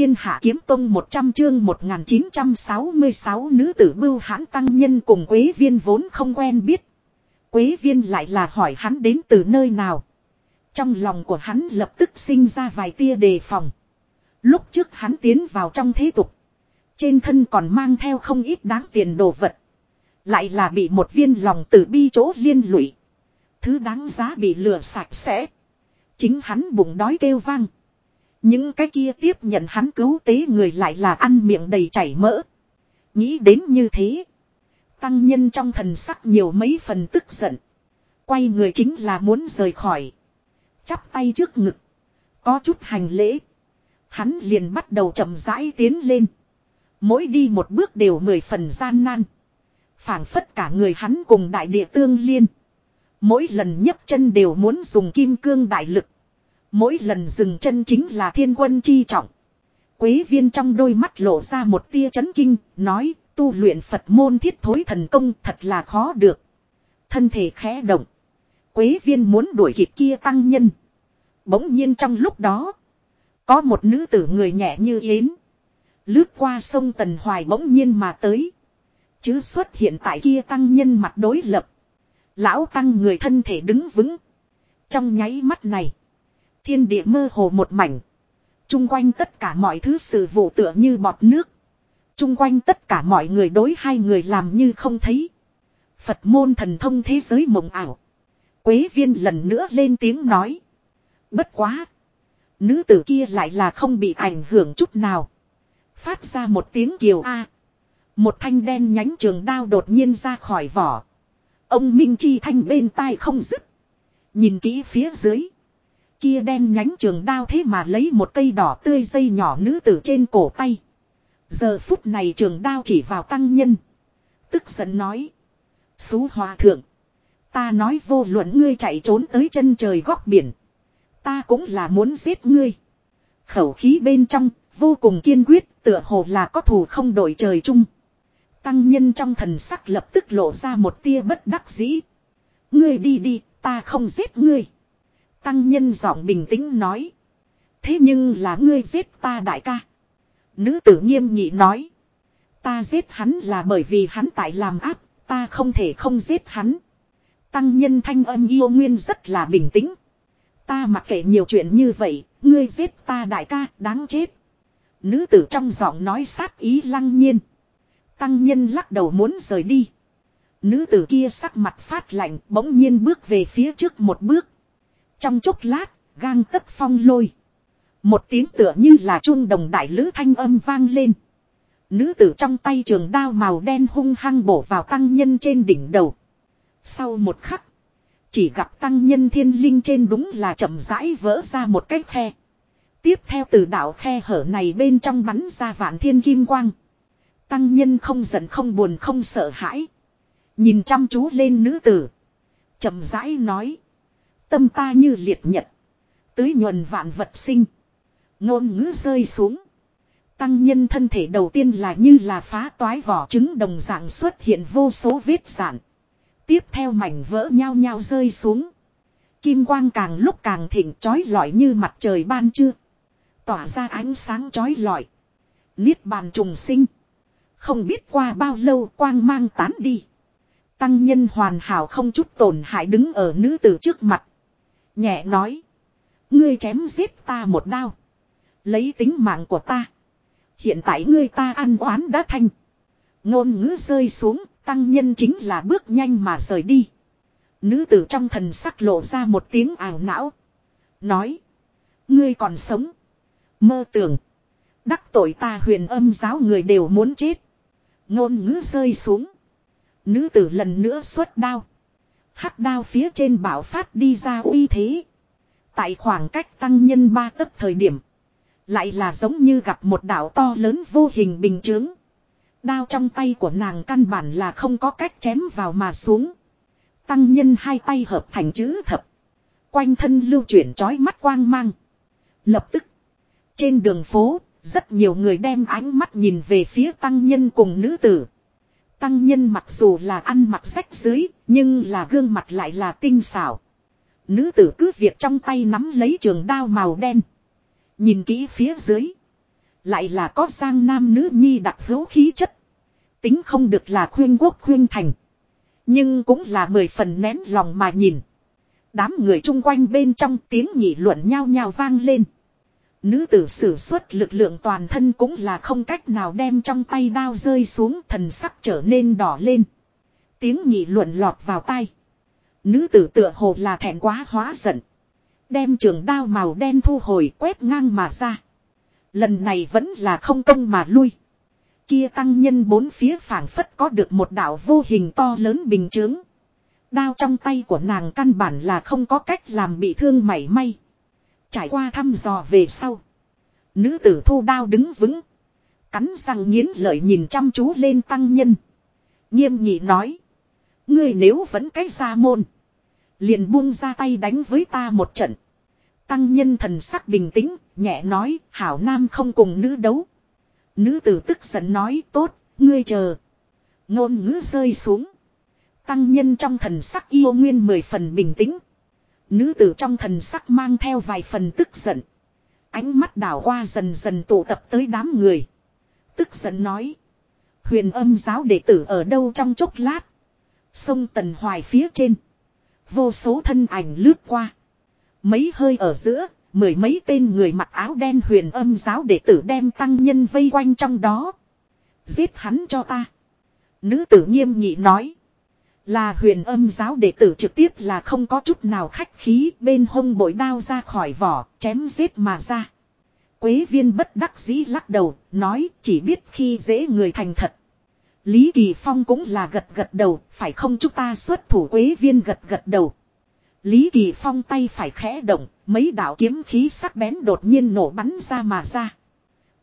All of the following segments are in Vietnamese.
thiên hạ kiếm tông 100 chương 1966 nữ tử bưu hãn tăng nhân cùng quế viên vốn không quen biết. Quế viên lại là hỏi hắn đến từ nơi nào. Trong lòng của hắn lập tức sinh ra vài tia đề phòng. Lúc trước hắn tiến vào trong thế tục. Trên thân còn mang theo không ít đáng tiền đồ vật. Lại là bị một viên lòng tử bi chỗ liên lụy. Thứ đáng giá bị lừa sạch sẽ. Chính hắn bụng đói kêu vang. Những cái kia tiếp nhận hắn cứu tế người lại là ăn miệng đầy chảy mỡ. Nghĩ đến như thế. Tăng nhân trong thần sắc nhiều mấy phần tức giận. Quay người chính là muốn rời khỏi. Chắp tay trước ngực. Có chút hành lễ. Hắn liền bắt đầu chậm rãi tiến lên. Mỗi đi một bước đều mười phần gian nan. phảng phất cả người hắn cùng đại địa tương liên. Mỗi lần nhấc chân đều muốn dùng kim cương đại lực. Mỗi lần dừng chân chính là thiên quân chi trọng. Quế viên trong đôi mắt lộ ra một tia chấn kinh, nói, tu luyện Phật môn thiết thối thần công thật là khó được. Thân thể khẽ động. Quế viên muốn đuổi kịp kia tăng nhân. Bỗng nhiên trong lúc đó, có một nữ tử người nhẹ như yến. Lướt qua sông Tần Hoài bỗng nhiên mà tới. Chứ xuất hiện tại kia tăng nhân mặt đối lập. Lão tăng người thân thể đứng vững. Trong nháy mắt này. Thiên địa mơ hồ một mảnh. Trung quanh tất cả mọi thứ sự vụ tựa như bọt nước. Trung quanh tất cả mọi người đối hai người làm như không thấy. Phật môn thần thông thế giới mộng ảo. Quế viên lần nữa lên tiếng nói. Bất quá. Nữ tử kia lại là không bị ảnh hưởng chút nào. Phát ra một tiếng kiều A. Một thanh đen nhánh trường đao đột nhiên ra khỏi vỏ. Ông Minh Chi thanh bên tai không dứt. Nhìn kỹ phía dưới. Kia đen nhánh trường đao thế mà lấy một cây đỏ tươi dây nhỏ nữ tử trên cổ tay. Giờ phút này trường đao chỉ vào tăng nhân. Tức giận nói. Xú hòa thượng. Ta nói vô luận ngươi chạy trốn tới chân trời góc biển. Ta cũng là muốn giết ngươi. Khẩu khí bên trong, vô cùng kiên quyết, tựa hồ là có thù không đổi trời chung. Tăng nhân trong thần sắc lập tức lộ ra một tia bất đắc dĩ. Ngươi đi đi, ta không giết ngươi. Tăng nhân giọng bình tĩnh nói. Thế nhưng là ngươi giết ta đại ca. Nữ tử nghiêm nghị nói. Ta giết hắn là bởi vì hắn tại làm áp, ta không thể không giết hắn. Tăng nhân thanh âm yêu nguyên rất là bình tĩnh. Ta mặc kệ nhiều chuyện như vậy, ngươi giết ta đại ca, đáng chết. Nữ tử trong giọng nói sát ý lăng nhiên. Tăng nhân lắc đầu muốn rời đi. Nữ tử kia sắc mặt phát lạnh bỗng nhiên bước về phía trước một bước. Trong chốc lát, gang tấc phong lôi. Một tiếng tựa như là chuông đồng đại lữ thanh âm vang lên. Nữ tử trong tay trường đao màu đen hung hăng bổ vào tăng nhân trên đỉnh đầu. Sau một khắc, chỉ gặp tăng nhân thiên linh trên đúng là chậm rãi vỡ ra một cái khe. Tiếp theo từ đạo khe hở này bên trong bắn ra vạn thiên kim quang. Tăng nhân không giận không buồn không sợ hãi. Nhìn chăm chú lên nữ tử. chậm rãi nói. Tâm ta như liệt nhật. Tưới nhuần vạn vật sinh. Ngôn ngữ rơi xuống. Tăng nhân thân thể đầu tiên là như là phá toái vỏ trứng đồng dạng xuất hiện vô số vết sản. Tiếp theo mảnh vỡ nhau nhau rơi xuống. Kim quang càng lúc càng thịnh trói lọi như mặt trời ban trưa. Tỏa ra ánh sáng trói lọi. Niết bàn trùng sinh. Không biết qua bao lâu quang mang tán đi. Tăng nhân hoàn hảo không chút tổn hại đứng ở nữ tử trước mặt. Nhẹ nói. Ngươi chém giết ta một đao. Lấy tính mạng của ta. Hiện tại ngươi ta ăn oán đã thanh. Ngôn ngữ rơi xuống, tăng nhân chính là bước nhanh mà rời đi. Nữ tử trong thần sắc lộ ra một tiếng ảo não. Nói. Ngươi còn sống. Mơ tưởng. Đắc tội ta huyền âm giáo người đều muốn chết. Ngôn ngữ rơi xuống. Nữ tử lần nữa xuất đao. Hắc đao phía trên bảo phát đi ra uy thế. Tại khoảng cách tăng nhân ba tấc thời điểm. Lại là giống như gặp một đảo to lớn vô hình bình chướng. Đao trong tay của nàng căn bản là không có cách chém vào mà xuống. Tăng nhân hai tay hợp thành chữ thập. Quanh thân lưu chuyển trói mắt quang mang. Lập tức. Trên đường phố, rất nhiều người đem ánh mắt nhìn về phía tăng nhân cùng nữ tử. Tăng nhân mặc dù là ăn mặc rách dưới, nhưng là gương mặt lại là tinh xảo. Nữ tử cứ việc trong tay nắm lấy trường đao màu đen. Nhìn kỹ phía dưới. Lại là có giang nam nữ nhi đặc hữu khí chất. Tính không được là khuyên quốc khuyên thành. Nhưng cũng là mười phần nén lòng mà nhìn. Đám người chung quanh bên trong tiếng nhị luận nhao nhao vang lên. Nữ tử sử xuất lực lượng toàn thân cũng là không cách nào đem trong tay đao rơi xuống, thần sắc trở nên đỏ lên. Tiếng nhị luận lọt vào tay. Nữ tử tựa hồ là thẹn quá hóa giận. Đem trường đao màu đen thu hồi quét ngang mà ra. Lần này vẫn là không công mà lui. Kia tăng nhân bốn phía phảng phất có được một đạo vô hình to lớn bình chướng. Đao trong tay của nàng căn bản là không có cách làm bị thương mảy may. Trải qua thăm dò về sau. Nữ tử thu đao đứng vững. Cắn răng nghiến lợi nhìn chăm chú lên tăng nhân. Nghiêm nhị nói. Ngươi nếu vẫn cái ra môn. Liền buông ra tay đánh với ta một trận. Tăng nhân thần sắc bình tĩnh, nhẹ nói, hảo nam không cùng nữ đấu. Nữ tử tức giận nói, tốt, ngươi chờ. Ngôn ngữ rơi xuống. Tăng nhân trong thần sắc yêu nguyên mười phần bình tĩnh. Nữ tử trong thần sắc mang theo vài phần tức giận. Ánh mắt đảo qua dần dần tụ tập tới đám người. Tức giận nói. Huyền âm giáo đệ tử ở đâu trong chốc lát. Sông Tần Hoài phía trên. Vô số thân ảnh lướt qua. Mấy hơi ở giữa, mười mấy tên người mặc áo đen huyền âm giáo đệ tử đem tăng nhân vây quanh trong đó. Giết hắn cho ta. Nữ tử nghiêm nghị nói. Là huyền âm giáo đệ tử trực tiếp là không có chút nào khách khí bên hông bội đao ra khỏi vỏ, chém giết mà ra. Quế viên bất đắc dĩ lắc đầu, nói chỉ biết khi dễ người thành thật. Lý Kỳ Phong cũng là gật gật đầu, phải không chúng ta xuất thủ quế viên gật gật đầu. Lý Kỳ Phong tay phải khẽ động, mấy đạo kiếm khí sắc bén đột nhiên nổ bắn ra mà ra.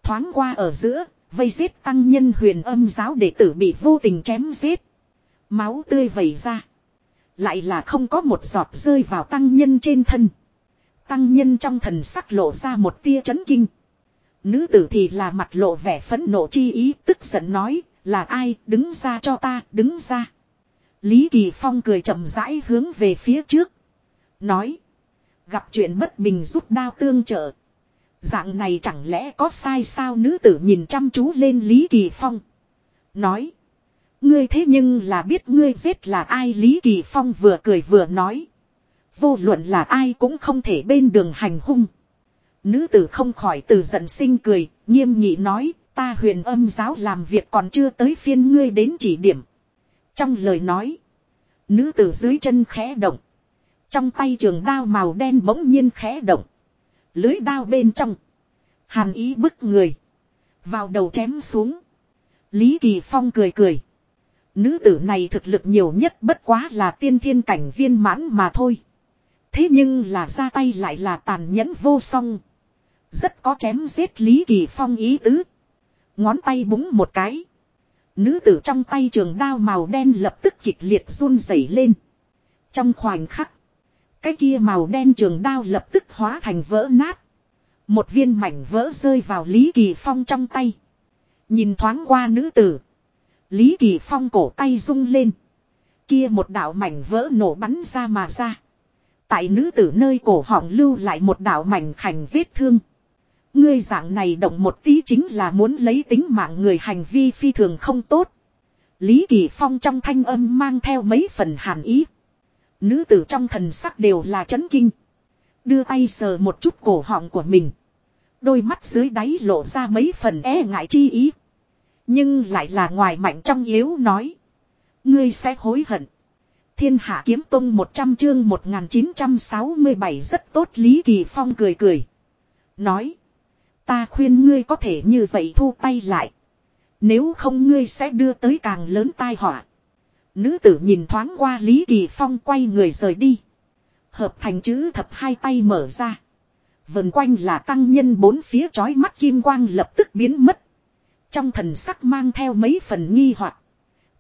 Thoáng qua ở giữa, vây giết tăng nhân huyền âm giáo đệ tử bị vô tình chém giết. Máu tươi vẩy ra. Lại là không có một giọt rơi vào tăng nhân trên thân. Tăng nhân trong thần sắc lộ ra một tia chấn kinh. Nữ tử thì là mặt lộ vẻ phẫn nộ chi ý, tức giận nói, là ai đứng ra cho ta, đứng ra. Lý Kỳ Phong cười chậm rãi hướng về phía trước. Nói. Gặp chuyện bất bình rút đao tương trợ. Dạng này chẳng lẽ có sai sao nữ tử nhìn chăm chú lên Lý Kỳ Phong. Nói. Ngươi thế nhưng là biết ngươi giết là ai Lý Kỳ Phong vừa cười vừa nói. Vô luận là ai cũng không thể bên đường hành hung. Nữ tử không khỏi từ giận sinh cười, nghiêm nghị nói, ta huyền âm giáo làm việc còn chưa tới phiên ngươi đến chỉ điểm. Trong lời nói, nữ tử dưới chân khẽ động. Trong tay trường đao màu đen bỗng nhiên khẽ động. Lưới đao bên trong. Hàn ý bức người. Vào đầu chém xuống. Lý Kỳ Phong cười cười. Nữ tử này thực lực nhiều nhất bất quá là tiên thiên cảnh viên mãn mà thôi. Thế nhưng là ra tay lại là tàn nhẫn vô song. Rất có chém giết Lý Kỳ Phong ý tứ. Ngón tay búng một cái. Nữ tử trong tay trường đao màu đen lập tức kịch liệt run rẩy lên. Trong khoảnh khắc. Cái kia màu đen trường đao lập tức hóa thành vỡ nát. Một viên mảnh vỡ rơi vào Lý Kỳ Phong trong tay. Nhìn thoáng qua nữ tử. Lý Kỳ Phong cổ tay rung lên. Kia một đạo mảnh vỡ nổ bắn ra mà ra. Tại nữ tử nơi cổ họng lưu lại một đạo mảnh khảnh vết thương. Ngươi dạng này động một tí chính là muốn lấy tính mạng người hành vi phi thường không tốt. Lý Kỳ Phong trong thanh âm mang theo mấy phần hàn ý. Nữ tử trong thần sắc đều là chấn kinh. Đưa tay sờ một chút cổ họng của mình. Đôi mắt dưới đáy lộ ra mấy phần e ngại chi ý. Nhưng lại là ngoài mạnh trong yếu nói. Ngươi sẽ hối hận. Thiên hạ kiếm tông 100 chương 1967 rất tốt, Lý Kỳ Phong cười cười. Nói. Ta khuyên ngươi có thể như vậy thu tay lại. Nếu không ngươi sẽ đưa tới càng lớn tai họa. Nữ tử nhìn thoáng qua Lý Kỳ Phong quay người rời đi. Hợp thành chữ thập hai tay mở ra. Vần quanh là tăng nhân bốn phía chói mắt kim quang lập tức biến mất. Trong thần sắc mang theo mấy phần nghi hoặc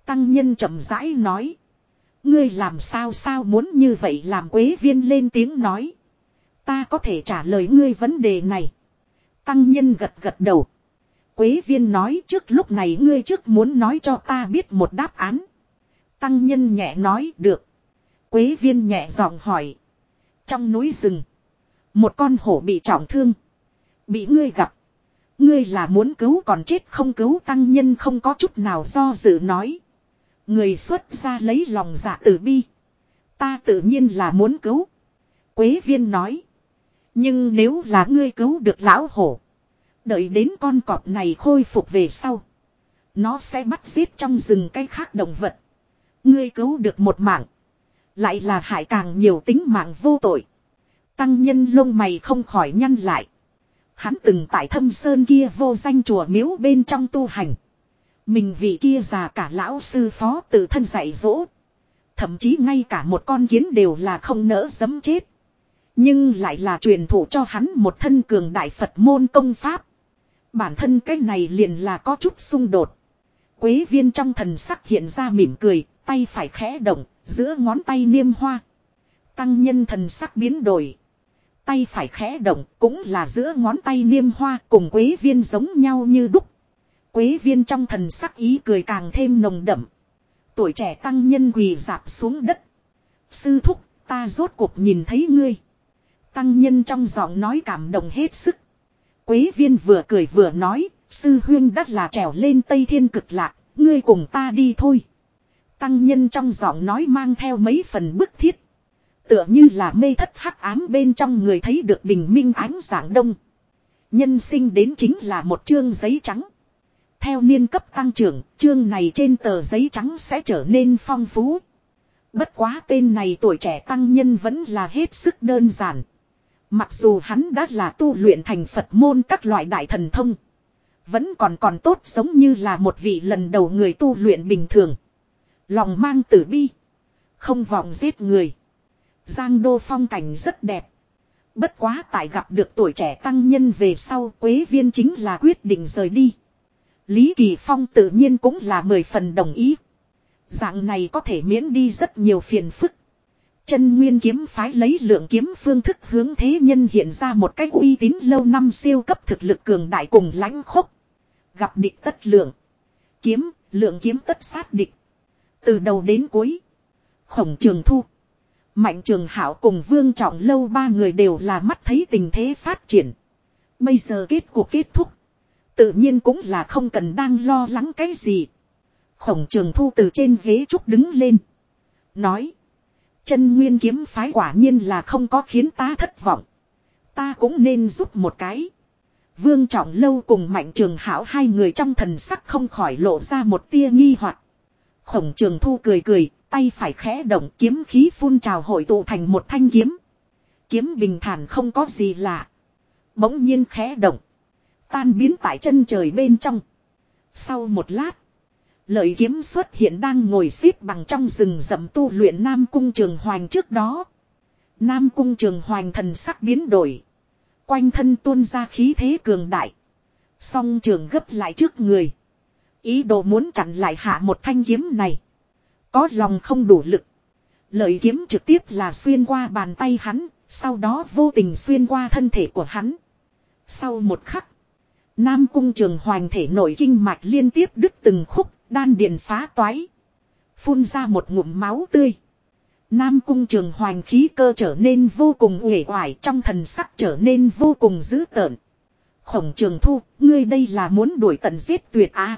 Tăng nhân chậm rãi nói. Ngươi làm sao sao muốn như vậy làm quế viên lên tiếng nói. Ta có thể trả lời ngươi vấn đề này. Tăng nhân gật gật đầu. Quế viên nói, trước lúc này ngươi trước muốn nói cho ta biết một đáp án. Tăng nhân nhẹ nói, được. Quế viên nhẹ giọng hỏi. Trong núi rừng. Một con hổ bị trọng thương. Bị ngươi gặp. Ngươi là muốn cứu còn chết không cứu tăng nhân không có chút nào do dự nói. Người xuất ra lấy lòng dạ tử bi. Ta tự nhiên là muốn cứu. Quế viên nói. Nhưng nếu là ngươi cứu được lão hổ. Đợi đến con cọp này khôi phục về sau. Nó sẽ bắt giết trong rừng cái khác động vật. Ngươi cứu được một mạng. Lại là hại càng nhiều tính mạng vô tội. Tăng nhân lông mày không khỏi nhăn lại. Hắn từng tại thâm sơn kia vô danh chùa miếu bên trong tu hành. Mình vị kia già cả lão sư phó tự thân dạy dỗ. Thậm chí ngay cả một con kiến đều là không nỡ dấm chết. Nhưng lại là truyền thụ cho hắn một thân cường đại Phật môn công pháp. Bản thân cái này liền là có chút xung đột. Quế viên trong thần sắc hiện ra mỉm cười, tay phải khẽ động, giữa ngón tay niêm hoa. Tăng nhân thần sắc biến đổi. Tay phải khẽ động cũng là giữa ngón tay niêm hoa cùng quế viên giống nhau như đúc. Quế viên trong thần sắc ý cười càng thêm nồng đậm. Tuổi trẻ tăng nhân quỳ dạp xuống đất. Sư thúc, ta rốt cuộc nhìn thấy ngươi. Tăng nhân trong giọng nói cảm động hết sức. Quế viên vừa cười vừa nói, sư huyên đắt là trèo lên tây thiên cực lạc, ngươi cùng ta đi thôi. Tăng nhân trong giọng nói mang theo mấy phần bức thiết. Tựa như là mê thất hắc ám bên trong người thấy được bình minh ánh sáng đông. Nhân sinh đến chính là một chương giấy trắng. Theo niên cấp tăng trưởng, chương này trên tờ giấy trắng sẽ trở nên phong phú. Bất quá tên này tuổi trẻ tăng nhân vẫn là hết sức đơn giản. Mặc dù hắn đã là tu luyện thành Phật môn các loại đại thần thông. Vẫn còn còn tốt giống như là một vị lần đầu người tu luyện bình thường. Lòng mang tử bi. Không vọng giết người. Giang đô phong cảnh rất đẹp. Bất quá tại gặp được tuổi trẻ tăng nhân về sau quế viên chính là quyết định rời đi. Lý Kỳ Phong tự nhiên cũng là mười phần đồng ý. Dạng này có thể miễn đi rất nhiều phiền phức. Chân nguyên kiếm phái lấy lượng kiếm phương thức hướng thế nhân hiện ra một cách uy tín lâu năm siêu cấp thực lực cường đại cùng lãnh khốc. Gặp địch tất lượng. Kiếm, lượng kiếm tất sát địch. Từ đầu đến cuối. Khổng trường thu. Mạnh trường hảo cùng vương trọng lâu ba người đều là mắt thấy tình thế phát triển. Bây giờ kết cuộc kết thúc. Tự nhiên cũng là không cần đang lo lắng cái gì. Khổng trường thu từ trên ghế trúc đứng lên. Nói. Chân nguyên kiếm phái quả nhiên là không có khiến ta thất vọng. Ta cũng nên giúp một cái. Vương Trọng Lâu cùng Mạnh Trường Hảo hai người trong thần sắc không khỏi lộ ra một tia nghi hoặc. Khổng Trường Thu cười cười, tay phải khẽ động kiếm khí phun trào hội tụ thành một thanh kiếm. Kiếm bình thản không có gì lạ. Bỗng nhiên khẽ động. Tan biến tại chân trời bên trong. Sau một lát. Lợi kiếm xuất hiện đang ngồi xếp bằng trong rừng rậm tu luyện Nam Cung Trường Hoành trước đó. Nam Cung Trường Hoành thần sắc biến đổi. Quanh thân tuôn ra khí thế cường đại. Song trường gấp lại trước người. Ý đồ muốn chặn lại hạ một thanh kiếm này. Có lòng không đủ lực. Lợi kiếm trực tiếp là xuyên qua bàn tay hắn, sau đó vô tình xuyên qua thân thể của hắn. Sau một khắc, Nam cung trường hoành thể nổi kinh mạch liên tiếp đứt từng khúc, đan điền phá toái. Phun ra một ngụm máu tươi. Nam cung trường hoành khí cơ trở nên vô cùng uể oải trong thần sắc trở nên vô cùng dữ tợn. Khổng trường thu, ngươi đây là muốn đuổi tận giết tuyệt á.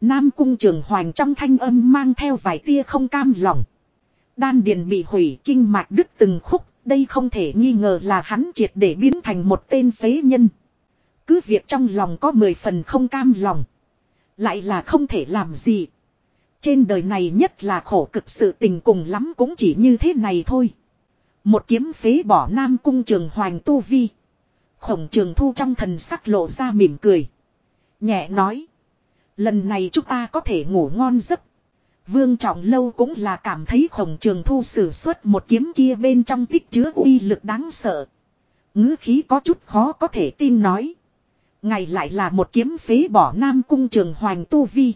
Nam cung trường hoành trong thanh âm mang theo vài tia không cam lòng. Đan điền bị hủy kinh mạch đứt từng khúc, đây không thể nghi ngờ là hắn triệt để biến thành một tên phế nhân. Cứ việc trong lòng có mười phần không cam lòng. Lại là không thể làm gì. Trên đời này nhất là khổ cực sự tình cùng lắm cũng chỉ như thế này thôi. Một kiếm phế bỏ nam cung trường hoành tu vi. Khổng trường thu trong thần sắc lộ ra mỉm cười. Nhẹ nói. Lần này chúng ta có thể ngủ ngon giấc. Vương Trọng Lâu cũng là cảm thấy khổng trường thu sử xuất một kiếm kia bên trong tích chứa uy lực đáng sợ. ngữ khí có chút khó có thể tin nói. Ngày lại là một kiếm phế bỏ Nam Cung Trường Hoành Tu Vi.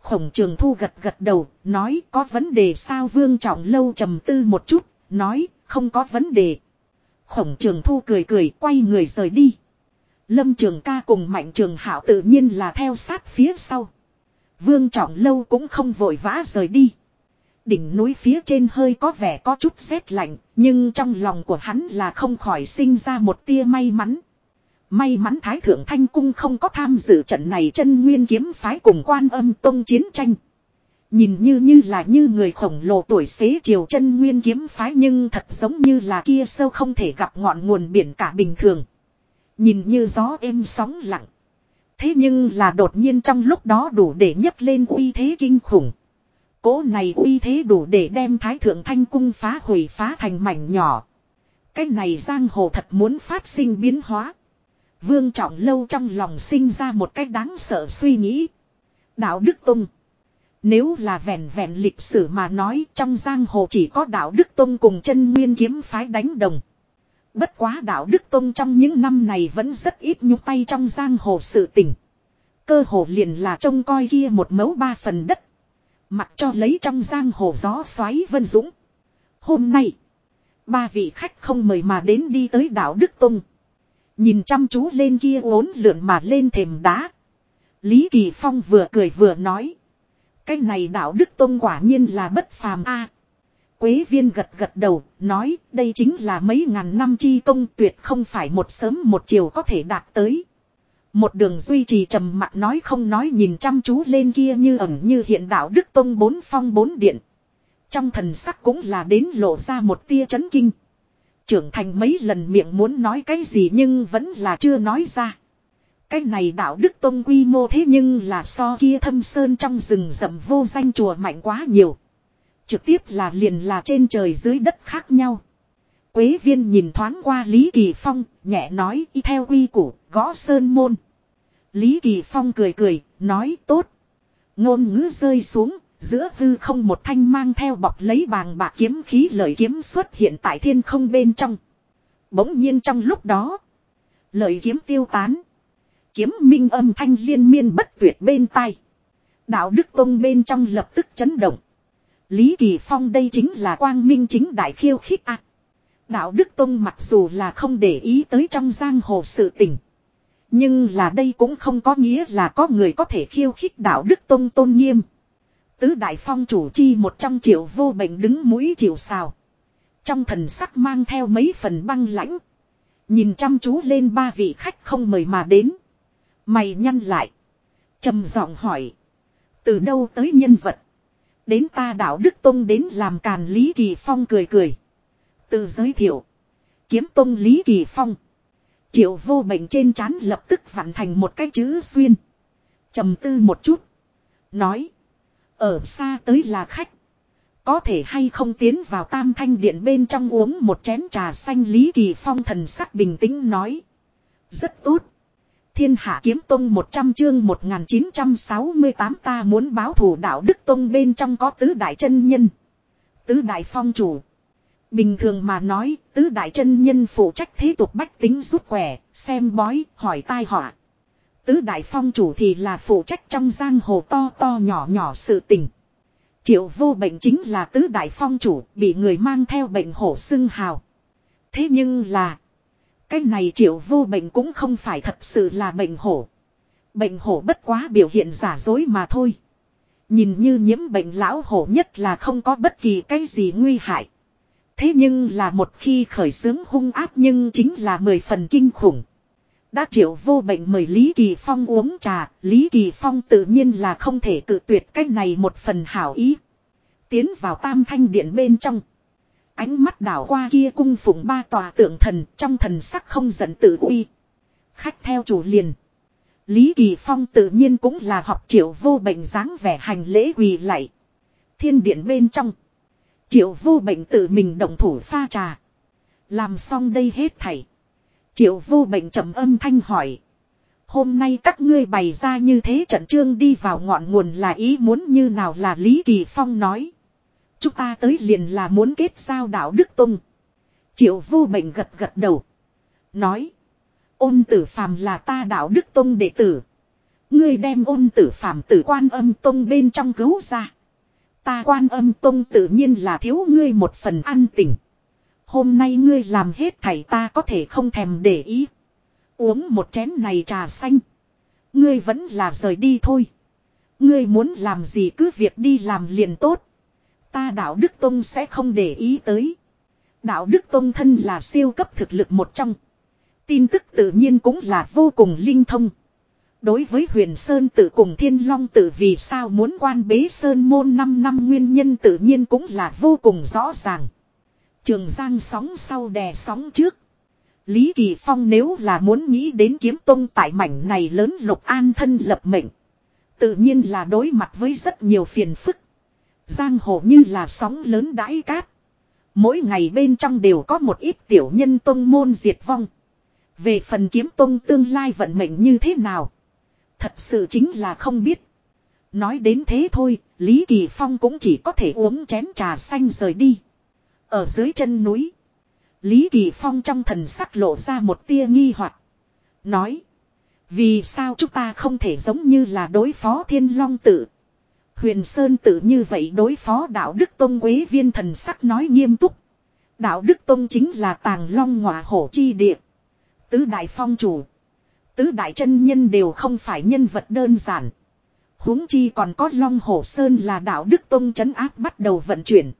Khổng Trường Thu gật gật đầu, nói có vấn đề sao Vương Trọng Lâu trầm tư một chút, nói không có vấn đề. Khổng Trường Thu cười cười quay người rời đi. Lâm Trường ca cùng Mạnh Trường Hảo tự nhiên là theo sát phía sau. Vương Trọng Lâu cũng không vội vã rời đi. Đỉnh núi phía trên hơi có vẻ có chút rét lạnh, nhưng trong lòng của hắn là không khỏi sinh ra một tia may mắn. May mắn Thái Thượng Thanh Cung không có tham dự trận này chân nguyên kiếm phái cùng quan âm tông chiến tranh. Nhìn như như là như người khổng lồ tuổi xế chiều chân nguyên kiếm phái nhưng thật giống như là kia sâu không thể gặp ngọn nguồn biển cả bình thường. Nhìn như gió êm sóng lặng. Thế nhưng là đột nhiên trong lúc đó đủ để nhấc lên uy thế kinh khủng. Cố này uy thế đủ để đem thái thượng thanh cung phá hủy phá thành mảnh nhỏ. Cái này giang hồ thật muốn phát sinh biến hóa. Vương trọng lâu trong lòng sinh ra một cách đáng sợ suy nghĩ. Đạo Đức Tông. Nếu là vẹn vẹn lịch sử mà nói, trong giang hồ chỉ có đạo Đức Tông cùng chân nguyên kiếm phái đánh đồng. Bất quá đạo Đức Tông trong những năm này vẫn rất ít nhúc tay trong giang hồ sự tình. Cơ hồ liền là trông coi kia một mẫu ba phần đất. Mặc cho lấy trong giang hồ gió xoáy vân dũng. Hôm nay, ba vị khách không mời mà đến đi tới đạo Đức Tông. Nhìn chăm chú lên kia uốn lượn mà lên thềm đá. Lý Kỳ Phong vừa cười vừa nói. Cái này đạo Đức Tông quả nhiên là bất phàm a. Quế viên gật gật đầu, nói đây chính là mấy ngàn năm chi công tuyệt không phải một sớm một chiều có thể đạt tới. Một đường duy trì trầm mặc nói không nói nhìn chăm chú lên kia như ẩn như hiện đạo Đức Tông bốn phong bốn điện. Trong thần sắc cũng là đến lộ ra một tia chấn kinh. Trưởng thành mấy lần miệng muốn nói cái gì nhưng vẫn là chưa nói ra. Cái này đạo Đức Tông quy mô thế nhưng là so kia thâm sơn trong rừng rậm vô danh chùa mạnh quá nhiều. Trực tiếp là liền là trên trời dưới đất khác nhau. Quế viên nhìn thoáng qua Lý Kỳ Phong, nhẹ nói y theo quy củ, gõ sơn môn. Lý Kỳ Phong cười cười, nói tốt. Ngôn ngữ rơi xuống, giữa hư không một thanh mang theo bọc lấy bàng bạc kiếm khí lợi kiếm xuất hiện tại thiên không bên trong. Bỗng nhiên trong lúc đó, lợi kiếm tiêu tán. Kiếm minh âm thanh liên miên bất tuyệt bên tai. Đạo Đức Tông bên trong lập tức chấn động. Lý Kỳ Phong đây chính là quang minh chính đại khiêu khích ạ. Đạo Đức Tông mặc dù là không để ý tới trong giang hồ sự tình. Nhưng là đây cũng không có nghĩa là có người có thể khiêu khích đạo Đức Tông tôn nghiêm. Tứ Đại Phong chủ chi một trong triệu vô bệnh đứng mũi chịu sào. Trong thần sắc mang theo mấy phần băng lãnh. Nhìn chăm chú lên ba vị khách không mời mà đến. Mày nhăn lại. trầm giọng hỏi. Từ đâu tới nhân vật. Đến ta đạo Đức Tông đến làm càn Lý Kỳ Phong cười cười. Từ giới thiệu. Kiếm Tông Lý Kỳ Phong. Triệu vô bệnh trên trán lập tức vặn thành một cái chữ xuyên. trầm tư một chút. Nói. Ở xa tới là khách. Có thể hay không tiến vào tam thanh điện bên trong uống một chén trà xanh Lý Kỳ Phong thần sắc bình tĩnh nói. Rất tốt. Thiên hạ kiếm tông 100 chương 1968 ta muốn báo thủ đạo đức tông bên trong có tứ đại chân nhân. Tứ đại phong chủ. Bình thường mà nói, tứ đại chân nhân phụ trách thế tục bách tính rút quẻ, xem bói, hỏi tai họa. Tứ đại phong chủ thì là phụ trách trong giang hồ to to nhỏ nhỏ sự tình. Triệu vô bệnh chính là tứ đại phong chủ, bị người mang theo bệnh hổ xưng hào. Thế nhưng là, cái này triệu vô bệnh cũng không phải thật sự là bệnh hổ. Bệnh hổ bất quá biểu hiện giả dối mà thôi. Nhìn như nhiễm bệnh lão hổ nhất là không có bất kỳ cái gì nguy hại. Thế nhưng là một khi khởi xướng hung áp nhưng chính là mười phần kinh khủng. Đã triệu vô bệnh mời Lý Kỳ Phong uống trà, Lý Kỳ Phong tự nhiên là không thể cự tuyệt cách này một phần hảo ý. Tiến vào tam thanh điện bên trong. Ánh mắt đảo qua kia cung phụng ba tòa tượng thần, trong thần sắc không giận tự uy. Khách theo chủ liền. Lý Kỳ Phong tự nhiên cũng là học triệu vô bệnh dáng vẻ hành lễ quỳ lạy. Thiên điện bên trong. Triệu vô bệnh tự mình động thủ pha trà. Làm xong đây hết thảy. Triệu vô bệnh trầm âm thanh hỏi. Hôm nay các ngươi bày ra như thế trận trương đi vào ngọn nguồn là ý muốn như nào là Lý Kỳ Phong nói. Chúng ta tới liền là muốn kết giao đạo Đức Tông. Triệu vô bệnh gật gật đầu. Nói. Ôn tử phàm là ta đạo Đức Tông đệ tử. Ngươi đem ôn tử phàm tử quan âm tông bên trong cứu ra. Ta quan âm tông tự nhiên là thiếu ngươi một phần an tỉnh. Hôm nay ngươi làm hết thảy ta có thể không thèm để ý. Uống một chén này trà xanh. Ngươi vẫn là rời đi thôi. Ngươi muốn làm gì cứ việc đi làm liền tốt. Ta đạo Đức Tông sẽ không để ý tới. Đạo Đức Tông thân là siêu cấp thực lực một trong. Tin tức tự nhiên cũng là vô cùng linh thông. Đối với huyền Sơn tự cùng thiên long tự vì sao muốn quan bế Sơn môn 5 năm nguyên nhân tự nhiên cũng là vô cùng rõ ràng. Trường Giang sóng sau đè sóng trước. Lý Kỳ Phong nếu là muốn nghĩ đến kiếm tông tại mảnh này lớn lục an thân lập mệnh. Tự nhiên là đối mặt với rất nhiều phiền phức. Giang hồ như là sóng lớn đãi cát. Mỗi ngày bên trong đều có một ít tiểu nhân tông môn diệt vong. Về phần kiếm tông tương lai vận mệnh như thế nào. Thật sự chính là không biết. Nói đến thế thôi, Lý Kỳ Phong cũng chỉ có thể uống chén trà xanh rời đi. Ở dưới chân núi. Lý Kỳ Phong trong thần sắc lộ ra một tia nghi hoặc Nói. Vì sao chúng ta không thể giống như là đối phó thiên long tự. Huyền Sơn tự như vậy đối phó đạo Đức Tông Quế viên thần sắc nói nghiêm túc. Đạo Đức Tông chính là tàng long ngọa hổ chi địa. Tứ đại phong chủ. Tứ đại chân nhân đều không phải nhân vật đơn giản. huống chi còn có long hổ sơn là đạo Đức Tông chấn áp bắt đầu vận chuyển.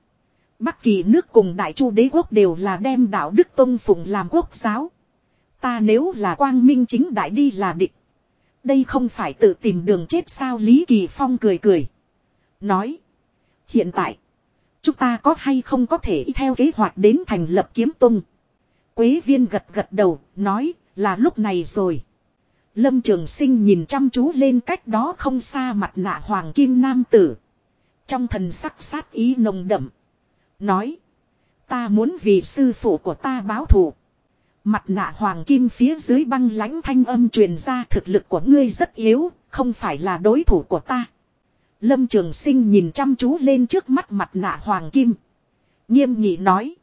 Bắc kỳ nước cùng đại chu đế quốc đều là đem đạo Đức Tông phụng làm quốc giáo. Ta nếu là quang minh chính đại đi là địch. Đây không phải tự tìm đường chết sao Lý Kỳ Phong cười cười. Nói. Hiện tại. Chúng ta có hay không có thể theo kế hoạch đến thành lập kiếm tung. Quế viên gật gật đầu. Nói là lúc này rồi. Lâm Trường Sinh nhìn chăm chú lên cách đó không xa mặt nạ hoàng kim nam tử. Trong thần sắc sát ý nồng đậm. Nói. Ta muốn vì sư phụ của ta báo thù. Mặt nạ hoàng kim phía dưới băng lãnh thanh âm truyền ra thực lực của ngươi rất yếu, không phải là đối thủ của ta. Lâm Trường Sinh nhìn chăm chú lên trước mắt mặt nạ hoàng kim. Nghiêm nghị nói.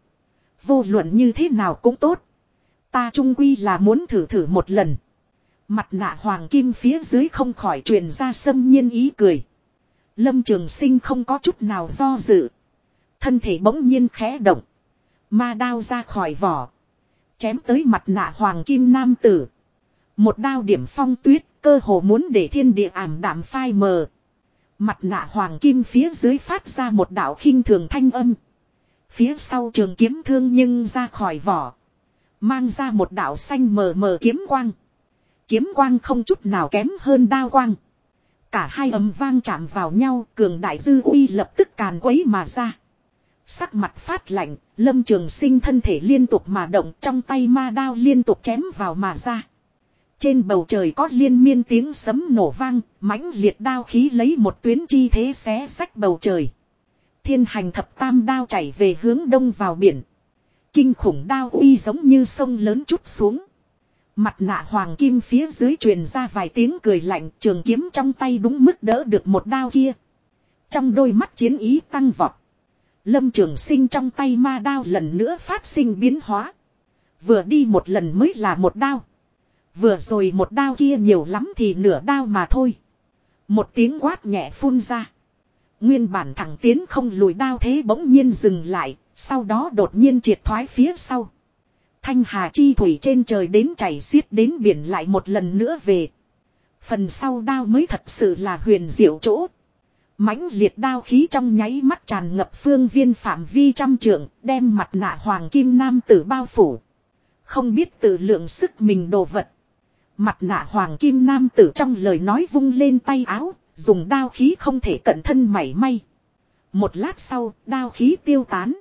Vô luận như thế nào cũng tốt. Ta trung quy là muốn thử thử một lần. Mặt nạ hoàng kim phía dưới không khỏi truyền ra sâm nhiên ý cười. Lâm Trường Sinh không có chút nào do dự. Thân thể bỗng nhiên khẽ động. Ma đao ra khỏi vỏ. Chém tới mặt nạ hoàng kim nam tử. Một đao điểm phong tuyết, cơ hồ muốn để thiên địa ảm đạm phai mờ. Mặt nạ hoàng kim phía dưới phát ra một đạo khinh thường thanh âm. Phía sau trường kiếm thương nhưng ra khỏi vỏ. Mang ra một đạo xanh mờ mờ kiếm quang. Kiếm quang không chút nào kém hơn đao quang. Cả hai âm vang chạm vào nhau, cường đại dư uy lập tức càn quấy mà ra. Sắc mặt phát lạnh, lâm trường sinh thân thể liên tục mà động trong tay ma đao liên tục chém vào mà ra. Trên bầu trời có liên miên tiếng sấm nổ vang, mãnh liệt đao khí lấy một tuyến chi thế xé sách bầu trời. Thiên hành thập tam đao chảy về hướng đông vào biển. Kinh khủng đao uy giống như sông lớn chút xuống. Mặt nạ hoàng kim phía dưới truyền ra vài tiếng cười lạnh trường kiếm trong tay đúng mức đỡ được một đao kia. Trong đôi mắt chiến ý tăng vọt. Lâm trường sinh trong tay ma đao lần nữa phát sinh biến hóa. Vừa đi một lần mới là một đao. Vừa rồi một đao kia nhiều lắm thì nửa đao mà thôi. Một tiếng quát nhẹ phun ra. Nguyên bản thẳng tiến không lùi đao thế bỗng nhiên dừng lại, sau đó đột nhiên triệt thoái phía sau. Thanh hà chi thủy trên trời đến chảy xiết đến biển lại một lần nữa về. Phần sau đao mới thật sự là huyền diệu chỗ mãnh liệt đao khí trong nháy mắt tràn ngập phương viên phạm vi trăm trượng, đem mặt nạ hoàng kim nam tử bao phủ. Không biết tự lượng sức mình đồ vật. Mặt nạ hoàng kim nam tử trong lời nói vung lên tay áo, dùng đao khí không thể cận thân mảy may. Một lát sau, đao khí tiêu tán.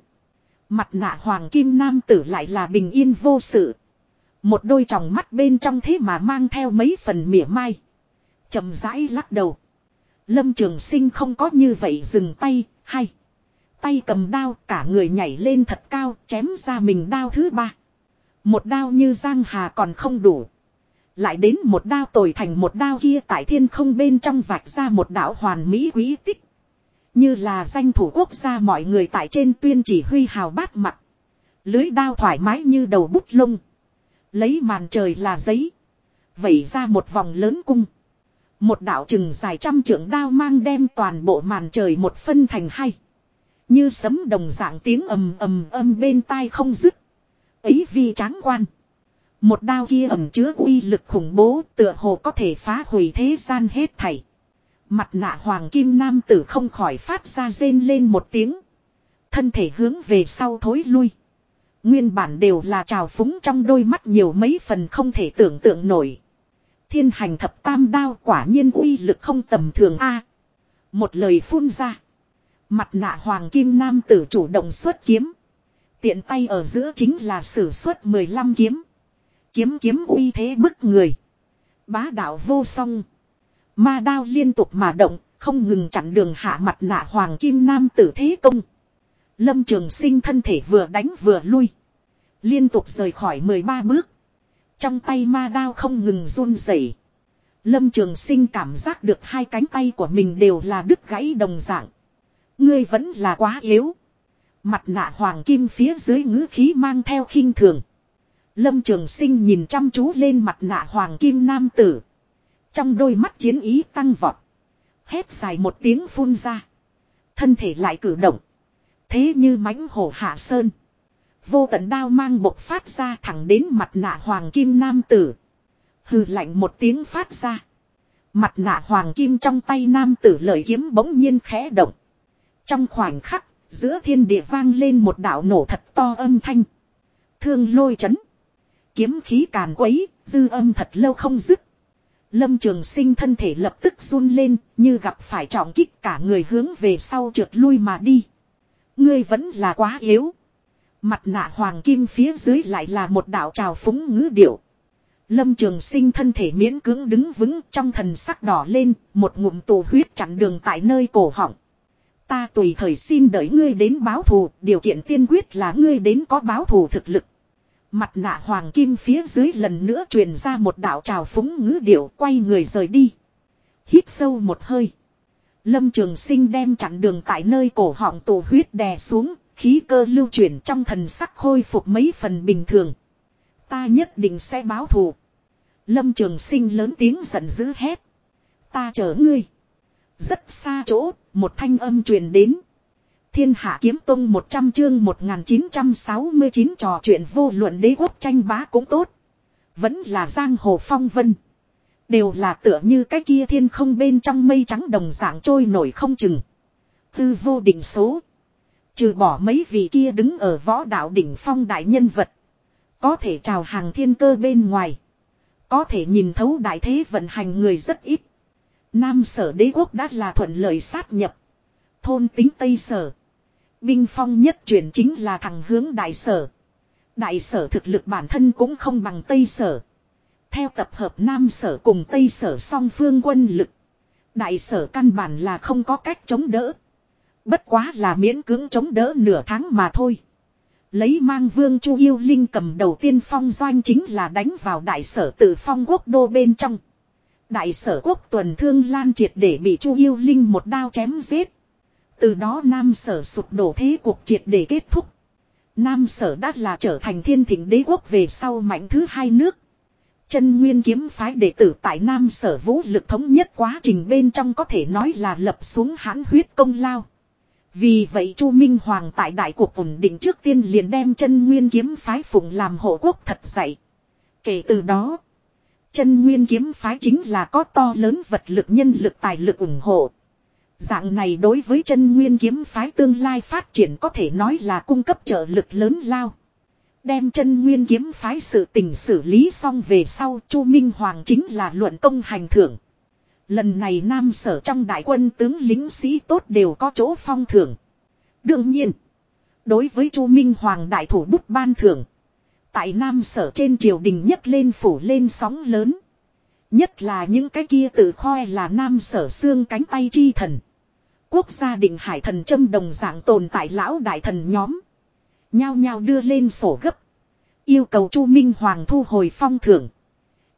Mặt nạ hoàng kim nam tử lại là bình yên vô sự. Một đôi tròng mắt bên trong thế mà mang theo mấy phần mỉa mai. chậm rãi lắc đầu. Lâm Trường Sinh không có như vậy dừng tay, hay. Tay cầm đao cả người nhảy lên thật cao chém ra mình đao thứ ba. Một đao như Giang Hà còn không đủ. Lại đến một đao tồi thành một đao kia tại thiên không bên trong vạch ra một đảo hoàn mỹ quý tích. Như là danh thủ quốc gia mọi người tại trên tuyên chỉ huy hào bát mặt. Lưới đao thoải mái như đầu bút lông. Lấy màn trời là giấy. Vẩy ra một vòng lớn cung. Một đạo chừng dài trăm trưởng đao mang đem toàn bộ màn trời một phân thành hai. Như sấm đồng dạng tiếng ầm ầm ầm bên tai không dứt. Ấy vi tráng quan. Một đao kia ẩm chứa uy lực khủng bố tựa hồ có thể phá hủy thế gian hết thảy. Mặt nạ hoàng kim nam tử không khỏi phát ra rên lên một tiếng. Thân thể hướng về sau thối lui. Nguyên bản đều là trào phúng trong đôi mắt nhiều mấy phần không thể tưởng tượng nổi. Thiên hành thập tam đao quả nhiên uy lực không tầm thường a. một lời phun ra. Mặt nạ hoàng kim nam tử chủ động xuất kiếm. Tiện tay ở giữa chính là sử xuất 15 kiếm. Kiếm kiếm uy thế bức người. Bá đạo vô song. Ma đao liên tục mà động, không ngừng chặn đường hạ mặt nạ hoàng kim nam tử thế công. Lâm trường sinh thân thể vừa đánh vừa lui. Liên tục rời khỏi 13 bước. Trong tay ma đao không ngừng run rẩy. Lâm trường sinh cảm giác được hai cánh tay của mình đều là đứt gãy đồng dạng. Ngươi vẫn là quá yếu. Mặt nạ hoàng kim phía dưới ngữ khí mang theo khinh thường. Lâm trường sinh nhìn chăm chú lên mặt nạ hoàng kim nam tử. Trong đôi mắt chiến ý tăng vọt. Hét dài một tiếng phun ra. Thân thể lại cử động. Thế như mãnh hổ hạ sơn. Vô tận đao mang bộc phát ra thẳng đến mặt nạ hoàng kim nam tử. Hừ lạnh một tiếng phát ra. Mặt nạ hoàng kim trong tay nam tử lợi kiếm bỗng nhiên khẽ động. Trong khoảnh khắc, giữa thiên địa vang lên một đạo nổ thật to âm thanh. Thương lôi chấn. Kiếm khí càn quấy, dư âm thật lâu không dứt. Lâm trường sinh thân thể lập tức run lên, như gặp phải trọng kích cả người hướng về sau trượt lui mà đi. Ngươi vẫn là quá yếu. Mặt nạ hoàng kim phía dưới lại là một đạo trào phúng ngữ điệu. Lâm trường sinh thân thể miễn cưỡng đứng vững trong thần sắc đỏ lên, một ngụm tù huyết chặn đường tại nơi cổ họng. Ta tùy thời xin đợi ngươi đến báo thù, điều kiện tiên quyết là ngươi đến có báo thù thực lực. Mặt nạ hoàng kim phía dưới lần nữa truyền ra một đạo trào phúng ngữ điệu quay người rời đi. Hít sâu một hơi. Lâm trường sinh đem chặn đường tại nơi cổ họng tù huyết đè xuống, khí cơ lưu chuyển trong thần sắc khôi phục mấy phần bình thường. Ta nhất định sẽ báo thù. Lâm trường sinh lớn tiếng giận dữ hét. Ta chở ngươi. Rất xa chỗ, một thanh âm truyền đến. Thiên hạ kiếm tông 100 chương 1969 trò chuyện vô luận đế quốc tranh bá cũng tốt. Vẫn là giang hồ phong vân. Đều là tựa như cái kia thiên không bên trong mây trắng đồng dạng trôi nổi không chừng. Tư vô định số. Trừ bỏ mấy vị kia đứng ở võ đạo đỉnh phong đại nhân vật. Có thể chào hàng thiên cơ bên ngoài. Có thể nhìn thấu đại thế vận hành người rất ít. Nam sở đế quốc đã là thuận lợi sát nhập. Thôn tính Tây sở. Binh phong nhất chuyển chính là thằng hướng đại sở. Đại sở thực lực bản thân cũng không bằng Tây sở. Theo tập hợp Nam sở cùng Tây sở song phương quân lực. Đại sở căn bản là không có cách chống đỡ. Bất quá là miễn cưỡng chống đỡ nửa tháng mà thôi. Lấy mang vương chu yêu linh cầm đầu tiên phong doanh chính là đánh vào đại sở tự phong quốc đô bên trong. Đại sở quốc tuần thương lan triệt để bị chu yêu linh một đao chém giết. Từ đó Nam sở sụp đổ thế cuộc triệt để kết thúc. Nam sở đã là trở thành thiên thịnh đế quốc về sau mạnh thứ hai nước. Chân nguyên kiếm phái đệ tử tại Nam sở vũ lực thống nhất quá trình bên trong có thể nói là lập xuống hãn huyết công lao. Vì vậy Chu Minh Hoàng tại đại cuộc ổn định trước tiên liền đem chân nguyên kiếm phái phụng làm hộ quốc thật dạy. Kể từ đó, chân nguyên kiếm phái chính là có to lớn vật lực nhân lực tài lực ủng hộ. Dạng này đối với chân nguyên kiếm phái tương lai phát triển có thể nói là cung cấp trợ lực lớn lao. Đem chân nguyên kiếm phái sự tình xử lý xong về sau Chu Minh Hoàng chính là luận công hành thưởng. Lần này Nam Sở trong đại quân tướng lính sĩ tốt đều có chỗ phong thưởng. Đương nhiên, đối với Chu Minh Hoàng đại thủ bút ban thưởng. Tại Nam Sở trên triều đình nhất lên phủ lên sóng lớn. Nhất là những cái kia tự khoe là Nam Sở xương cánh tay chi thần. Quốc gia định hải thần châm đồng dạng tồn tại lão đại thần nhóm. Nhao nhao đưa lên sổ gấp. Yêu cầu Chu Minh Hoàng thu hồi phong thưởng.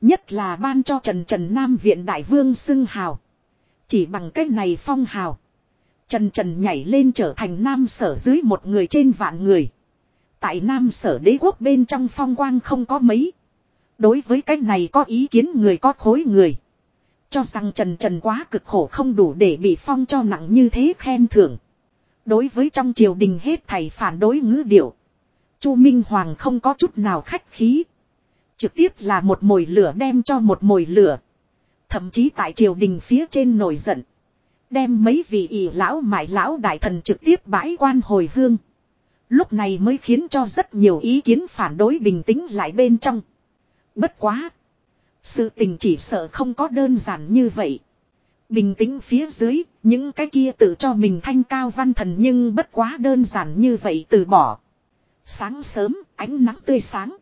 Nhất là ban cho Trần Trần Nam Viện Đại Vương xưng hào. Chỉ bằng cách này phong hào. Trần Trần nhảy lên trở thành Nam Sở dưới một người trên vạn người. Tại Nam Sở đế quốc bên trong phong quang không có mấy. Đối với cách này có ý kiến người có khối người. Cho rằng Trần Trần quá cực khổ không đủ để bị phong cho nặng như thế khen thưởng. Đối với trong triều đình hết thầy phản đối ngữ điệu. Chu Minh Hoàng không có chút nào khách khí. Trực tiếp là một mồi lửa đem cho một mồi lửa. Thậm chí tại triều đình phía trên nổi giận. Đem mấy vị ỷ lão mại lão đại thần trực tiếp bãi quan hồi hương. Lúc này mới khiến cho rất nhiều ý kiến phản đối bình tĩnh lại bên trong. Bất quá. Sự tình chỉ sợ không có đơn giản như vậy. Bình tĩnh phía dưới, những cái kia tự cho mình thanh cao văn thần nhưng bất quá đơn giản như vậy từ bỏ. Sáng sớm, ánh nắng tươi sáng.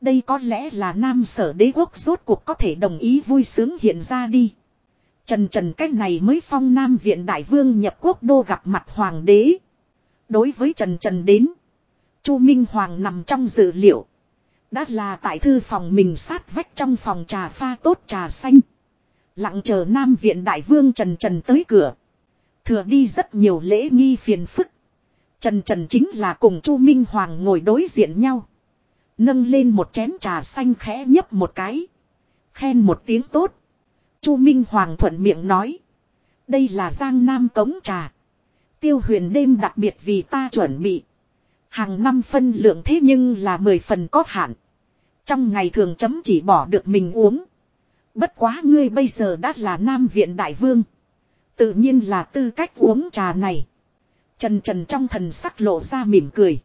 Đây có lẽ là nam sở đế quốc rốt cuộc có thể đồng ý vui sướng hiện ra đi. Trần trần cách này mới phong nam viện đại vương nhập quốc đô gặp mặt hoàng đế. Đối với trần trần đến. Chu Minh Hoàng nằm trong dự liệu. Đã là tại thư phòng mình sát vách trong phòng trà pha tốt trà xanh. Lặng chờ Nam Viện Đại Vương Trần Trần tới cửa. Thừa đi rất nhiều lễ nghi phiền phức. Trần Trần chính là cùng Chu Minh Hoàng ngồi đối diện nhau. Nâng lên một chén trà xanh khẽ nhấp một cái. Khen một tiếng tốt. Chu Minh Hoàng thuận miệng nói. Đây là Giang Nam cống trà. Tiêu huyền đêm đặc biệt vì ta chuẩn bị. Hàng năm phân lượng thế nhưng là mười phần có hạn. Trong ngày thường chấm chỉ bỏ được mình uống. Bất quá ngươi bây giờ đã là Nam Viện Đại Vương. Tự nhiên là tư cách uống trà này. Trần Trần trong thần sắc lộ ra mỉm cười.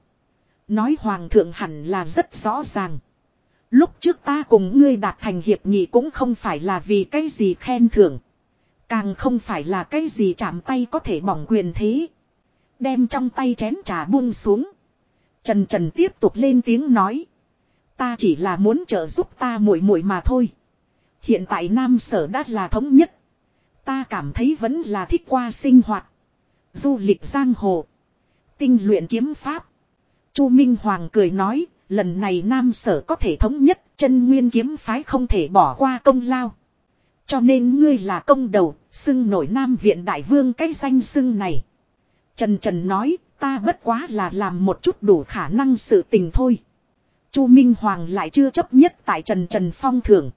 Nói Hoàng thượng hẳn là rất rõ ràng. Lúc trước ta cùng ngươi đạt thành hiệp nghị cũng không phải là vì cái gì khen thưởng. Càng không phải là cái gì chạm tay có thể bỏng quyền thế. Đem trong tay chén trà buông xuống. Trần Trần tiếp tục lên tiếng nói. Ta chỉ là muốn trợ giúp ta muội muội mà thôi. Hiện tại Nam Sở đã là thống nhất. Ta cảm thấy vẫn là thích qua sinh hoạt. Du lịch giang hồ. Tinh luyện kiếm pháp. Chu Minh Hoàng cười nói, lần này Nam Sở có thể thống nhất, chân nguyên kiếm phái không thể bỏ qua công lao. Cho nên ngươi là công đầu, xưng nổi Nam Viện Đại Vương cái danh xưng này. Trần Trần nói, ta bất quá là làm một chút đủ khả năng sự tình thôi. Chu Minh Hoàng lại chưa chấp nhất tại Trần Trần Phong thưởng.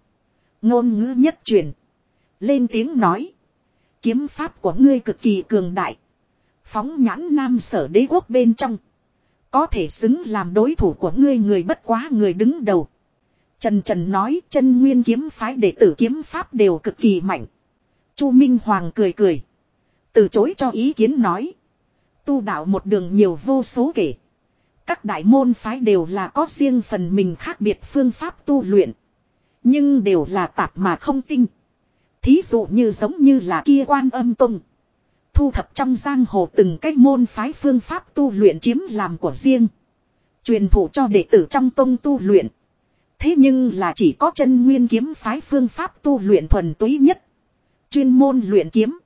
Ngôn ngữ nhất truyền. Lên tiếng nói. Kiếm pháp của ngươi cực kỳ cường đại. Phóng nhãn nam sở đế quốc bên trong. Có thể xứng làm đối thủ của ngươi người bất quá người đứng đầu. Trần Trần nói chân nguyên kiếm phái đệ tử kiếm pháp đều cực kỳ mạnh. Chu Minh Hoàng cười cười. Từ chối cho ý kiến nói. Tu đạo một đường nhiều vô số kể. Các đại môn phái đều là có riêng phần mình khác biệt phương pháp tu luyện. Nhưng đều là tạp mà không tinh. Thí dụ như giống như là kia quan âm tông. Thu thập trong giang hồ từng cách môn phái phương pháp tu luyện chiếm làm của riêng. Truyền thụ cho đệ tử trong tông tu luyện. Thế nhưng là chỉ có chân nguyên kiếm phái phương pháp tu luyện thuần túy nhất. Chuyên môn luyện kiếm.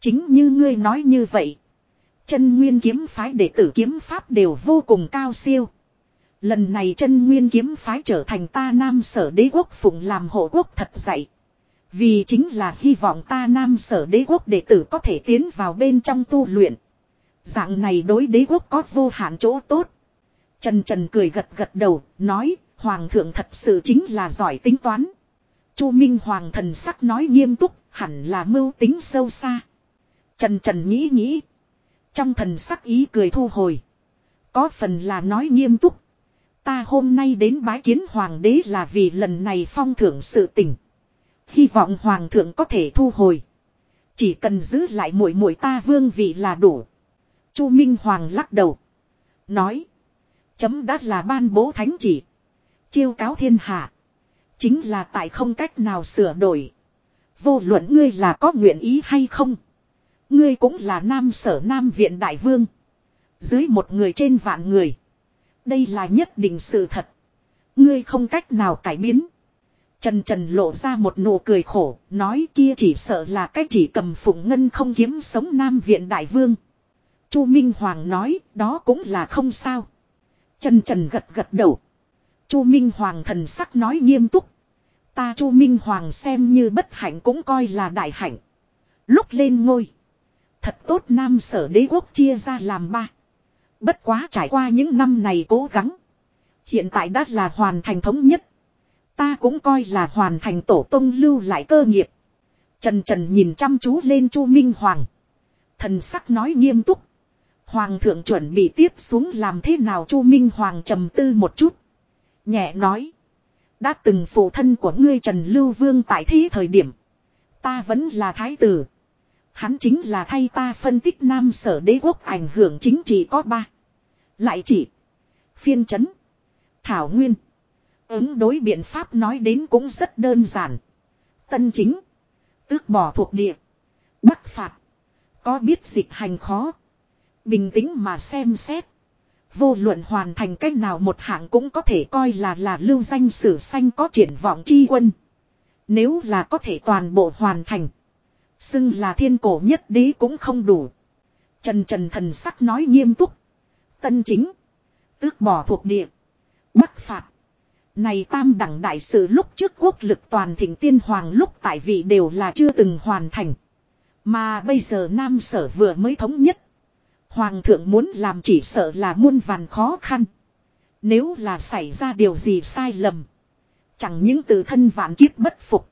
Chính như ngươi nói như vậy. Chân nguyên kiếm phái đệ tử kiếm pháp đều vô cùng cao siêu. Lần này chân nguyên kiếm phái trở thành ta nam sở đế quốc phụng làm hộ quốc thật dạy. Vì chính là hy vọng ta nam sở đế quốc đệ tử có thể tiến vào bên trong tu luyện. Dạng này đối đế quốc có vô hạn chỗ tốt. Trần Trần cười gật gật đầu, nói, Hoàng thượng thật sự chính là giỏi tính toán. Chu Minh Hoàng thần sắc nói nghiêm túc, hẳn là mưu tính sâu xa. Trần Trần nghĩ nghĩ. Trong thần sắc ý cười thu hồi. Có phần là nói nghiêm túc. Ta hôm nay đến bái kiến hoàng đế là vì lần này phong thưởng sự tình. Hy vọng hoàng thượng có thể thu hồi. Chỉ cần giữ lại muội muội ta vương vị là đủ. Chu Minh Hoàng lắc đầu. Nói. Chấm đắt là ban bố thánh chỉ. Chiêu cáo thiên hạ. Chính là tại không cách nào sửa đổi. Vô luận ngươi là có nguyện ý hay không. Ngươi cũng là nam sở nam viện đại vương. Dưới một người trên vạn người. Đây là nhất định sự thật. Ngươi không cách nào cải biến. Trần Trần lộ ra một nụ cười khổ, nói kia chỉ sợ là cách chỉ cầm phụng ngân không kiếm sống Nam Viện Đại Vương. Chu Minh Hoàng nói, đó cũng là không sao. Trần Trần gật gật đầu. Chu Minh Hoàng thần sắc nói nghiêm túc. Ta Chu Minh Hoàng xem như bất hạnh cũng coi là đại hạnh. Lúc lên ngôi. Thật tốt Nam sở đế quốc chia ra làm ba. Bất quá trải qua những năm này cố gắng. Hiện tại đã là hoàn thành thống nhất. Ta cũng coi là hoàn thành tổ tông lưu lại cơ nghiệp. Trần Trần nhìn chăm chú lên Chu Minh Hoàng. Thần sắc nói nghiêm túc. Hoàng thượng chuẩn bị tiếp xuống làm thế nào Chu Minh Hoàng trầm tư một chút. Nhẹ nói. Đã từng phụ thân của ngươi Trần Lưu Vương tại thế thời điểm. Ta vẫn là thái tử. Hắn chính là thay ta phân tích nam sở đế quốc ảnh hưởng chính trị có ba. Lại chỉ. Phiên chấn. Thảo Nguyên. Ứng đối biện pháp nói đến cũng rất đơn giản. Tân chính. Tước bỏ thuộc địa. Bắc phạt. Có biết dịch hành khó. Bình tĩnh mà xem xét. Vô luận hoàn thành cách nào một hạng cũng có thể coi là là lưu danh sử xanh có triển vọng chi quân. Nếu là có thể toàn bộ hoàn thành. Xưng là thiên cổ nhất đế cũng không đủ. Trần trần thần sắc nói nghiêm túc. Tân chính. Tước bỏ thuộc địa. Bắc phạt. Này tam đẳng đại sự lúc trước quốc lực toàn thịnh tiên hoàng lúc tại vị đều là chưa từng hoàn thành. Mà bây giờ Nam sở vừa mới thống nhất. Hoàng thượng muốn làm chỉ sợ là muôn vàn khó khăn. Nếu là xảy ra điều gì sai lầm. Chẳng những tự thân vạn kiếp bất phục.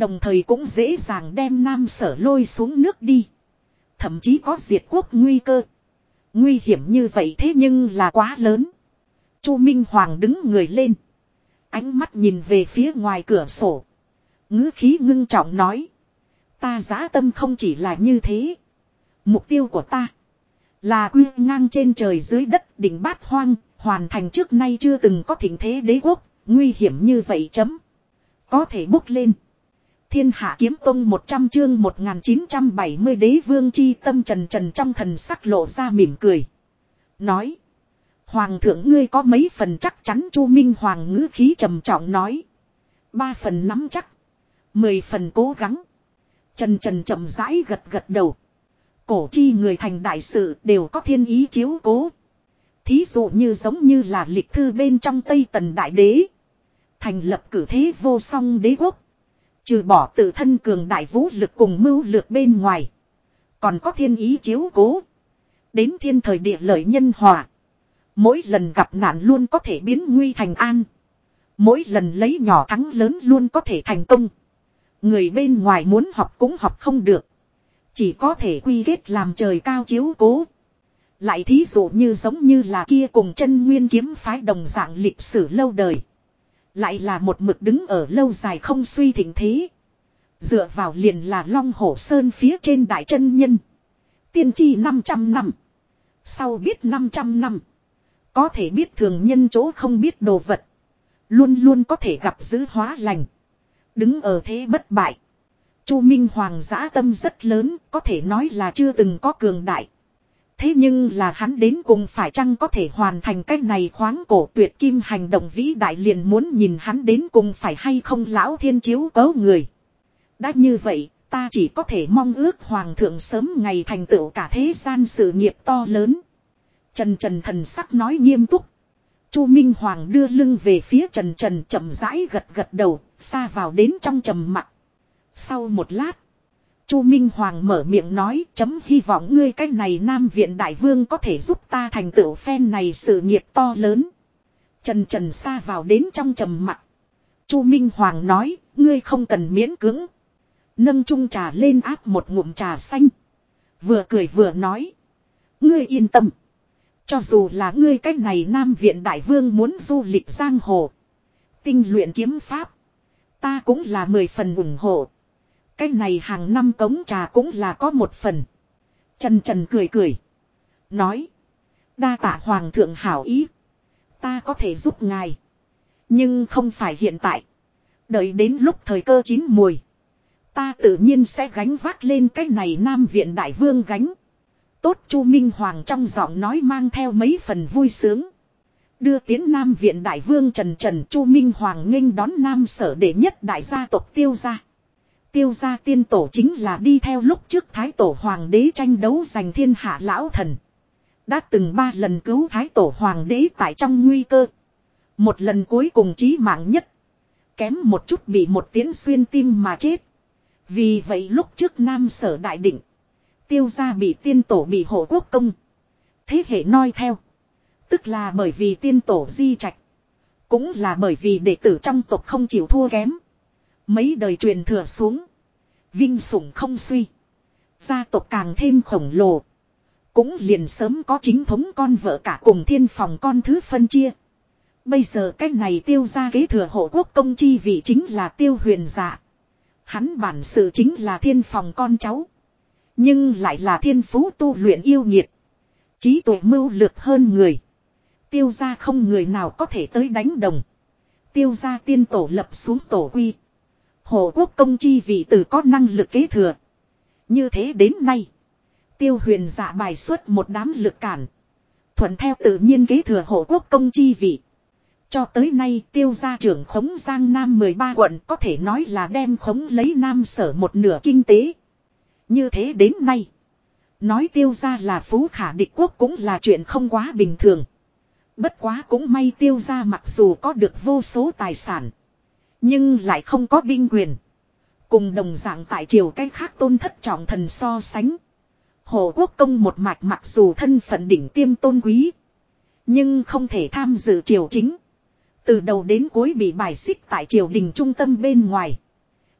Đồng thời cũng dễ dàng đem Nam sở lôi xuống nước đi. Thậm chí có diệt quốc nguy cơ. Nguy hiểm như vậy thế nhưng là quá lớn. Chu Minh Hoàng đứng người lên. Ánh mắt nhìn về phía ngoài cửa sổ. ngữ khí ngưng trọng nói. Ta giá tâm không chỉ là như thế. Mục tiêu của ta. Là quy ngang trên trời dưới đất đỉnh bát hoang. Hoàn thành trước nay chưa từng có thỉnh thế đế quốc. Nguy hiểm như vậy chấm. Có thể bốc lên. Thiên hạ kiếm tông 100 chương 1970 đế vương chi tâm trần trần trong thần sắc lộ ra mỉm cười. Nói. Hoàng thượng ngươi có mấy phần chắc chắn Chu Minh Hoàng ngữ khí trầm trọng nói. Ba phần nắm chắc. Mười phần cố gắng. Trần trần chậm rãi gật gật đầu. Cổ chi người thành đại sự đều có thiên ý chiếu cố. Thí dụ như giống như là lịch thư bên trong Tây Tần Đại Đế. Thành lập cử thế vô song đế quốc. Trừ bỏ tự thân cường đại vũ lực cùng mưu lược bên ngoài. Còn có thiên ý chiếu cố. Đến thiên thời địa lợi nhân hòa. Mỗi lần gặp nạn luôn có thể biến nguy thành an. Mỗi lần lấy nhỏ thắng lớn luôn có thể thành công. Người bên ngoài muốn học cũng học không được. Chỉ có thể quy kết làm trời cao chiếu cố. Lại thí dụ như giống như là kia cùng chân nguyên kiếm phái đồng dạng lịch sử lâu đời. Lại là một mực đứng ở lâu dài không suy thịnh thế. Dựa vào liền là long hổ sơn phía trên đại chân nhân. Tiên tri 500 năm. Sau biết 500 năm. Có thể biết thường nhân chỗ không biết đồ vật. Luôn luôn có thể gặp giữ hóa lành. Đứng ở thế bất bại. Chu Minh Hoàng giã tâm rất lớn, có thể nói là chưa từng có cường đại. Thế nhưng là hắn đến cùng phải chăng có thể hoàn thành cái này khoáng cổ tuyệt kim hành động vĩ đại liền muốn nhìn hắn đến cùng phải hay không lão thiên chiếu cấu người. Đã như vậy, ta chỉ có thể mong ước hoàng thượng sớm ngày thành tựu cả thế gian sự nghiệp to lớn. Trần Trần thần sắc nói nghiêm túc. Chu Minh Hoàng đưa lưng về phía Trần Trần chậm rãi gật gật đầu, xa vào đến trong trầm mặc. Sau một lát, Chu Minh Hoàng mở miệng nói chấm hy vọng ngươi cái này Nam Viện Đại Vương có thể giúp ta thành tựu phen này sự nghiệp to lớn. Trần Trần xa vào đến trong trầm mặc. Chu Minh Hoàng nói, ngươi không cần miễn cưỡng. Nâng chung trà lên áp một ngụm trà xanh. Vừa cười vừa nói. Ngươi yên tâm. Cho dù là ngươi cách này Nam Viện Đại Vương muốn du lịch giang hồ. Tinh luyện kiếm pháp. Ta cũng là mười phần ủng hộ. Cái này hàng năm cống trà cũng là có một phần. Trần Trần cười cười. Nói. Đa tạ Hoàng thượng hảo ý. Ta có thể giúp ngài. Nhưng không phải hiện tại. Đợi đến lúc thời cơ chín mùi. Ta tự nhiên sẽ gánh vác lên cái này Nam Viện Đại Vương gánh. Tốt Chu Minh Hoàng trong giọng nói mang theo mấy phần vui sướng. Đưa tiến Nam Viện Đại Vương Trần Trần Chu Minh Hoàng nghênh đón Nam sở đệ nhất đại gia tộc tiêu gia. Tiêu gia tiên tổ chính là đi theo lúc trước Thái tổ Hoàng đế tranh đấu giành thiên hạ lão thần. Đã từng ba lần cứu Thái tổ Hoàng đế tại trong nguy cơ. Một lần cuối cùng chí mạng nhất. Kém một chút bị một tiếng xuyên tim mà chết. Vì vậy lúc trước Nam sở đại định. Tiêu gia bị tiên tổ bị hộ quốc công. Thế hệ noi theo. Tức là bởi vì tiên tổ di trạch. Cũng là bởi vì đệ tử trong tộc không chịu thua kém. Mấy đời truyền thừa xuống. Vinh sủng không suy. Gia tộc càng thêm khổng lồ. Cũng liền sớm có chính thống con vợ cả cùng thiên phòng con thứ phân chia. Bây giờ cách này tiêu ra kế thừa hộ quốc công chi vị chính là tiêu huyền dạ. Hắn bản sự chính là thiên phòng con cháu. Nhưng lại là thiên phú tu luyện yêu nhiệt. Trí tuệ mưu lược hơn người. Tiêu ra không người nào có thể tới đánh đồng. Tiêu ra tiên tổ lập xuống tổ quy. Hồ quốc công chi vị tử có năng lực kế thừa. Như thế đến nay. Tiêu huyền giả bài xuất một đám lực cản. Thuận theo tự nhiên kế thừa hộ quốc công chi vị. Cho tới nay tiêu gia trưởng khống Giang Nam 13 quận có thể nói là đem khống lấy Nam sở một nửa kinh tế. Như thế đến nay. Nói tiêu gia là phú khả địch quốc cũng là chuyện không quá bình thường. Bất quá cũng may tiêu gia mặc dù có được vô số tài sản. Nhưng lại không có binh quyền. Cùng đồng dạng tại triều cách khác tôn thất trọng thần so sánh. Hồ Quốc Công một mạch mặc dù thân phận đỉnh tiêm tôn quý. Nhưng không thể tham dự triều chính. Từ đầu đến cuối bị bài xích tại triều đình trung tâm bên ngoài.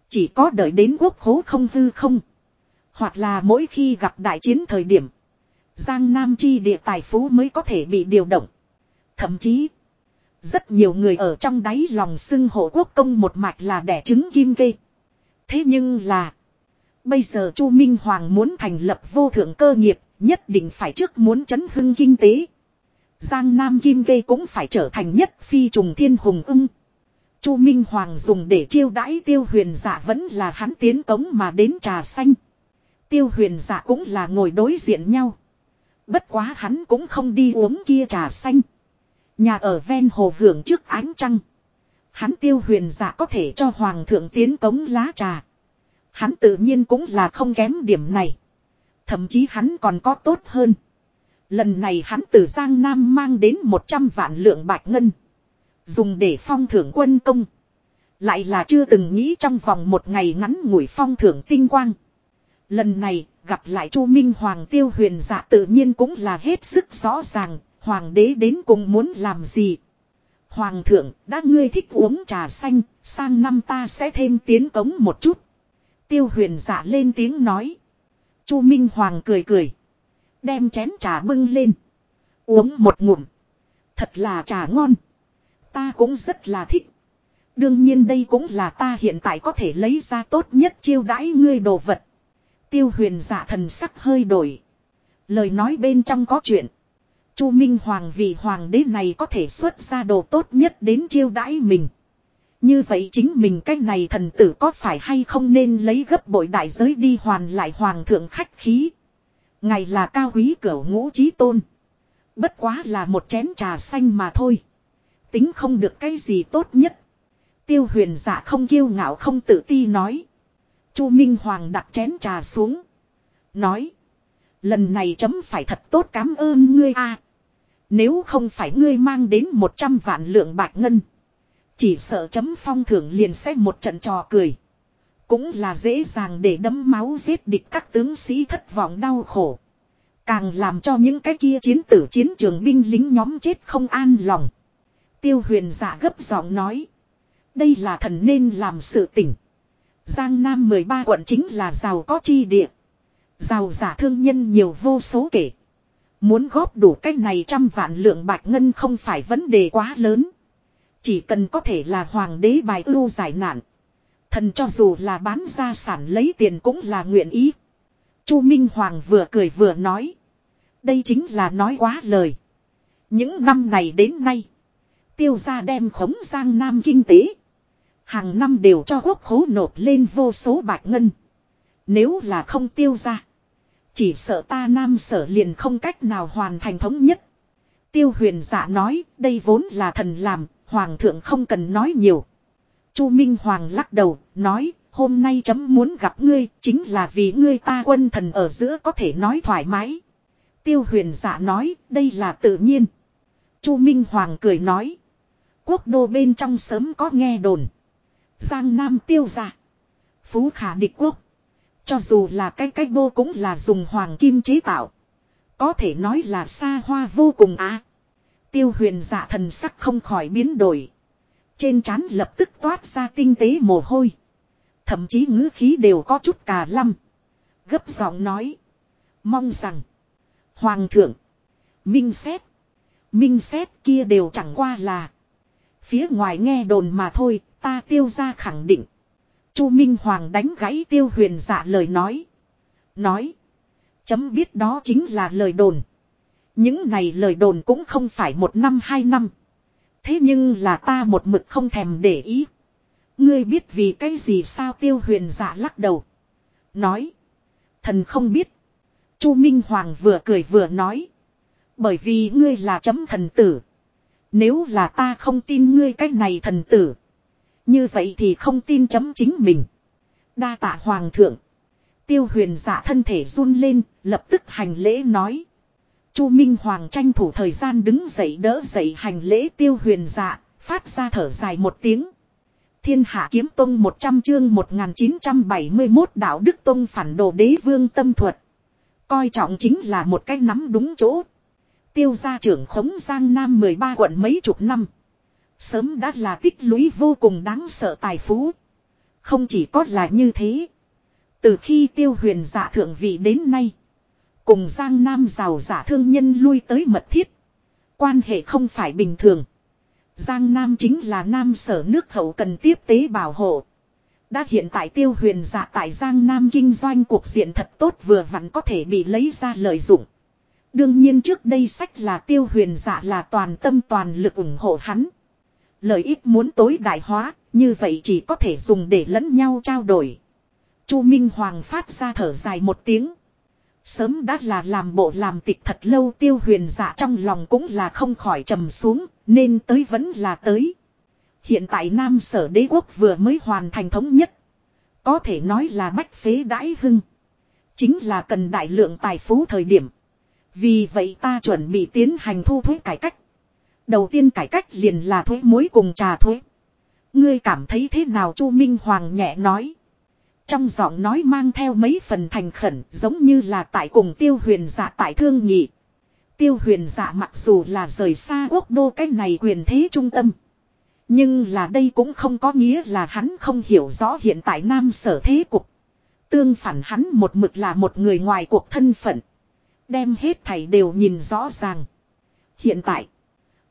Chỉ có đợi đến quốc khố không hư không. Hoặc là mỗi khi gặp đại chiến thời điểm. Giang Nam chi địa tài phú mới có thể bị điều động. Thậm chí. Rất nhiều người ở trong đáy lòng xưng hộ quốc công một mạch là đẻ trứng kim kê. Thế nhưng là. Bây giờ Chu Minh Hoàng muốn thành lập vô thượng cơ nghiệp, nhất định phải trước muốn chấn hưng kinh tế. Giang Nam Kim Kê cũng phải trở thành nhất phi trùng thiên hùng ưng. Chu Minh Hoàng dùng để chiêu đãi tiêu huyền giả vẫn là hắn tiến cống mà đến trà xanh. Tiêu huyền giả cũng là ngồi đối diện nhau. Bất quá hắn cũng không đi uống kia trà xanh. Nhà ở ven hồ hưởng trước ánh trăng. Hắn tiêu huyền dạ có thể cho hoàng thượng tiến cống lá trà. Hắn tự nhiên cũng là không kém điểm này. Thậm chí hắn còn có tốt hơn. Lần này hắn từ Giang Nam mang đến 100 vạn lượng bạch ngân. Dùng để phong thưởng quân công. Lại là chưa từng nghĩ trong vòng một ngày ngắn ngủi phong thưởng tinh quang. Lần này gặp lại Chu Minh Hoàng tiêu huyền dạ tự nhiên cũng là hết sức rõ ràng. Hoàng đế đến cùng muốn làm gì. Hoàng thượng, đã ngươi thích uống trà xanh. Sang năm ta sẽ thêm tiến cống một chút. Tiêu huyền giả lên tiếng nói. Chu Minh Hoàng cười cười. Đem chén trà bưng lên. Uống một ngụm. Thật là trà ngon. Ta cũng rất là thích. Đương nhiên đây cũng là ta hiện tại có thể lấy ra tốt nhất chiêu đãi ngươi đồ vật. Tiêu huyền giả thần sắc hơi đổi. Lời nói bên trong có chuyện. Chu Minh Hoàng vì hoàng đế này có thể xuất ra đồ tốt nhất đến chiêu đãi mình. Như vậy chính mình cái này thần tử có phải hay không nên lấy gấp bội đại giới đi hoàn lại hoàng thượng khách khí. Ngày là cao quý cửa ngũ trí tôn. Bất quá là một chén trà xanh mà thôi. Tính không được cái gì tốt nhất. Tiêu huyền dạ không kiêu ngạo không tự ti nói. Chu Minh Hoàng đặt chén trà xuống. Nói. Lần này chấm phải thật tốt cảm ơn ngươi a. Nếu không phải ngươi mang đến 100 vạn lượng bạc ngân. Chỉ sợ chấm phong thưởng liền sẽ một trận trò cười. Cũng là dễ dàng để đấm máu giết địch các tướng sĩ thất vọng đau khổ. Càng làm cho những cái kia chiến tử chiến trường binh lính nhóm chết không an lòng. Tiêu huyền giả gấp giọng nói. Đây là thần nên làm sự tỉnh. Giang Nam 13 quận chính là giàu có chi địa. Giàu giả thương nhân nhiều vô số kể. Muốn góp đủ cách này trăm vạn lượng bạch ngân không phải vấn đề quá lớn. Chỉ cần có thể là hoàng đế bài ưu giải nạn. Thần cho dù là bán gia sản lấy tiền cũng là nguyện ý. Chu Minh Hoàng vừa cười vừa nói. Đây chính là nói quá lời. Những năm này đến nay. Tiêu gia đem khống giang nam kinh tế. Hàng năm đều cho quốc khố nộp lên vô số bạch ngân. Nếu là không tiêu ra. Chỉ sợ ta nam sở liền không cách nào hoàn thành thống nhất. Tiêu huyền giả nói đây vốn là thần làm. Hoàng thượng không cần nói nhiều. Chu Minh Hoàng lắc đầu, nói, hôm nay chấm muốn gặp ngươi, chính là vì ngươi ta quân thần ở giữa có thể nói thoải mái. Tiêu huyền giả nói, đây là tự nhiên. Chu Minh Hoàng cười nói. Quốc đô bên trong sớm có nghe đồn. Giang Nam tiêu giả. Phú khả địch quốc. Cho dù là cái cách bô cũng là dùng hoàng kim chế tạo. Có thể nói là xa hoa vô cùng á. Tiêu huyền giả thần sắc không khỏi biến đổi. Trên trán lập tức toát ra tinh tế mồ hôi. Thậm chí ngữ khí đều có chút cà lăm. Gấp giọng nói. Mong rằng. Hoàng thượng. Minh xét. Minh xét kia đều chẳng qua là. Phía ngoài nghe đồn mà thôi. Ta tiêu ra khẳng định. Chu Minh Hoàng đánh gãy tiêu huyền giả lời nói. Nói. Chấm biết đó chính là lời đồn. Những này lời đồn cũng không phải một năm hai năm. Thế nhưng là ta một mực không thèm để ý. Ngươi biết vì cái gì sao tiêu huyền giả lắc đầu. Nói. Thần không biết. Chu Minh Hoàng vừa cười vừa nói. Bởi vì ngươi là chấm thần tử. Nếu là ta không tin ngươi cái này thần tử. Như vậy thì không tin chấm chính mình. Đa tạ hoàng thượng. Tiêu huyền giả thân thể run lên, lập tức hành lễ nói. Chu Minh Hoàng tranh thủ thời gian đứng dậy đỡ dậy hành lễ tiêu huyền dạ, phát ra thở dài một tiếng. Thiên hạ kiếm tông 100 chương 1971 đạo đức tông phản đồ đế vương tâm thuật. Coi trọng chính là một cái nắm đúng chỗ. Tiêu gia trưởng khống giang nam 13 quận mấy chục năm. Sớm đã là tích lũy vô cùng đáng sợ tài phú. Không chỉ có là như thế. Từ khi tiêu huyền giả thượng vị đến nay. Cùng Giang Nam giàu giả thương nhân lui tới mật thiết. Quan hệ không phải bình thường. Giang Nam chính là Nam sở nước hậu cần tiếp tế bảo hộ. Đã hiện tại tiêu huyền giả tại Giang Nam kinh doanh cuộc diện thật tốt vừa vặn có thể bị lấy ra lợi dụng. Đương nhiên trước đây sách là tiêu huyền giả là toàn tâm toàn lực ủng hộ hắn. Lợi ích muốn tối đại hóa, như vậy chỉ có thể dùng để lẫn nhau trao đổi. Chu Minh Hoàng phát ra thở dài một tiếng. Sớm đã là làm bộ làm tịch thật lâu tiêu huyền dạ trong lòng cũng là không khỏi trầm xuống, nên tới vẫn là tới. Hiện tại Nam sở đế quốc vừa mới hoàn thành thống nhất. Có thể nói là bách phế đãi hưng. Chính là cần đại lượng tài phú thời điểm. Vì vậy ta chuẩn bị tiến hành thu thuế cải cách. Đầu tiên cải cách liền là thuế muối cùng trà thuế. Ngươi cảm thấy thế nào Chu Minh Hoàng nhẹ nói. Trong giọng nói mang theo mấy phần thành khẩn giống như là tại cùng tiêu huyền dạ tại thương nhị. Tiêu huyền dạ mặc dù là rời xa quốc đô cái này quyền thế trung tâm. Nhưng là đây cũng không có nghĩa là hắn không hiểu rõ hiện tại nam sở thế cục. Tương phản hắn một mực là một người ngoài cuộc thân phận. Đem hết thảy đều nhìn rõ ràng. Hiện tại,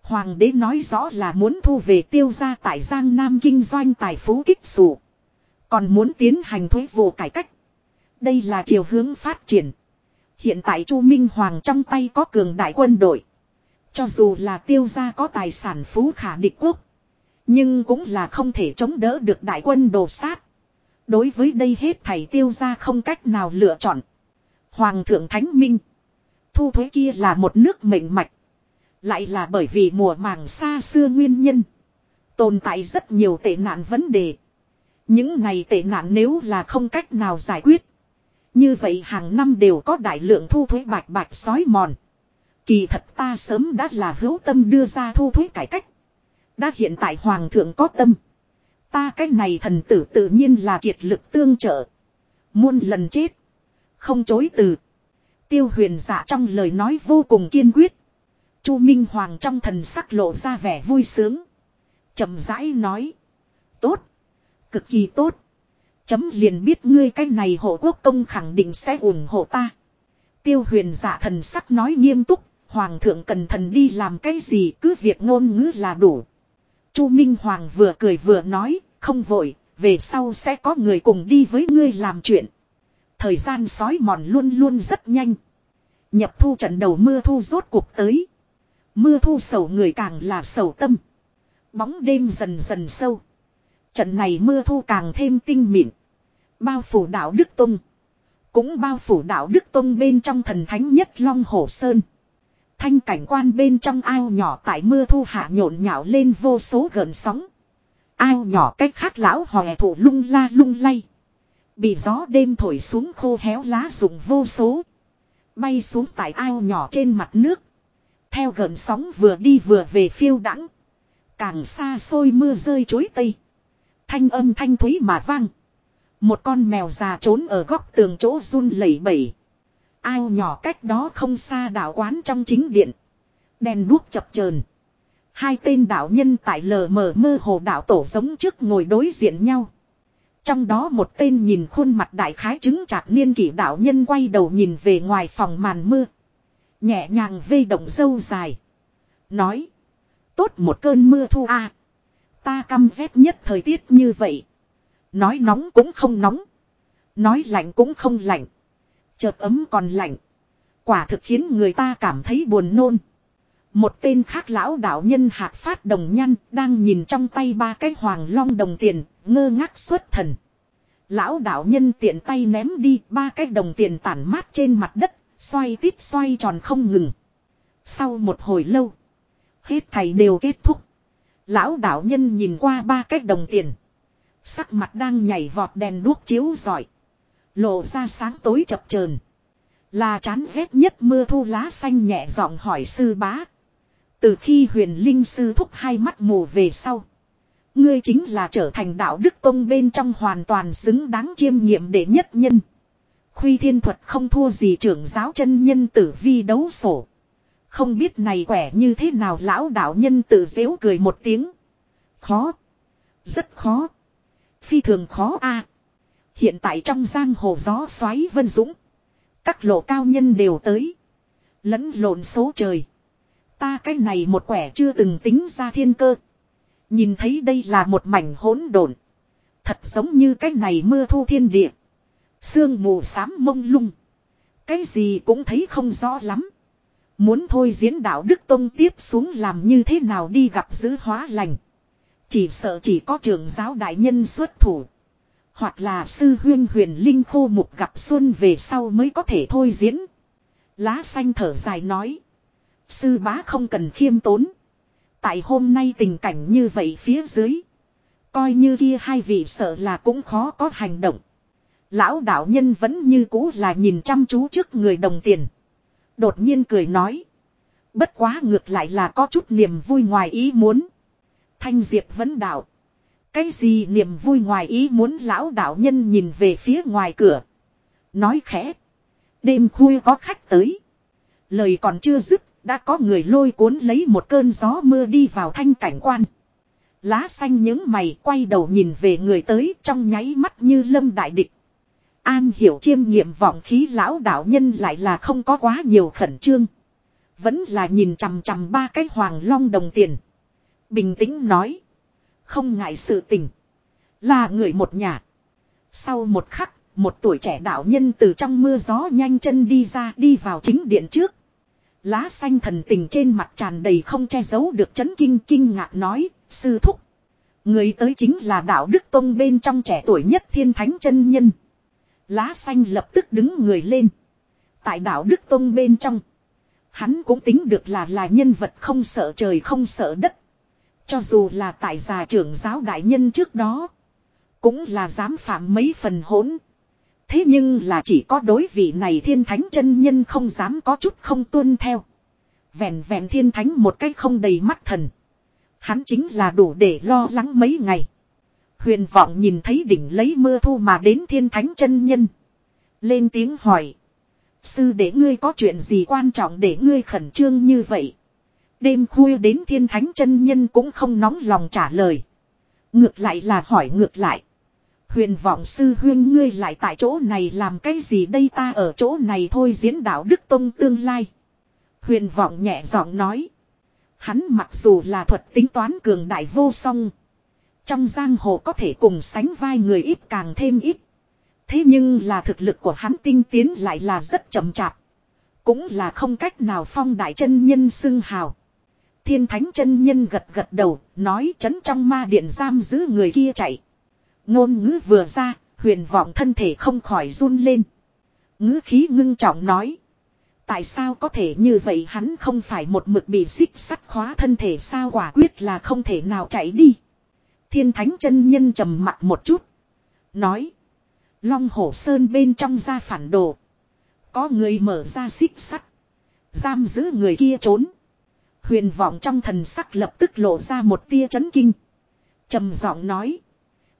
Hoàng đế nói rõ là muốn thu về tiêu gia tại Giang Nam kinh doanh tài phú kích sụ. Còn muốn tiến hành thuế vụ cải cách. Đây là chiều hướng phát triển. Hiện tại Chu Minh Hoàng trong tay có cường đại quân đội. Cho dù là tiêu gia có tài sản phú khả địch quốc. Nhưng cũng là không thể chống đỡ được đại quân đồ sát. Đối với đây hết thảy tiêu gia không cách nào lựa chọn. Hoàng thượng Thánh Minh. Thu thuế kia là một nước mệnh mạch. Lại là bởi vì mùa màng xa xưa nguyên nhân. Tồn tại rất nhiều tệ nạn vấn đề. Những này tệ nạn nếu là không cách nào giải quyết. Như vậy hàng năm đều có đại lượng thu thuế bạch bạch sói mòn. Kỳ thật ta sớm đã là hữu tâm đưa ra thu thuế cải cách. Đã hiện tại hoàng thượng có tâm. Ta cái này thần tử tự nhiên là kiệt lực tương trợ. Muôn lần chết. Không chối từ. Tiêu huyền giả trong lời nói vô cùng kiên quyết. Chu Minh Hoàng trong thần sắc lộ ra vẻ vui sướng. chậm rãi nói. Tốt. Cực kỳ tốt. Chấm liền biết ngươi cái này hộ quốc công khẳng định sẽ ủng hộ ta. Tiêu huyền giả thần sắc nói nghiêm túc. Hoàng thượng cần thần đi làm cái gì cứ việc ngôn ngữ là đủ. Chu Minh Hoàng vừa cười vừa nói. Không vội. Về sau sẽ có người cùng đi với ngươi làm chuyện. Thời gian sói mòn luôn luôn rất nhanh. Nhập thu trận đầu mưa thu rốt cuộc tới. Mưa thu sầu người càng là sầu tâm. Bóng đêm dần dần sâu. Trận này mưa thu càng thêm tinh mịn. Bao phủ đạo Đức Tông. Cũng bao phủ đạo Đức Tông bên trong thần thánh nhất Long Hồ Sơn. Thanh cảnh quan bên trong ao nhỏ tại mưa thu hạ nhộn nhạo lên vô số gần sóng. Ao nhỏ cách khác lão hòe thủ lung la lung lay. Bị gió đêm thổi xuống khô héo lá rụng vô số. Bay xuống tại ao nhỏ trên mặt nước. Theo gần sóng vừa đi vừa về phiêu đãng Càng xa xôi mưa rơi chối tây. Thanh âm thanh thúy mà vang. Một con mèo già trốn ở góc tường chỗ run lẩy bẩy. Ao nhỏ cách đó không xa đạo quán trong chính điện. Đèn đuốc chập chờn Hai tên đạo nhân tại lờ mờ mơ hồ đạo tổ giống trước ngồi đối diện nhau. Trong đó một tên nhìn khuôn mặt đại khái chứng chạc niên kỷ đạo nhân quay đầu nhìn về ngoài phòng màn mưa. Nhẹ nhàng vây động dâu dài. Nói. Tốt một cơn mưa thu a Ta căm ghét nhất thời tiết như vậy. Nói nóng cũng không nóng. Nói lạnh cũng không lạnh. Chợt ấm còn lạnh. Quả thực khiến người ta cảm thấy buồn nôn. Một tên khác lão đạo nhân hạc phát đồng nhăn đang nhìn trong tay ba cái hoàng long đồng tiền, ngơ ngác xuất thần. Lão đạo nhân tiện tay ném đi ba cái đồng tiền tản mát trên mặt đất, xoay tít xoay tròn không ngừng. Sau một hồi lâu, hết thầy đều kết thúc. Lão đạo nhân nhìn qua ba cái đồng tiền. Sắc mặt đang nhảy vọt đèn đuốc chiếu rọi. Lộ ra sáng tối chập chờn Là chán ghét nhất mưa thu lá xanh nhẹ giọng hỏi sư bá. Từ khi huyền linh sư thúc hai mắt mù về sau. Ngươi chính là trở thành đạo đức tông bên trong hoàn toàn xứng đáng chiêm nghiệm để nhất nhân. Khuy thiên thuật không thua gì trưởng giáo chân nhân tử vi đấu sổ. Không biết này quẻ như thế nào lão đạo nhân tự dễu cười một tiếng. Khó. Rất khó. Phi thường khó a. Hiện tại trong giang hồ gió xoáy vân dũng. Các lộ cao nhân đều tới. Lẫn lộn số trời. Ta cái này một quẻ chưa từng tính ra thiên cơ. Nhìn thấy đây là một mảnh hỗn độn. Thật giống như cái này mưa thu thiên địa. Sương mù xám mông lung. Cái gì cũng thấy không rõ lắm. Muốn thôi diễn đạo Đức Tông tiếp xuống làm như thế nào đi gặp giữ hóa lành. Chỉ sợ chỉ có trường giáo đại nhân xuất thủ. Hoặc là sư huyên huyền linh khô mục gặp xuân về sau mới có thể thôi diễn. Lá xanh thở dài nói. Sư bá không cần khiêm tốn. Tại hôm nay tình cảnh như vậy phía dưới. Coi như kia hai vị sợ là cũng khó có hành động. Lão đạo nhân vẫn như cũ là nhìn chăm chú trước người đồng tiền. Đột nhiên cười nói. Bất quá ngược lại là có chút niềm vui ngoài ý muốn. Thanh Diệp vẫn đạo. Cái gì niềm vui ngoài ý muốn lão đạo nhân nhìn về phía ngoài cửa. Nói khẽ. Đêm khuya có khách tới. Lời còn chưa dứt, đã có người lôi cuốn lấy một cơn gió mưa đi vào thanh cảnh quan. Lá xanh những mày quay đầu nhìn về người tới trong nháy mắt như lâm đại địch. An hiểu chiêm nghiệm vọng khí lão đạo nhân lại là không có quá nhiều khẩn trương. Vẫn là nhìn chằm chằm ba cái hoàng long đồng tiền. Bình tĩnh nói. Không ngại sự tình. Là người một nhà. Sau một khắc, một tuổi trẻ đạo nhân từ trong mưa gió nhanh chân đi ra đi vào chính điện trước. Lá xanh thần tình trên mặt tràn đầy không che giấu được chấn kinh kinh ngạc nói, sư thúc. Người tới chính là đạo Đức Tông bên trong trẻ tuổi nhất thiên thánh chân nhân. Lá xanh lập tức đứng người lên. Tại đạo Đức Tông bên trong. Hắn cũng tính được là là nhân vật không sợ trời không sợ đất. Cho dù là tại già trưởng giáo đại nhân trước đó. Cũng là dám phạm mấy phần hỗn. Thế nhưng là chỉ có đối vị này thiên thánh chân nhân không dám có chút không tuân theo. Vẹn vẹn thiên thánh một cách không đầy mắt thần. Hắn chính là đủ để lo lắng mấy ngày. Huyền vọng nhìn thấy đỉnh lấy mưa thu mà đến thiên thánh chân nhân. Lên tiếng hỏi. Sư để ngươi có chuyện gì quan trọng để ngươi khẩn trương như vậy. Đêm khuya đến thiên thánh chân nhân cũng không nóng lòng trả lời. Ngược lại là hỏi ngược lại. Huyền vọng sư huyên ngươi lại tại chỗ này làm cái gì đây ta ở chỗ này thôi diễn đạo đức tông tương lai. Huyền vọng nhẹ giọng nói. Hắn mặc dù là thuật tính toán cường đại vô song. Trong giang hồ có thể cùng sánh vai người ít càng thêm ít. Thế nhưng là thực lực của hắn tinh tiến lại là rất chậm chạp. Cũng là không cách nào phong đại chân nhân xưng hào. Thiên thánh chân nhân gật gật đầu, nói chấn trong ma điện giam giữ người kia chạy. Ngôn ngữ vừa ra, huyền vọng thân thể không khỏi run lên. Ngữ khí ngưng trọng nói. Tại sao có thể như vậy hắn không phải một mực bị xích sắt khóa thân thể sao quả quyết là không thể nào chạy đi. Thiên thánh chân nhân trầm mặt một chút. Nói. Long hổ sơn bên trong ra phản đồ. Có người mở ra xích sắt. Giam giữ người kia trốn. Huyền vọng trong thần sắc lập tức lộ ra một tia chấn kinh. trầm giọng nói.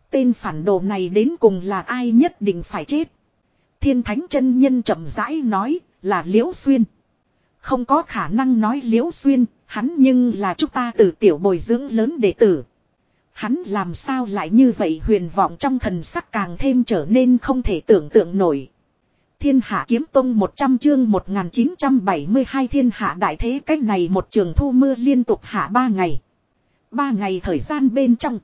Tên phản đồ này đến cùng là ai nhất định phải chết. Thiên thánh chân nhân chậm rãi nói là liễu xuyên. Không có khả năng nói liễu xuyên, hắn nhưng là chúng ta từ tiểu bồi dưỡng lớn đệ tử. Hắn làm sao lại như vậy huyền vọng trong thần sắc càng thêm trở nên không thể tưởng tượng nổi. Thiên hạ kiếm tông 100 chương 1972 thiên hạ đại thế cách này một trường thu mưa liên tục hạ ba ngày. Ba ngày thời gian bên trong.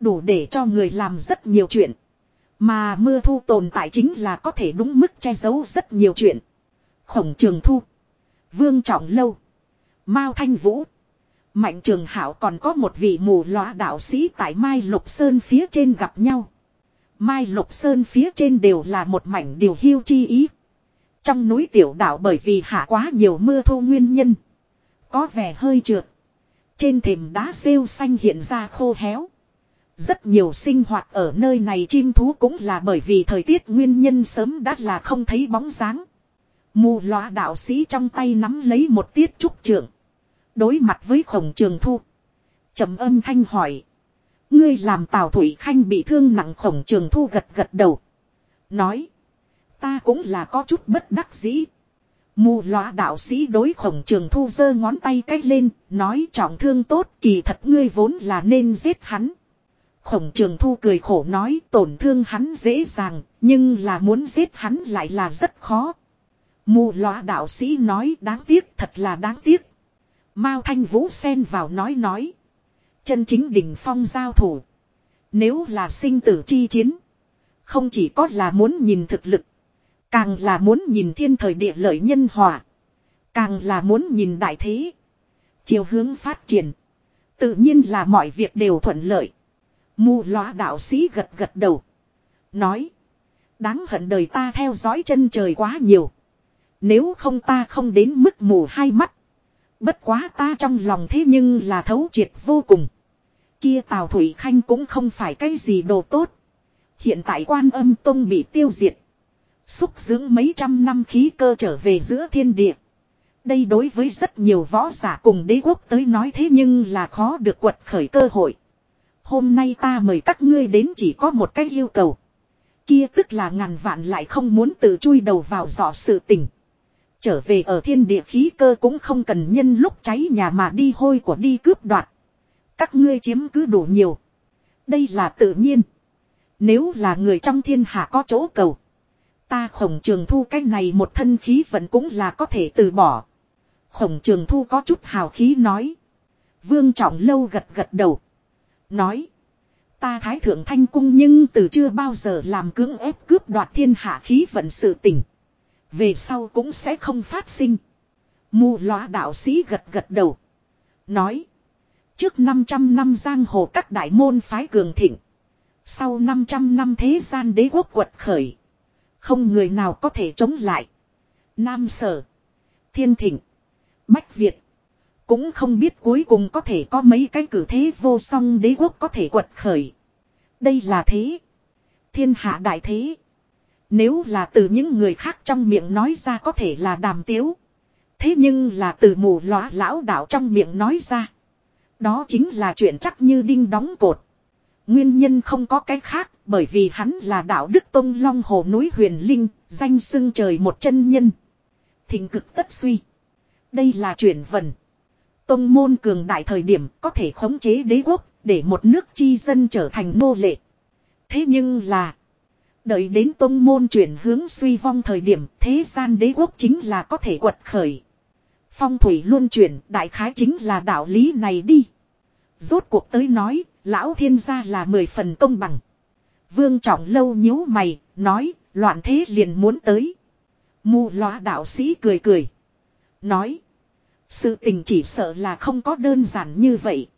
Đủ để cho người làm rất nhiều chuyện. Mà mưa thu tồn tại chính là có thể đúng mức che giấu rất nhiều chuyện. Khổng trường thu. Vương trọng lâu. Mao thanh vũ. Mạnh trường hảo còn có một vị mù lòa đạo sĩ tại Mai Lục Sơn phía trên gặp nhau. Mai Lục Sơn phía trên đều là một mảnh điều hưu chi ý. Trong núi tiểu đảo bởi vì hạ quá nhiều mưa thu nguyên nhân. Có vẻ hơi trượt. Trên thềm đá rêu xanh hiện ra khô héo. Rất nhiều sinh hoạt ở nơi này chim thú cũng là bởi vì thời tiết nguyên nhân sớm đã là không thấy bóng dáng. Mù lòa đạo sĩ trong tay nắm lấy một tiết trúc trưởng. Đối mặt với khổng trường thu. trầm âm thanh hỏi. Ngươi làm tào thủy khanh bị thương nặng khổng trường thu gật gật đầu. Nói. Ta cũng là có chút bất đắc dĩ. Mù loa đạo sĩ đối khổng trường thu giơ ngón tay cách lên, nói trọng thương tốt kỳ thật ngươi vốn là nên giết hắn. Khổng trường thu cười khổ nói tổn thương hắn dễ dàng, nhưng là muốn giết hắn lại là rất khó. Mù loa đạo sĩ nói đáng tiếc thật là đáng tiếc. Mao thanh vũ xen vào nói nói. Chân chính đỉnh phong giao thủ. Nếu là sinh tử chi chiến. Không chỉ có là muốn nhìn thực lực. Càng là muốn nhìn thiên thời địa lợi nhân hòa. Càng là muốn nhìn đại thế. Chiều hướng phát triển. Tự nhiên là mọi việc đều thuận lợi. Mù loa đạo sĩ gật gật đầu. Nói. Đáng hận đời ta theo dõi chân trời quá nhiều. Nếu không ta không đến mức mù hai mắt. Bất quá ta trong lòng thế nhưng là thấu triệt vô cùng. Kia Tào Thủy Khanh cũng không phải cái gì đồ tốt. Hiện tại quan âm tông bị tiêu diệt. Xúc dưỡng mấy trăm năm khí cơ trở về giữa thiên địa. Đây đối với rất nhiều võ giả cùng đế quốc tới nói thế nhưng là khó được quật khởi cơ hội. Hôm nay ta mời các ngươi đến chỉ có một cái yêu cầu. Kia tức là ngàn vạn lại không muốn tự chui đầu vào dọ sự tình. Trở về ở thiên địa khí cơ cũng không cần nhân lúc cháy nhà mà đi hôi của đi cướp đoạt. Các ngươi chiếm cứ đủ nhiều. Đây là tự nhiên. Nếu là người trong thiên hạ có chỗ cầu. Ta khổng trường thu cái này một thân khí vẫn cũng là có thể từ bỏ. Khổng trường thu có chút hào khí nói. Vương trọng lâu gật gật đầu. Nói. Ta thái thượng thanh cung nhưng từ chưa bao giờ làm cưỡng ép cướp đoạt thiên hạ khí vận sự tình. Về sau cũng sẽ không phát sinh. Mù lóa đạo sĩ gật gật đầu. Nói. Trước 500 năm giang hồ các đại môn phái cường thịnh. Sau 500 năm thế gian đế quốc quật khởi. Không người nào có thể chống lại. Nam sở. Thiên thịnh. Bách Việt. Cũng không biết cuối cùng có thể có mấy cái cử thế vô song đế quốc có thể quật khởi. Đây là thế. Thiên hạ đại thế. Nếu là từ những người khác trong miệng nói ra có thể là đàm tiếu. Thế nhưng là từ mù lóa lão đạo trong miệng nói ra. Đó chính là chuyện chắc như đinh đóng cột. Nguyên nhân không có cái khác bởi vì hắn là đạo đức tông long hồ núi huyền linh, danh xưng trời một chân nhân. Thịnh cực tất suy. Đây là chuyển vần. Tông môn cường đại thời điểm có thể khống chế đế quốc để một nước chi dân trở thành nô lệ. Thế nhưng là Đợi đến tông môn chuyển hướng suy vong thời điểm thế gian đế quốc chính là có thể quật khởi. Phong thủy luôn chuyển đại khái chính là đạo lý này đi. Rốt cuộc tới nói, lão thiên gia là mười phần công bằng. Vương trọng lâu nhíu mày, nói, loạn thế liền muốn tới. Mù loa đạo sĩ cười cười. Nói, sự tình chỉ sợ là không có đơn giản như vậy.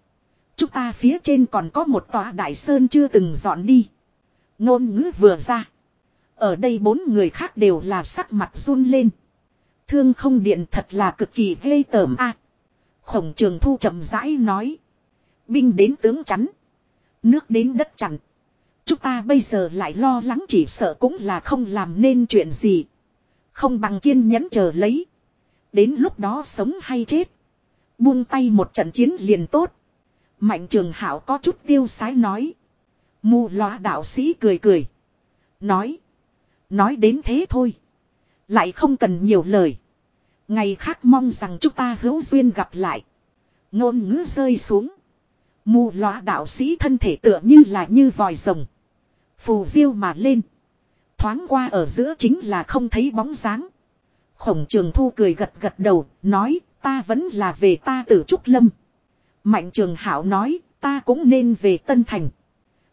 Chúng ta phía trên còn có một tòa đại sơn chưa từng dọn đi. Ngôn ngữ vừa ra. Ở đây bốn người khác đều là sắc mặt run lên. Thương không điện thật là cực kỳ ghê tởm a. khổng trường thu chậm rãi nói. Binh đến tướng chắn. Nước đến đất chặn. Chúng ta bây giờ lại lo lắng chỉ sợ cũng là không làm nên chuyện gì. Không bằng kiên nhẫn chờ lấy. Đến lúc đó sống hay chết. Buông tay một trận chiến liền tốt. Mạnh trường hảo có chút tiêu sái nói. Mù loa đạo sĩ cười cười. Nói. Nói đến thế thôi. Lại không cần nhiều lời. Ngày khác mong rằng chúng ta hữu duyên gặp lại. Ngôn ngữ rơi xuống. Mù loa đạo sĩ thân thể tựa như là như vòi rồng. Phù diêu mà lên. Thoáng qua ở giữa chính là không thấy bóng dáng. Khổng trường thu cười gật gật đầu, nói, ta vẫn là về ta tử Trúc Lâm. Mạnh trường hảo nói, ta cũng nên về Tân Thành.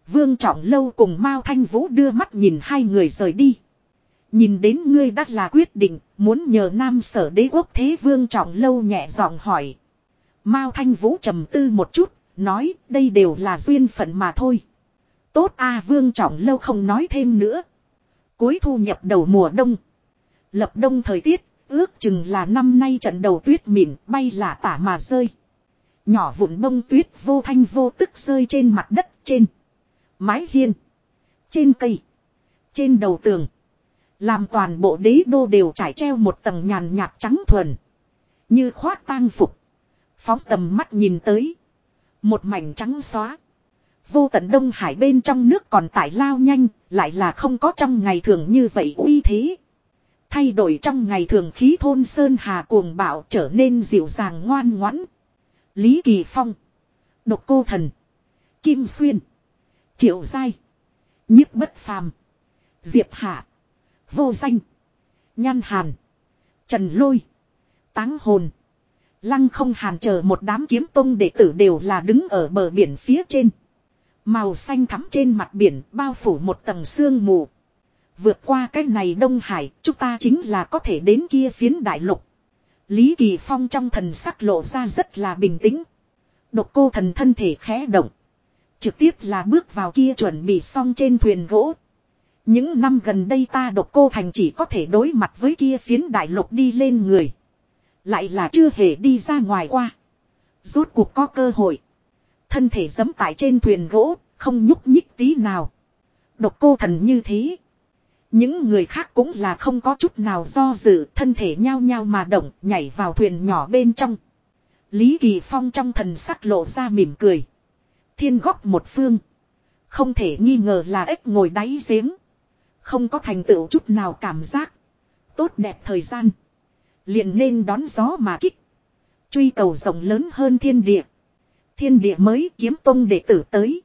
Vương Trọng Lâu cùng Mao Thanh Vũ đưa mắt nhìn hai người rời đi. Nhìn đến ngươi đã là quyết định, muốn nhờ nam sở đế quốc thế vương trọng lâu nhẹ giọng hỏi. Mao Thanh Vũ trầm tư một chút, nói đây đều là duyên phận mà thôi. Tốt a vương trọng lâu không nói thêm nữa. Cuối thu nhập đầu mùa đông. Lập đông thời tiết, ước chừng là năm nay trận đầu tuyết mịn bay là tả mà rơi. Nhỏ vụn bông tuyết vô thanh vô tức rơi trên mặt đất trên. Mái hiên. Trên cây. Trên đầu tường. Làm toàn bộ đế đô đều trải treo một tầng nhàn nhạt trắng thuần. Như khoác tang phục. Phóng tầm mắt nhìn tới. Một mảnh trắng xóa. Vô tận Đông Hải bên trong nước còn tải lao nhanh, lại là không có trong ngày thường như vậy uy thế. Thay đổi trong ngày thường khí thôn Sơn Hà cuồng bạo trở nên dịu dàng ngoan ngoãn. Lý Kỳ Phong. Độc Cô Thần. Kim Xuyên. Triệu Giai. nhiếp bất phàm. Diệp Hạ. Vô danh. Nhan Hàn. Trần Lôi. Táng Hồn. Lăng không hàn chờ một đám kiếm tông đệ tử đều là đứng ở bờ biển phía trên. Màu xanh thắm trên mặt biển bao phủ một tầng sương mù. Vượt qua cái này Đông Hải, chúng ta chính là có thể đến kia phiến đại lục. Lý Kỳ Phong trong thần sắc lộ ra rất là bình tĩnh. Độc cô thần thân thể khẽ động. Trực tiếp là bước vào kia chuẩn bị xong trên thuyền gỗ. Những năm gần đây ta độc cô thành chỉ có thể đối mặt với kia phiến đại lục đi lên người. Lại là chưa hề đi ra ngoài qua. Rốt cuộc có cơ hội. Thân thể giẫm tại trên thuyền gỗ, không nhúc nhích tí nào. Độc cô thần như thế. Những người khác cũng là không có chút nào do dự, thân thể nhao nhao mà động, nhảy vào thuyền nhỏ bên trong. Lý Kỳ Phong trong thần sắc lộ ra mỉm cười. Thiên góc một phương. Không thể nghi ngờ là ếch ngồi đáy giếng. Không có thành tựu chút nào cảm giác. Tốt đẹp thời gian. liền nên đón gió mà kích. Truy cầu rộng lớn hơn thiên địa. Thiên địa mới kiếm tông đệ tử tới.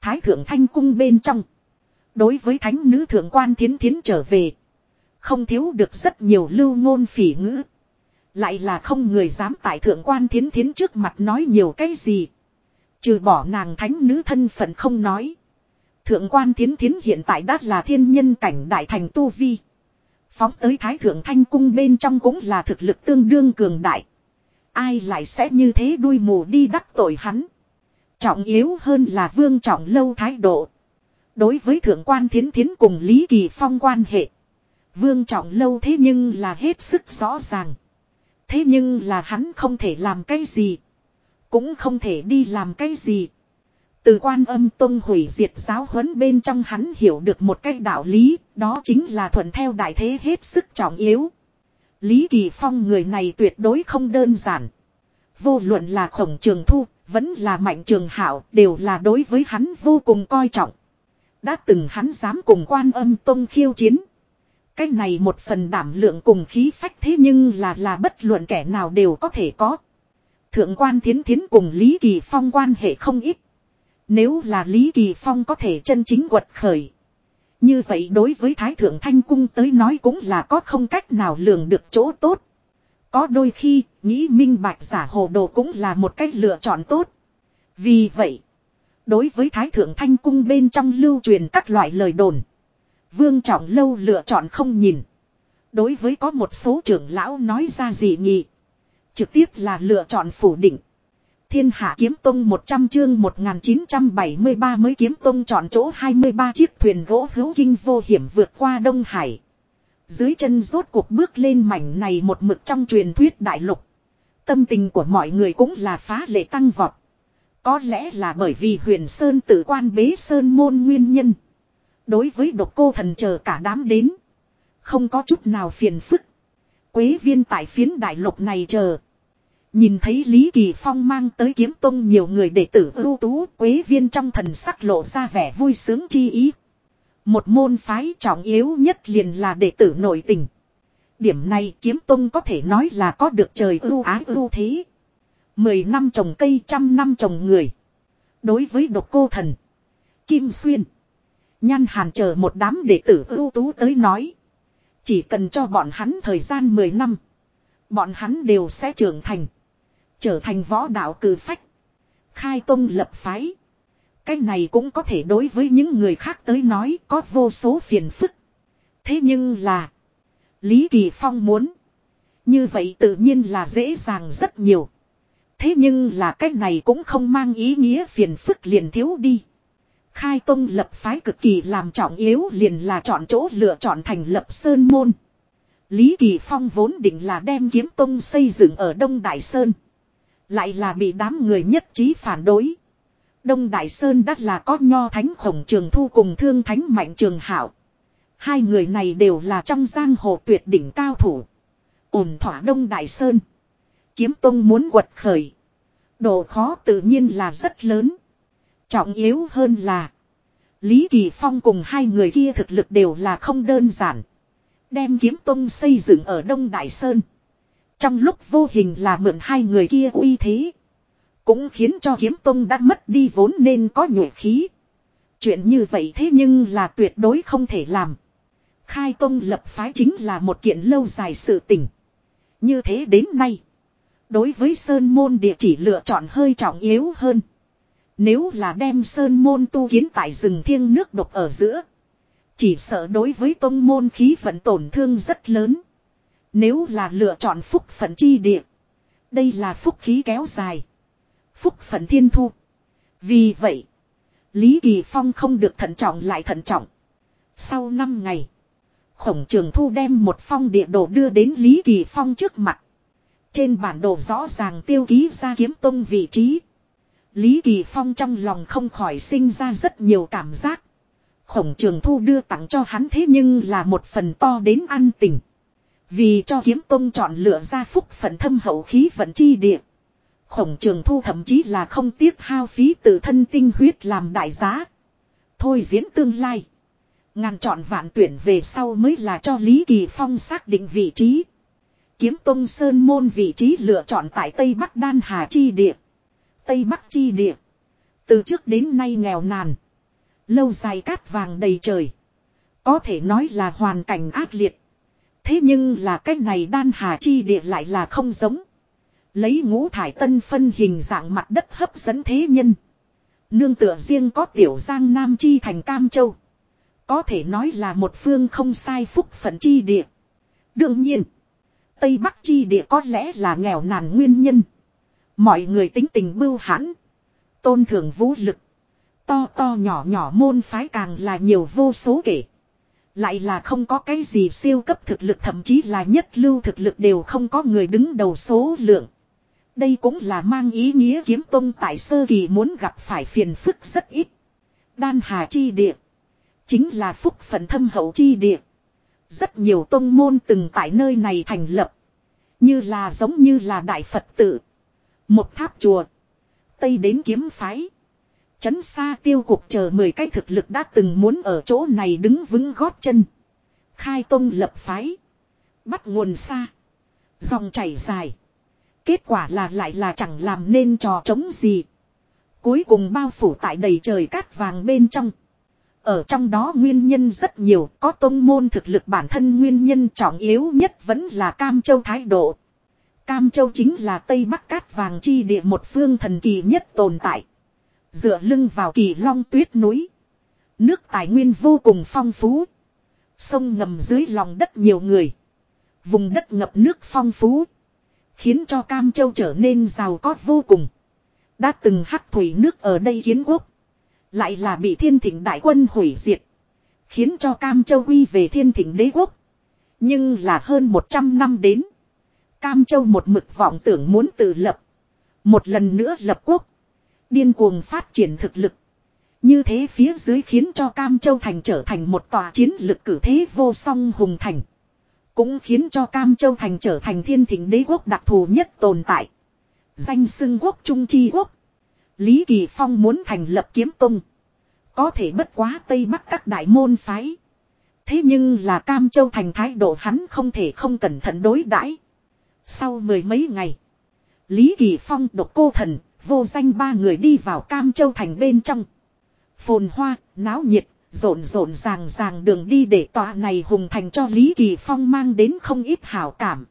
Thái thượng thanh cung bên trong. Đối với thánh nữ thượng quan thiến thiến trở về. Không thiếu được rất nhiều lưu ngôn phỉ ngữ. Lại là không người dám tại thượng quan thiến thiến trước mặt nói nhiều cái gì. Trừ bỏ nàng thánh nữ thân phận không nói. Thượng quan thiến thiến hiện tại đã là thiên nhân cảnh đại thành tu vi. Phóng tới thái thượng thanh cung bên trong cũng là thực lực tương đương cường đại. Ai lại sẽ như thế đuôi mù đi đắc tội hắn. Trọng yếu hơn là vương trọng lâu thái độ. Đối với thượng quan thiến thiến cùng Lý Kỳ Phong quan hệ. Vương trọng lâu thế nhưng là hết sức rõ ràng. Thế nhưng là hắn không thể làm cái gì. Cũng không thể đi làm cái gì. Từ quan âm tông hủy diệt giáo huấn bên trong hắn hiểu được một cái đạo lý, đó chính là thuận theo đại thế hết sức trọng yếu. Lý Kỳ Phong người này tuyệt đối không đơn giản. Vô luận là khổng trường thu, vẫn là mạnh trường hảo, đều là đối với hắn vô cùng coi trọng. Đã từng hắn dám cùng quan âm tông khiêu chiến. Cái này một phần đảm lượng cùng khí phách thế nhưng là là bất luận kẻ nào đều có thể có. Thượng quan thiến thiến cùng Lý Kỳ Phong quan hệ không ít. Nếu là Lý Kỳ Phong có thể chân chính quật khởi. Như vậy đối với Thái Thượng Thanh Cung tới nói cũng là có không cách nào lường được chỗ tốt. Có đôi khi, nghĩ minh bạch giả hồ đồ cũng là một cách lựa chọn tốt. Vì vậy, đối với Thái Thượng Thanh Cung bên trong lưu truyền các loại lời đồn. Vương Trọng Lâu lựa chọn không nhìn. Đối với có một số trưởng lão nói ra gì nhỉ. Trực tiếp là lựa chọn phủ định. Thiên Hạ Kiếm Tông 100 chương 1973 mới Kiếm Tông chọn chỗ 23 chiếc thuyền gỗ hữu kinh vô hiểm vượt qua Đông Hải. Dưới chân rốt cuộc bước lên mảnh này một mực trong truyền thuyết đại lục. Tâm tình của mọi người cũng là phá lệ tăng vọt. Có lẽ là bởi vì huyền Sơn tự quan bế Sơn môn nguyên nhân. Đối với độc cô thần chờ cả đám đến. Không có chút nào phiền phức. Quế viên tại phiến đại lục này chờ. Nhìn thấy Lý Kỳ Phong mang tới kiếm tông nhiều người đệ tử ưu tú, quế viên trong thần sắc lộ ra vẻ vui sướng chi ý. Một môn phái trọng yếu nhất liền là đệ tử nội tình. Điểm này kiếm tông có thể nói là có được trời ưu ái ưu thế. Mười năm trồng cây, trăm năm trồng người. Đối với độc cô thần. Kim Xuyên. Nhăn hàn chờ một đám đệ tử ưu tú tới nói. Chỉ cần cho bọn hắn thời gian 10 năm. Bọn hắn đều sẽ trưởng thành. Trở thành võ đạo cử phách. Khai tông lập phái. Cái này cũng có thể đối với những người khác tới nói có vô số phiền phức. Thế nhưng là. Lý Kỳ Phong muốn. Như vậy tự nhiên là dễ dàng rất nhiều. Thế nhưng là cách này cũng không mang ý nghĩa phiền phức liền thiếu đi. Khai Tông lập phái cực kỳ làm trọng yếu liền là chọn chỗ lựa chọn thành lập Sơn Môn. Lý Kỳ Phong vốn định là đem kiếm tông xây dựng ở Đông Đại Sơn. Lại là bị đám người nhất trí phản đối. Đông Đại Sơn đắt là có nho thánh khổng trường thu cùng thương thánh mạnh trường hảo. Hai người này đều là trong giang hồ tuyệt đỉnh cao thủ. ổn thỏa Đông Đại Sơn. Kiếm tông muốn quật khởi. Độ khó tự nhiên là rất lớn. Trọng yếu hơn là. Lý Kỳ Phong cùng hai người kia thực lực đều là không đơn giản. Đem kiếm tông xây dựng ở Đông Đại Sơn. Trong lúc vô hình là mượn hai người kia uy thế. Cũng khiến cho kiếm tông đã mất đi vốn nên có nhuệ khí. Chuyện như vậy thế nhưng là tuyệt đối không thể làm. Khai tông lập phái chính là một kiện lâu dài sự tình. Như thế đến nay. Đối với Sơn Môn địa chỉ lựa chọn hơi trọng yếu hơn. Nếu là đem Sơn Môn tu kiến tại rừng thiêng nước độc ở giữa. Chỉ sợ đối với tông môn khí vận tổn thương rất lớn. Nếu là lựa chọn phúc phận chi địa. Đây là phúc khí kéo dài. Phúc phận thiên thu. Vì vậy. Lý Kỳ Phong không được thận trọng lại thận trọng. Sau 5 ngày. Khổng trường thu đem một phong địa đồ đưa đến Lý Kỳ Phong trước mặt. Trên bản đồ rõ ràng tiêu ký ra kiếm tông vị trí. Lý Kỳ Phong trong lòng không khỏi sinh ra rất nhiều cảm giác. Khổng trường thu đưa tặng cho hắn thế nhưng là một phần to đến ăn tình. Vì cho kiếm tông chọn lựa ra phúc phận thâm hậu khí vận chi địa. Khổng trường thu thậm chí là không tiếc hao phí tự thân tinh huyết làm đại giá. Thôi diễn tương lai. Ngàn chọn vạn tuyển về sau mới là cho Lý Kỳ Phong xác định vị trí. Kiếm Tông Sơn Môn vị trí lựa chọn tại Tây Bắc Đan Hà Chi Địa. Tây Bắc Chi Địa. Từ trước đến nay nghèo nàn. Lâu dài cát vàng đầy trời. Có thể nói là hoàn cảnh ác liệt. Thế nhưng là cách này Đan Hà Chi Địa lại là không giống. Lấy ngũ thải tân phân hình dạng mặt đất hấp dẫn thế nhân. Nương tựa riêng có tiểu giang Nam Chi thành Cam Châu. Có thể nói là một phương không sai phúc phận chi địa. Đương nhiên. Tây Bắc chi địa có lẽ là nghèo nàn nguyên nhân. Mọi người tính tình bưu hãn. Tôn thường vũ lực. To to nhỏ nhỏ môn phái càng là nhiều vô số kể. Lại là không có cái gì siêu cấp thực lực, thậm chí là nhất lưu thực lực đều không có người đứng đầu số lượng. Đây cũng là mang ý nghĩa kiếm tông tại sơ kỳ muốn gặp phải phiền phức rất ít. Đan hà chi địa. Chính là phúc phận thâm hậu chi địa. Rất nhiều tông môn từng tại nơi này thành lập. Như là giống như là đại Phật tự. Một tháp chùa. Tây đến kiếm phái. Chấn xa tiêu cục chờ mười cái thực lực đã từng muốn ở chỗ này đứng vững gót chân. Khai tông lập phái. Bắt nguồn xa. Dòng chảy dài. Kết quả là lại là chẳng làm nên trò trống gì. Cuối cùng bao phủ tại đầy trời cát vàng bên trong. Ở trong đó nguyên nhân rất nhiều, có tông môn thực lực bản thân nguyên nhân trọng yếu nhất vẫn là Cam Châu thái độ. Cam Châu chính là Tây Bắc Cát Vàng chi địa một phương thần kỳ nhất tồn tại. Dựa lưng vào kỳ long tuyết núi. Nước tài nguyên vô cùng phong phú. Sông ngầm dưới lòng đất nhiều người. Vùng đất ngập nước phong phú. Khiến cho Cam Châu trở nên giàu có vô cùng. Đã từng hắc thủy nước ở đây kiến quốc. Lại là bị thiên thỉnh đại quân hủy diệt. Khiến cho Cam Châu quy về thiên thỉnh đế quốc. Nhưng là hơn 100 năm đến. Cam Châu một mực vọng tưởng muốn tự lập. Một lần nữa lập quốc. Điên cuồng phát triển thực lực. Như thế phía dưới khiến cho Cam Châu Thành trở thành một tòa chiến lực cử thế vô song hùng thành. Cũng khiến cho Cam Châu Thành trở thành thiên thỉnh đế quốc đặc thù nhất tồn tại. Danh xưng quốc trung chi quốc. Lý Kỳ Phong muốn thành lập kiếm tung. Có thể bất quá Tây Bắc các đại môn phái. Thế nhưng là Cam Châu thành thái độ hắn không thể không cẩn thận đối đãi. Sau mười mấy ngày. Lý Kỳ Phong độc cô thần, vô danh ba người đi vào Cam Châu thành bên trong. Phồn hoa, náo nhiệt, rộn rộn ràng ràng đường đi để tòa này hùng thành cho Lý Kỳ Phong mang đến không ít hảo cảm.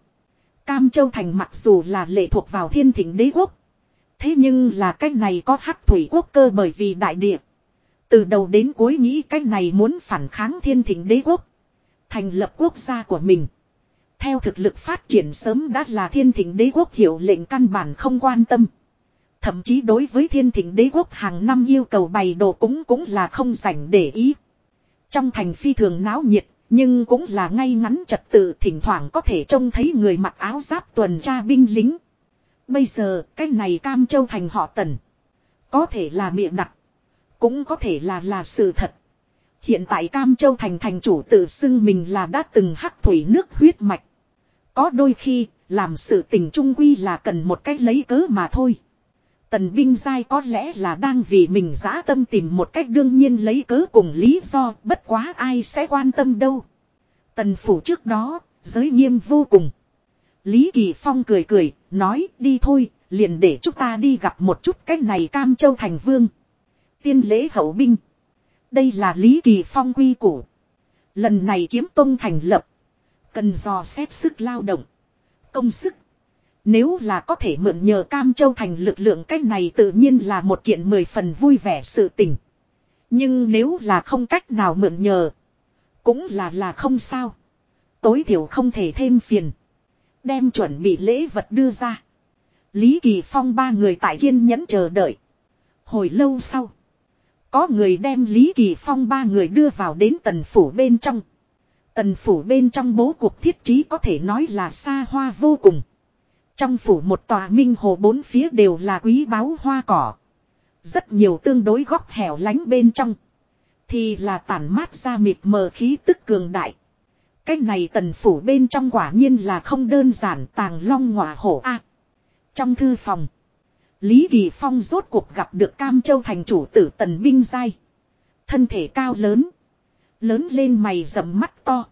Cam Châu thành mặc dù là lệ thuộc vào thiên thỉnh đế quốc. Thế nhưng là cái này có hắc thủy quốc cơ bởi vì đại địa. Từ đầu đến cuối nghĩ cái này muốn phản kháng thiên thỉnh đế quốc. Thành lập quốc gia của mình. Theo thực lực phát triển sớm đã là thiên thịnh đế quốc hiểu lệnh căn bản không quan tâm. Thậm chí đối với thiên thịnh đế quốc hàng năm yêu cầu bày đồ cúng cũng là không sành để ý. Trong thành phi thường náo nhiệt, nhưng cũng là ngay ngắn trật tự thỉnh thoảng có thể trông thấy người mặc áo giáp tuần tra binh lính. Bây giờ, cái này Cam Châu thành họ tần. Có thể là miệng đặt. Cũng có thể là là sự thật. Hiện tại Cam Châu thành thành chủ tự xưng mình là đã từng hắc thủy nước huyết mạch. Có đôi khi, làm sự tình trung quy là cần một cách lấy cớ mà thôi. Tần binh giai có lẽ là đang vì mình giã tâm tìm một cách đương nhiên lấy cớ cùng lý do bất quá ai sẽ quan tâm đâu. Tần phủ trước đó, giới nghiêm vô cùng. Lý Kỳ Phong cười cười, nói đi thôi, liền để chúng ta đi gặp một chút cách này Cam Châu Thành Vương. Tiên lễ hậu binh. Đây là Lý Kỳ Phong quy củ. Lần này kiếm tông thành lập. Cần dò xét sức lao động. Công sức. Nếu là có thể mượn nhờ Cam Châu thành lực lượng cách này tự nhiên là một kiện mười phần vui vẻ sự tình. Nhưng nếu là không cách nào mượn nhờ. Cũng là là không sao. Tối thiểu không thể thêm phiền. Đem chuẩn bị lễ vật đưa ra. Lý Kỳ Phong ba người tại kiên nhẫn chờ đợi. Hồi lâu sau. Có người đem Lý Kỳ Phong ba người đưa vào đến tần phủ bên trong. Tần phủ bên trong bố cuộc thiết trí có thể nói là xa hoa vô cùng. Trong phủ một tòa minh hồ bốn phía đều là quý báu hoa cỏ. Rất nhiều tương đối góc hẻo lánh bên trong. Thì là tản mát ra mịt mờ khí tức cường đại. Cái này tần phủ bên trong quả nhiên là không đơn giản tàng long ngọa hổ a. trong thư phòng. Lý Kỳ Phong rốt cuộc gặp được Cam Châu thành chủ tử tần binh giai. Thân thể cao lớn. Lớn lên mày rậm mắt to.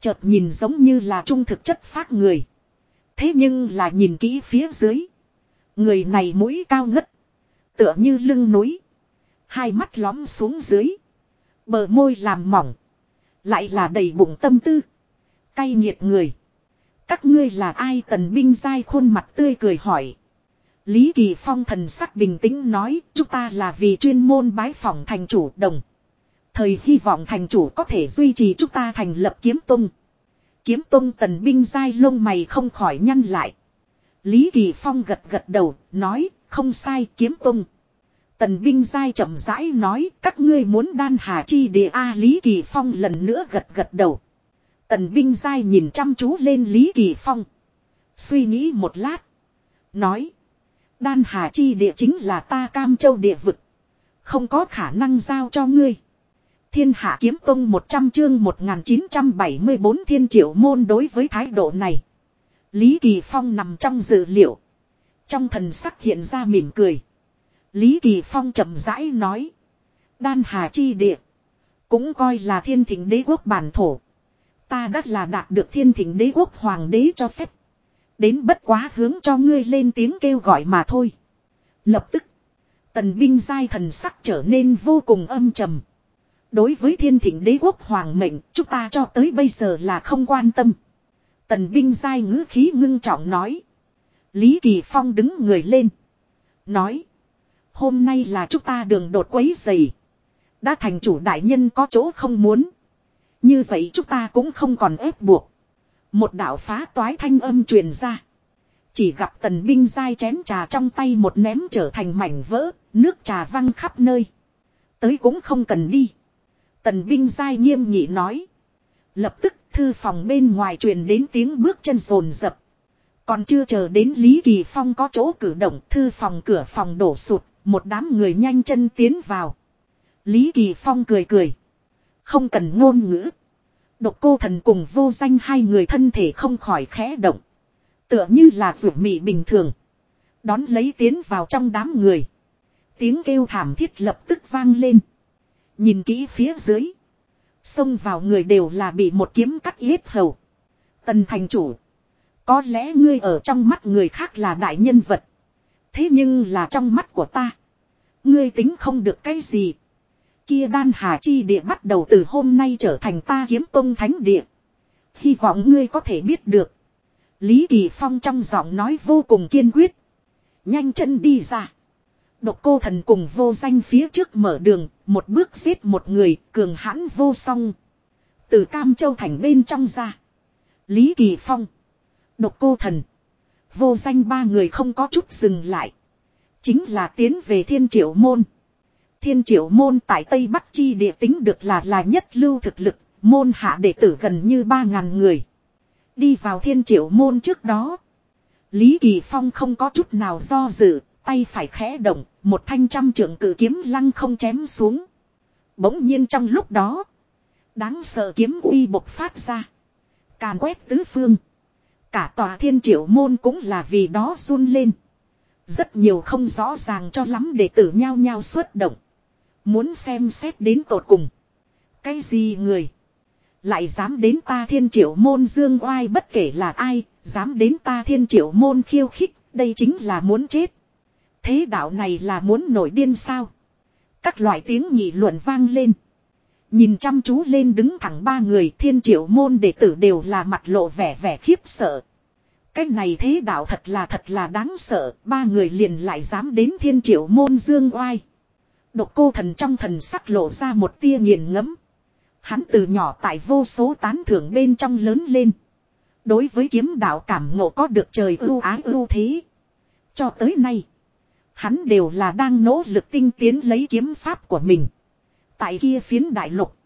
Chợt nhìn giống như là trung thực chất phát người. Thế nhưng là nhìn kỹ phía dưới. Người này mũi cao ngất. Tựa như lưng núi. Hai mắt lõm xuống dưới. Bờ môi làm mỏng. Lại là đầy bụng tâm tư. Cay nghiệt người. Các ngươi là ai tần binh dai khuôn mặt tươi cười hỏi. Lý Kỳ Phong thần sắc bình tĩnh nói, chúng ta là vì chuyên môn bái phỏng thành chủ đồng. Thời hy vọng thành chủ có thể duy trì chúng ta thành lập kiếm tung. Kiếm tông tần binh dai lông mày không khỏi nhăn lại. Lý Kỳ Phong gật gật đầu, nói, không sai kiếm tông. Tần binh dai chậm rãi nói, các ngươi muốn đan hà chi địa A Lý Kỳ Phong lần nữa gật gật đầu. Tần binh dai nhìn chăm chú lên Lý Kỳ Phong. Suy nghĩ một lát. Nói. Đan hà chi địa chính là ta cam châu địa vực. Không có khả năng giao cho ngươi. Thiên hạ kiếm tông 100 chương 1974 thiên triệu môn đối với thái độ này. Lý Kỳ Phong nằm trong dự liệu. Trong thần sắc hiện ra mỉm cười. Lý Kỳ Phong chậm rãi nói. Đan hà chi địa. Cũng coi là thiên thỉnh đế quốc bản thổ. Ta đã là đạt được thiên thỉnh đế quốc hoàng đế cho phép. Đến bất quá hướng cho ngươi lên tiếng kêu gọi mà thôi. Lập tức. Tần binh giai thần sắc trở nên vô cùng âm trầm. Đối với thiên thịnh đế quốc hoàng mệnh, chúng ta cho tới bây giờ là không quan tâm. Tần binh dai ngữ khí ngưng trọng nói. Lý Kỳ Phong đứng người lên. Nói. Hôm nay là chúng ta đường đột quấy dày. Đã thành chủ đại nhân có chỗ không muốn. Như vậy chúng ta cũng không còn ép buộc. Một đạo phá toái thanh âm truyền ra. Chỉ gặp tần binh dai chén trà trong tay một ném trở thành mảnh vỡ, nước trà văng khắp nơi. Tới cũng không cần đi. Tần binh dai nghiêm nghị nói. Lập tức thư phòng bên ngoài truyền đến tiếng bước chân rồn rập. Còn chưa chờ đến Lý Kỳ Phong có chỗ cử động thư phòng cửa phòng đổ sụt, một đám người nhanh chân tiến vào. Lý Kỳ Phong cười cười. Không cần ngôn ngữ. Độc cô thần cùng vô danh hai người thân thể không khỏi khẽ động. Tựa như là rủ mị bình thường. Đón lấy tiến vào trong đám người. Tiếng kêu thảm thiết lập tức vang lên. Nhìn kỹ phía dưới. Xông vào người đều là bị một kiếm cắt yết hầu. Tần thành chủ. Có lẽ ngươi ở trong mắt người khác là đại nhân vật. Thế nhưng là trong mắt của ta. Ngươi tính không được cái gì. Kia đan hà chi địa bắt đầu từ hôm nay trở thành ta kiếm tông thánh địa. Hy vọng ngươi có thể biết được. Lý Kỳ Phong trong giọng nói vô cùng kiên quyết. Nhanh chân đi ra. Độc cô thần cùng vô danh phía trước mở đường, một bước giết một người, cường hãn vô song. Từ Cam Châu Thành bên trong ra. Lý Kỳ Phong. Độc cô thần. Vô danh ba người không có chút dừng lại. Chính là tiến về thiên triệu môn. Thiên triệu môn tại Tây Bắc Chi địa tính được là là nhất lưu thực lực. Môn hạ đệ tử gần như ba ngàn người. Đi vào thiên triệu môn trước đó. Lý Kỳ Phong không có chút nào do dự. Tay phải khẽ động. Một thanh trăm trưởng cử kiếm lăng không chém xuống. Bỗng nhiên trong lúc đó. Đáng sợ kiếm uy bộc phát ra. Càn quét tứ phương. Cả tòa thiên triệu môn cũng là vì đó run lên. Rất nhiều không rõ ràng cho lắm để tử nhau nhau xuất động. Muốn xem xét đến tột cùng. Cái gì người? Lại dám đến ta thiên triệu môn dương oai bất kể là ai, dám đến ta thiên triệu môn khiêu khích, đây chính là muốn chết. Thế đạo này là muốn nổi điên sao? Các loại tiếng nghị luận vang lên. Nhìn chăm chú lên đứng thẳng ba người thiên triệu môn đệ tử đều là mặt lộ vẻ vẻ khiếp sợ. Cái này thế đạo thật là thật là đáng sợ, ba người liền lại dám đến thiên triệu môn dương oai. Độc cô thần trong thần sắc lộ ra một tia nghiền ngẫm. Hắn từ nhỏ tại vô số tán thưởng bên trong lớn lên. Đối với kiếm đạo cảm ngộ có được trời ưu ái ưu thế. Cho tới nay, hắn đều là đang nỗ lực tinh tiến lấy kiếm pháp của mình. Tại kia phiến đại lục,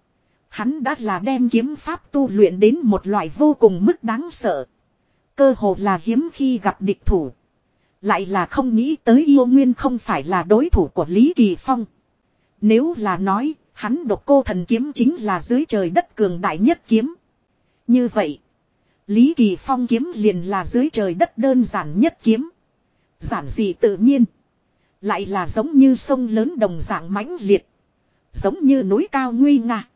hắn đã là đem kiếm pháp tu luyện đến một loại vô cùng mức đáng sợ. Cơ hồ là hiếm khi gặp địch thủ. Lại là không nghĩ tới yêu nguyên không phải là đối thủ của Lý Kỳ Phong. Nếu là nói, hắn độc cô thần kiếm chính là dưới trời đất cường đại nhất kiếm. Như vậy, Lý Kỳ Phong kiếm liền là dưới trời đất đơn giản nhất kiếm. Giản dị tự nhiên. Lại là giống như sông lớn đồng dạng mãnh liệt. Giống như núi cao nguy nga.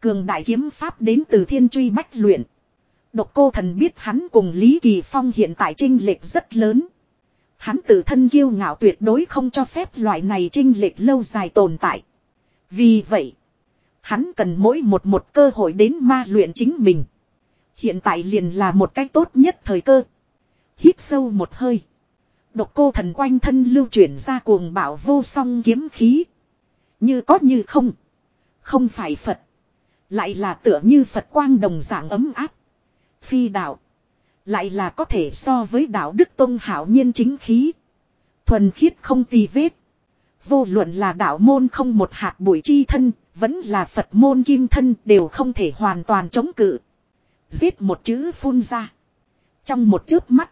Cường đại kiếm pháp đến từ thiên truy bách luyện. Độc cô thần biết hắn cùng Lý Kỳ Phong hiện tại trinh lệch rất lớn. Hắn tự thân kiêu ngạo tuyệt đối không cho phép loại này trinh lệch lâu dài tồn tại. Vì vậy, hắn cần mỗi một một cơ hội đến ma luyện chính mình. Hiện tại liền là một cách tốt nhất thời cơ. Hít sâu một hơi. Độc cô thần quanh thân lưu chuyển ra cuồng bảo vô song kiếm khí. Như có như không. Không phải Phật. Lại là tựa như Phật quang đồng dạng ấm áp. Phi đạo. Lại là có thể so với đạo đức tôn hảo nhiên chính khí. Thuần khiết không tì vết. Vô luận là đạo môn không một hạt bụi chi thân, vẫn là Phật môn kim thân đều không thể hoàn toàn chống cự. Giết một chữ phun ra. Trong một chớp mắt.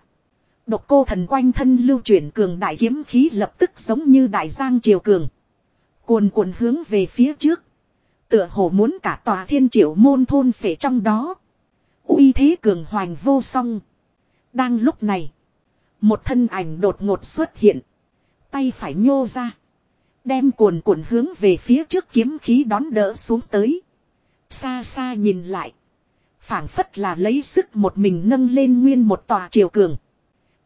Độc cô thần quanh thân lưu chuyển cường đại kiếm khí lập tức giống như đại giang triều cường. Cuồn cuộn hướng về phía trước. Tựa hồ muốn cả tòa thiên triệu môn thôn phệ trong đó. uy thế cường hoành vô song. Đang lúc này. Một thân ảnh đột ngột xuất hiện. Tay phải nhô ra. Đem cuồn cuộn hướng về phía trước kiếm khí đón đỡ xuống tới. Xa xa nhìn lại. phảng phất là lấy sức một mình nâng lên nguyên một tòa triều cường.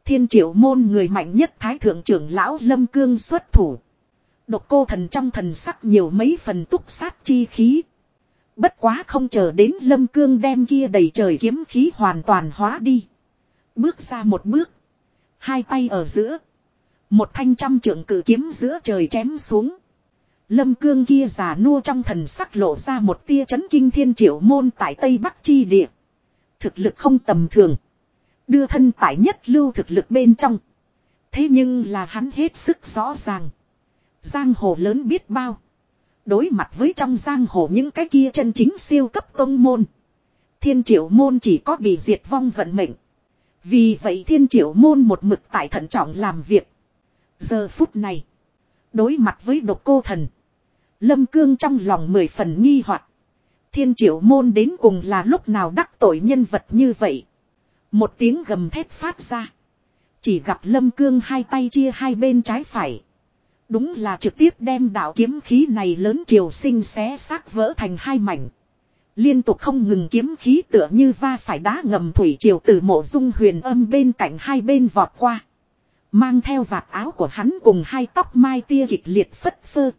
Thiên triệu môn người mạnh nhất thái thượng trưởng lão lâm cương xuất thủ. Độc cô thần trong thần sắc nhiều mấy phần túc sát chi khí. Bất quá không chờ đến lâm cương đem kia đầy trời kiếm khí hoàn toàn hóa đi. Bước ra một bước. Hai tay ở giữa. Một thanh trăm trượng cử kiếm giữa trời chém xuống. Lâm cương kia già nua trong thần sắc lộ ra một tia chấn kinh thiên triệu môn tại Tây Bắc Chi Địa. Thực lực không tầm thường. Đưa thân tại nhất lưu thực lực bên trong. Thế nhưng là hắn hết sức rõ ràng. Giang hồ lớn biết bao. Đối mặt với trong giang hồ những cái kia chân chính siêu cấp tông môn. Thiên triệu môn chỉ có bị diệt vong vận mệnh. Vì vậy thiên triệu môn một mực tại thận trọng làm việc. Giờ phút này. Đối mặt với độc cô thần. Lâm cương trong lòng mười phần nghi hoặc Thiên triệu môn đến cùng là lúc nào đắc tội nhân vật như vậy. Một tiếng gầm thét phát ra. Chỉ gặp lâm cương hai tay chia hai bên trái phải. Đúng là trực tiếp đem đạo kiếm khí này lớn chiều sinh xé xác vỡ thành hai mảnh. Liên tục không ngừng kiếm khí tựa như va phải đá ngầm thủy triều từ mộ dung huyền âm bên cạnh hai bên vọt qua. Mang theo vạt áo của hắn cùng hai tóc mai tia kịch liệt phất phơ.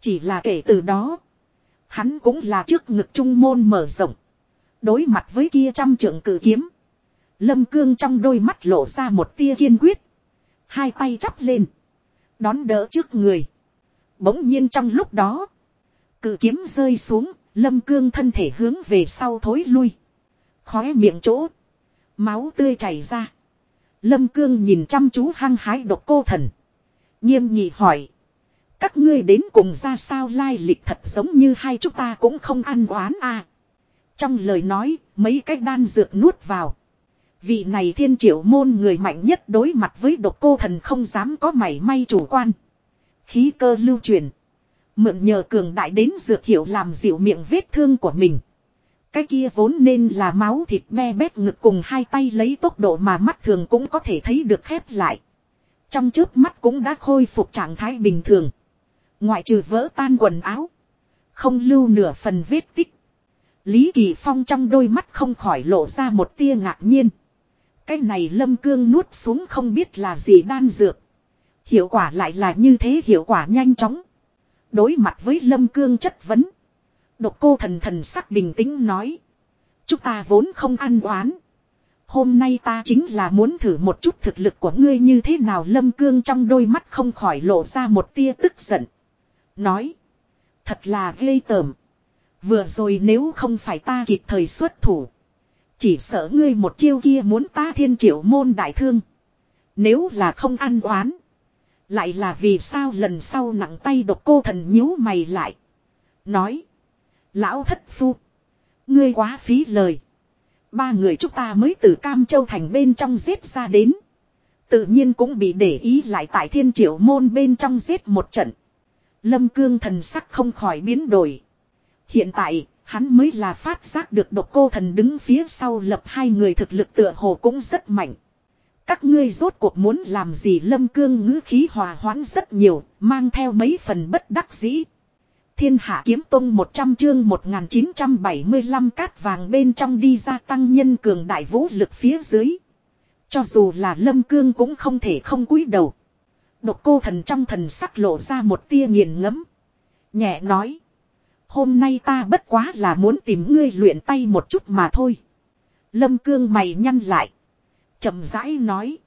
Chỉ là kể từ đó. Hắn cũng là trước ngực trung môn mở rộng. Đối mặt với kia trăm trưởng cử kiếm. Lâm cương trong đôi mắt lộ ra một tia kiên quyết. Hai tay chắp lên. Đón đỡ trước người. Bỗng nhiên trong lúc đó. Cự kiếm rơi xuống. Lâm cương thân thể hướng về sau thối lui. Khóe miệng chỗ. Máu tươi chảy ra. Lâm cương nhìn chăm chú hăng hái độc cô thần. Nghiêm nghị hỏi. Các ngươi đến cùng ra sao lai lịch thật giống như hai chúng ta cũng không ăn oán à. Trong lời nói, mấy cái đan dược nuốt vào. Vị này thiên triệu môn người mạnh nhất đối mặt với độc cô thần không dám có mảy may chủ quan. Khí cơ lưu truyền. Mượn nhờ cường đại đến dược hiệu làm dịu miệng vết thương của mình. Cái kia vốn nên là máu thịt me bét ngực cùng hai tay lấy tốc độ mà mắt thường cũng có thể thấy được khép lại. Trong trước mắt cũng đã khôi phục trạng thái bình thường. Ngoại trừ vỡ tan quần áo. Không lưu nửa phần vết tích. Lý Kỳ Phong trong đôi mắt không khỏi lộ ra một tia ngạc nhiên. Cái này lâm cương nuốt xuống không biết là gì đan dược. Hiệu quả lại là như thế hiệu quả nhanh chóng. Đối mặt với lâm cương chất vấn. Độc cô thần thần sắc bình tĩnh nói. Chúng ta vốn không ăn oán. Hôm nay ta chính là muốn thử một chút thực lực của ngươi như thế nào lâm cương trong đôi mắt không khỏi lộ ra một tia tức giận. Nói. Thật là ghê tởm. Vừa rồi nếu không phải ta kịp thời xuất thủ. Chỉ sợ ngươi một chiêu kia muốn ta thiên triệu môn đại thương. Nếu là không ăn oán. Lại là vì sao lần sau nặng tay độc cô thần nhíu mày lại. Nói. Lão thất phu. Ngươi quá phí lời. Ba người chúng ta mới từ Cam Châu thành bên trong giết ra đến. Tự nhiên cũng bị để ý lại tại thiên triệu môn bên trong giết một trận. Lâm cương thần sắc không khỏi biến đổi. Hiện tại, hắn mới là phát giác được độc cô thần đứng phía sau lập hai người thực lực tựa hồ cũng rất mạnh. Các ngươi rốt cuộc muốn làm gì lâm cương ngữ khí hòa hoãn rất nhiều, mang theo mấy phần bất đắc dĩ. Thiên hạ kiếm tông 100 chương 1975 cát vàng bên trong đi ra tăng nhân cường đại vũ lực phía dưới. Cho dù là lâm cương cũng không thể không cúi đầu. Độc cô thần trong thần sắc lộ ra một tia nghiền ngẫm Nhẹ nói. Hôm nay ta bất quá là muốn tìm ngươi luyện tay một chút mà thôi. Lâm cương mày nhăn lại. chậm rãi nói.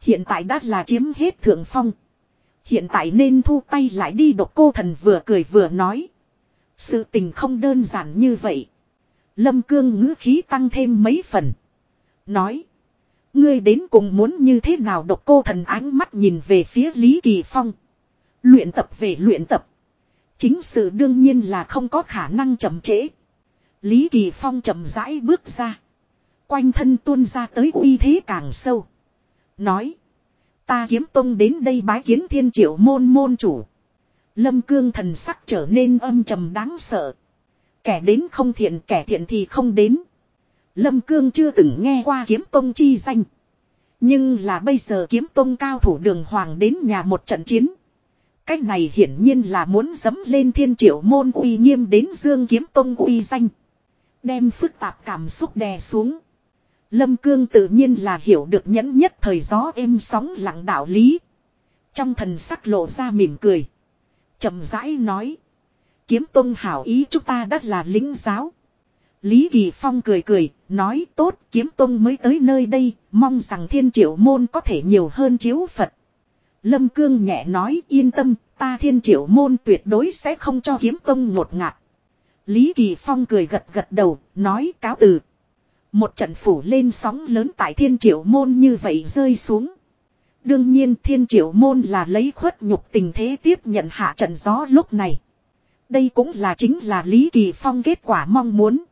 Hiện tại đã là chiếm hết thượng phong. Hiện tại nên thu tay lại đi độc cô thần vừa cười vừa nói. Sự tình không đơn giản như vậy. Lâm cương ngữ khí tăng thêm mấy phần. Nói. Ngươi đến cùng muốn như thế nào độc cô thần ánh mắt nhìn về phía Lý Kỳ Phong. Luyện tập về luyện tập. Chính sự đương nhiên là không có khả năng chậm trễ. Lý Kỳ Phong chậm rãi bước ra. Quanh thân tuôn ra tới uy thế càng sâu. Nói. Ta kiếm tông đến đây bái kiến thiên triệu môn môn chủ. Lâm cương thần sắc trở nên âm trầm đáng sợ. Kẻ đến không thiện, kẻ thiện thì không đến. Lâm cương chưa từng nghe qua kiếm tông chi danh. Nhưng là bây giờ kiếm tông cao thủ đường hoàng đến nhà một trận chiến cái này hiển nhiên là muốn dấm lên thiên triệu môn uy nghiêm đến dương kiếm tông uy danh. Đem phức tạp cảm xúc đè xuống. Lâm Cương tự nhiên là hiểu được nhẫn nhất thời gió êm sóng lặng đạo lý. Trong thần sắc lộ ra mỉm cười. chậm rãi nói. Kiếm tông hảo ý chúng ta đã là lính giáo. Lý Kỳ Phong cười cười, nói tốt kiếm tông mới tới nơi đây, mong rằng thiên triệu môn có thể nhiều hơn chiếu Phật. Lâm Cương nhẹ nói yên tâm, ta thiên triệu môn tuyệt đối sẽ không cho kiếm tông ngột ngạt. Lý Kỳ Phong cười gật gật đầu, nói cáo từ. Một trận phủ lên sóng lớn tại thiên triệu môn như vậy rơi xuống. Đương nhiên thiên triệu môn là lấy khuất nhục tình thế tiếp nhận hạ trận gió lúc này. Đây cũng là chính là Lý Kỳ Phong kết quả mong muốn.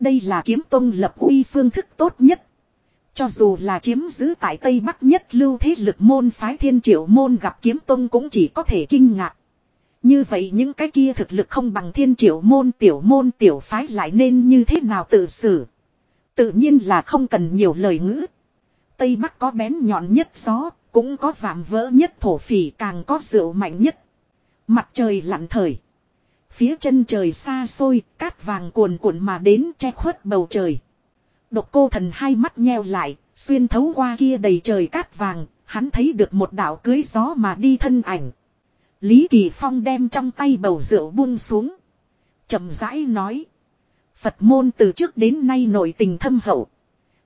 Đây là kiếm tông lập uy phương thức tốt nhất. Cho dù là chiếm giữ tại Tây Bắc nhất lưu thế lực môn phái thiên triệu môn gặp kiếm tông cũng chỉ có thể kinh ngạc. Như vậy những cái kia thực lực không bằng thiên triệu môn tiểu môn tiểu phái lại nên như thế nào tự xử. Tự nhiên là không cần nhiều lời ngữ. Tây Bắc có bén nhọn nhất gió, cũng có vạm vỡ nhất thổ phỉ càng có rượu mạnh nhất. Mặt trời lặn thời. Phía chân trời xa xôi, cát vàng cuồn cuộn mà đến che khuất bầu trời. Độc cô thần hai mắt nheo lại, xuyên thấu qua kia đầy trời cát vàng, hắn thấy được một đạo cưới gió mà đi thân ảnh. Lý Kỳ Phong đem trong tay bầu rượu buông xuống. chậm rãi nói. Phật môn từ trước đến nay nổi tình thâm hậu.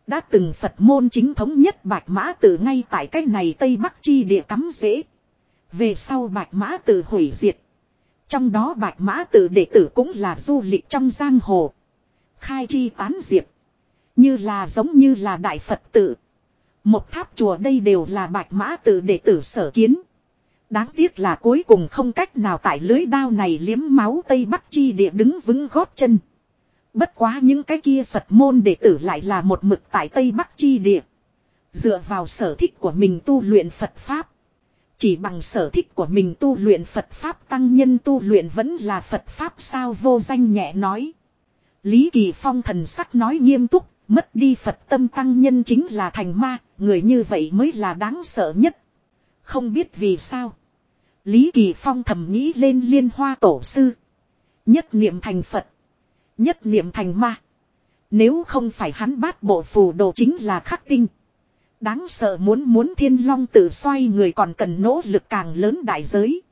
Đã từng Phật môn chính thống nhất Bạch Mã Tử ngay tại cái này Tây Bắc chi địa cắm rễ. Về sau Bạch Mã Tử hủy diệt. Trong đó bạch mã tử đệ tử cũng là du lịch trong giang hồ. Khai chi tán diệp. Như là giống như là đại Phật tử. Một tháp chùa đây đều là bạch mã tử đệ tử sở kiến. Đáng tiếc là cuối cùng không cách nào tại lưới đao này liếm máu Tây Bắc chi địa đứng vững gót chân. Bất quá những cái kia Phật môn đệ tử lại là một mực tại Tây Bắc chi địa. Dựa vào sở thích của mình tu luyện Phật Pháp. Chỉ bằng sở thích của mình tu luyện Phật Pháp tăng nhân tu luyện vẫn là Phật Pháp sao vô danh nhẹ nói. Lý Kỳ Phong thần sắc nói nghiêm túc, mất đi Phật tâm tăng nhân chính là thành ma, người như vậy mới là đáng sợ nhất. Không biết vì sao. Lý Kỳ Phong thầm nghĩ lên liên hoa tổ sư. Nhất niệm thành Phật. Nhất niệm thành ma. Nếu không phải hắn bát bộ phù đồ chính là khắc tinh. Đáng sợ muốn muốn thiên long tự xoay người còn cần nỗ lực càng lớn đại giới.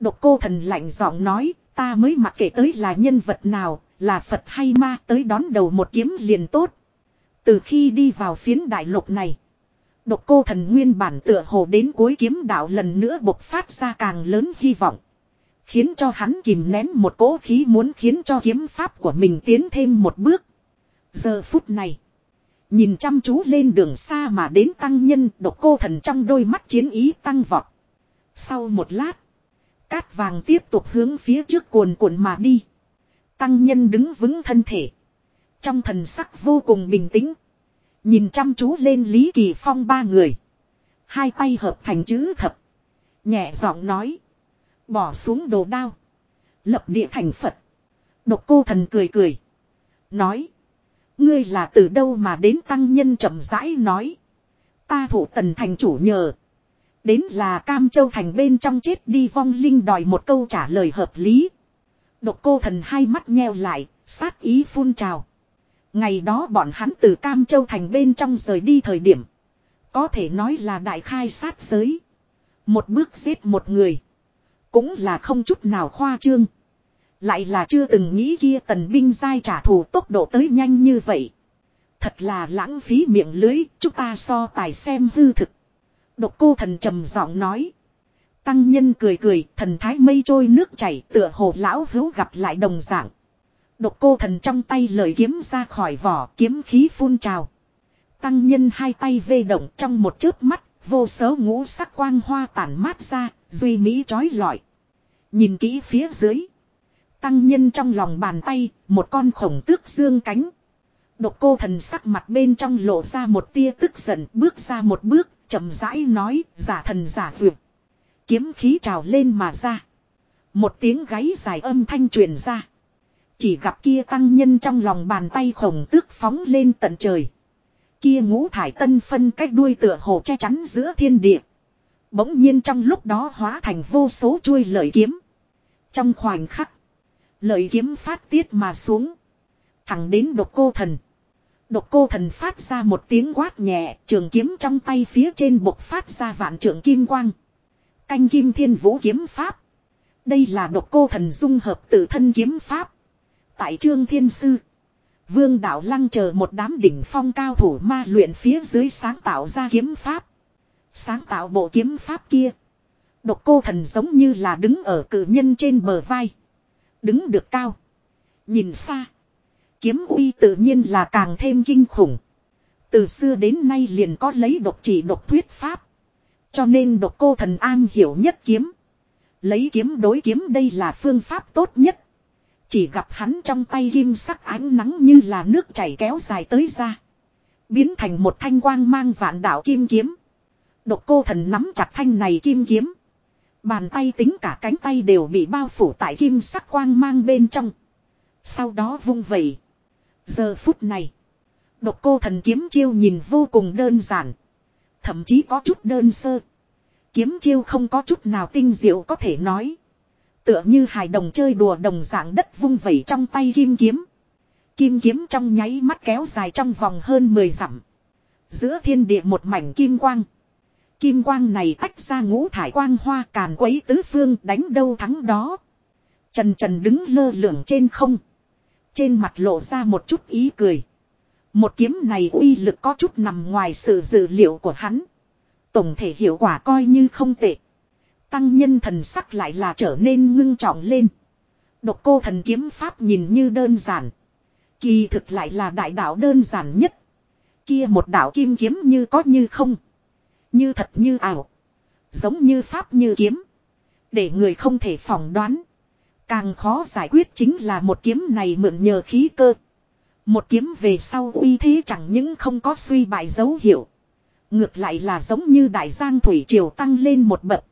Độc cô thần lạnh giọng nói, ta mới mặc kệ tới là nhân vật nào, là Phật hay ma tới đón đầu một kiếm liền tốt. Từ khi đi vào phiến đại lục này, độc cô thần nguyên bản tựa hồ đến cuối kiếm đạo lần nữa bộc phát ra càng lớn hy vọng. Khiến cho hắn kìm nén một cỗ khí muốn khiến cho kiếm pháp của mình tiến thêm một bước. Giờ phút này, Nhìn chăm chú lên đường xa mà đến tăng nhân độc cô thần trong đôi mắt chiến ý tăng vọt. Sau một lát. Cát vàng tiếp tục hướng phía trước cuồn cuộn mà đi. Tăng nhân đứng vững thân thể. Trong thần sắc vô cùng bình tĩnh. Nhìn chăm chú lên Lý Kỳ Phong ba người. Hai tay hợp thành chữ thập. Nhẹ giọng nói. Bỏ xuống đồ đao. Lập địa thành Phật. Độc cô thần cười cười. Nói. Ngươi là từ đâu mà đến tăng nhân chậm rãi nói. Ta thủ tần thành chủ nhờ. Đến là Cam Châu thành bên trong chết đi vong linh đòi một câu trả lời hợp lý. Độc cô thần hai mắt nheo lại, sát ý phun trào. Ngày đó bọn hắn từ Cam Châu thành bên trong rời đi thời điểm. Có thể nói là đại khai sát giới. Một bước giết một người. Cũng là không chút nào khoa trương. Lại là chưa từng nghĩ kia tần binh giai trả thù tốc độ tới nhanh như vậy. Thật là lãng phí miệng lưới, chúng ta so tài xem hư thực. Độc cô thần trầm giọng nói. Tăng nhân cười cười, thần thái mây trôi nước chảy tựa hồ lão hữu gặp lại đồng dạng. Độc cô thần trong tay lời kiếm ra khỏi vỏ kiếm khí phun trào. Tăng nhân hai tay vê động trong một chớp mắt, vô số ngũ sắc quang hoa tản mát ra, duy mỹ trói lọi. Nhìn kỹ phía dưới. Tăng nhân trong lòng bàn tay, một con khổng tước dương cánh. Độc cô thần sắc mặt bên trong lộ ra một tia tức giận bước ra một bước, chậm rãi nói, giả thần giả vượt. Kiếm khí trào lên mà ra. Một tiếng gáy dài âm thanh truyền ra. Chỉ gặp kia tăng nhân trong lòng bàn tay khổng tước phóng lên tận trời. Kia ngũ thải tân phân cách đuôi tựa hồ che chắn giữa thiên địa. Bỗng nhiên trong lúc đó hóa thành vô số chuôi lợi kiếm. Trong khoảnh khắc. Lợi kiếm phát tiết mà xuống. Thẳng đến độc cô thần. Độc cô thần phát ra một tiếng quát nhẹ, trường kiếm trong tay phía trên bộc phát ra vạn trường kim quang. Canh kim thiên vũ kiếm pháp. Đây là độc cô thần dung hợp tự thân kiếm pháp. Tại trương thiên sư. Vương đạo lăng chờ một đám đỉnh phong cao thủ ma luyện phía dưới sáng tạo ra kiếm pháp. Sáng tạo bộ kiếm pháp kia. Độc cô thần giống như là đứng ở cử nhân trên bờ vai. Đứng được cao. Nhìn xa. Kiếm uy tự nhiên là càng thêm kinh khủng. Từ xưa đến nay liền có lấy độc chỉ độc thuyết pháp. Cho nên độc cô thần an hiểu nhất kiếm. Lấy kiếm đối kiếm đây là phương pháp tốt nhất. Chỉ gặp hắn trong tay kim sắc ánh nắng như là nước chảy kéo dài tới ra. Biến thành một thanh quang mang vạn đạo kim kiếm. Độc cô thần nắm chặt thanh này kim kiếm. Bàn tay tính cả cánh tay đều bị bao phủ tại kim sắc quang mang bên trong. Sau đó vung vẩy. Giờ phút này. Độc cô thần kiếm chiêu nhìn vô cùng đơn giản. Thậm chí có chút đơn sơ. Kiếm chiêu không có chút nào tinh diệu có thể nói. Tựa như hài đồng chơi đùa đồng dạng đất vung vẩy trong tay kim kiếm. Kim kiếm trong nháy mắt kéo dài trong vòng hơn 10 dặm. Giữa thiên địa một mảnh kim quang. Kim quang này tách ra ngũ thải quang hoa càn quấy tứ phương đánh đâu thắng đó. Trần trần đứng lơ lửng trên không. Trên mặt lộ ra một chút ý cười. Một kiếm này uy lực có chút nằm ngoài sự dự liệu của hắn. Tổng thể hiệu quả coi như không tệ. Tăng nhân thần sắc lại là trở nên ngưng trọng lên. Độc cô thần kiếm pháp nhìn như đơn giản. Kỳ thực lại là đại đạo đơn giản nhất. Kia một đạo kim kiếm như có như không. Như thật như ảo. Giống như pháp như kiếm. Để người không thể phỏng đoán. Càng khó giải quyết chính là một kiếm này mượn nhờ khí cơ. Một kiếm về sau uy thế chẳng những không có suy bại dấu hiệu. Ngược lại là giống như đại giang thủy triều tăng lên một bậc.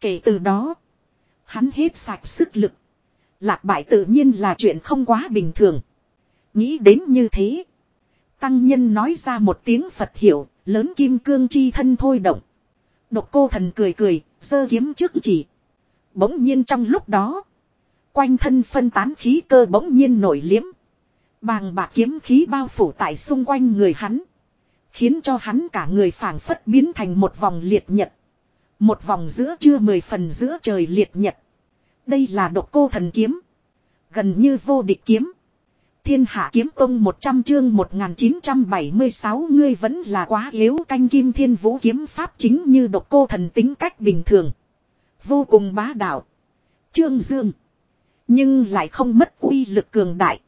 Kể từ đó, hắn hết sạch sức lực. Lạc bại tự nhiên là chuyện không quá bình thường. Nghĩ đến như thế. Tăng nhân nói ra một tiếng Phật hiểu, lớn kim cương chi thân thôi động. Độc cô thần cười cười, giơ kiếm trước chỉ. Bỗng nhiên trong lúc đó, quanh thân phân tán khí cơ bỗng nhiên nổi liếm. Bàng bạc kiếm khí bao phủ tại xung quanh người hắn. Khiến cho hắn cả người phảng phất biến thành một vòng liệt nhật. Một vòng giữa chưa mười phần giữa trời liệt nhật. Đây là độc cô thần kiếm. Gần như vô địch kiếm. Thiên hạ kiếm tông 100 chương 1976 ngươi vẫn là quá yếu canh kim thiên vũ kiếm pháp chính như độc cô thần tính cách bình thường. Vô cùng bá đạo. Trương Dương. Nhưng lại không mất uy lực cường đại.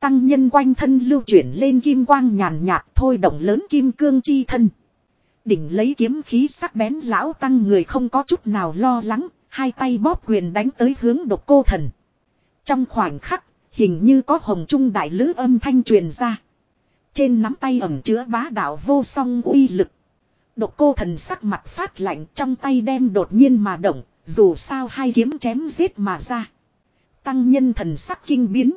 Tăng nhân quanh thân lưu chuyển lên kim quang nhàn nhạt thôi động lớn kim cương chi thân. Đỉnh lấy kiếm khí sắc bén lão tăng người không có chút nào lo lắng, hai tay bóp quyền đánh tới hướng độc cô thần. Trong khoảnh khắc, hình như có hồng trung đại lữ âm thanh truyền ra. Trên nắm tay ẩm chứa bá đạo vô song uy lực. Độc cô thần sắc mặt phát lạnh trong tay đem đột nhiên mà động, dù sao hai kiếm chém giết mà ra. Tăng nhân thần sắc kinh biến.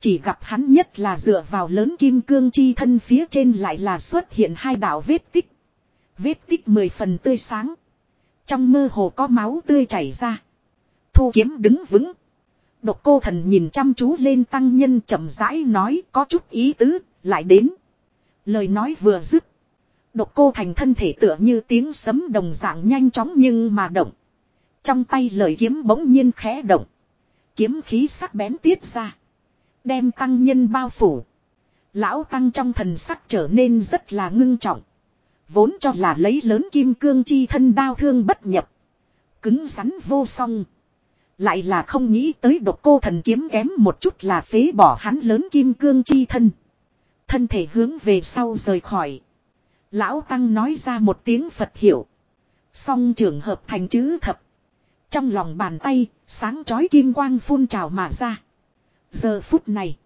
Chỉ gặp hắn nhất là dựa vào lớn kim cương chi thân phía trên lại là xuất hiện hai đạo vết tích. Vết tích mười phần tươi sáng. Trong mơ hồ có máu tươi chảy ra. Thu kiếm đứng vững. Độc cô thần nhìn chăm chú lên tăng nhân chậm rãi nói có chút ý tứ, lại đến. Lời nói vừa dứt. Độc cô thành thân thể tựa như tiếng sấm đồng dạng nhanh chóng nhưng mà động. Trong tay lời kiếm bỗng nhiên khẽ động. Kiếm khí sắc bén tiết ra. Đem tăng nhân bao phủ. Lão tăng trong thần sắc trở nên rất là ngưng trọng. Vốn cho là lấy lớn kim cương chi thân đao thương bất nhập. Cứng rắn vô song. Lại là không nghĩ tới độc cô thần kiếm kém một chút là phế bỏ hắn lớn kim cương chi thân. Thân thể hướng về sau rời khỏi. Lão Tăng nói ra một tiếng Phật hiểu. Song trường hợp thành chữ thập. Trong lòng bàn tay, sáng chói kim quang phun trào mà ra. Giờ phút này,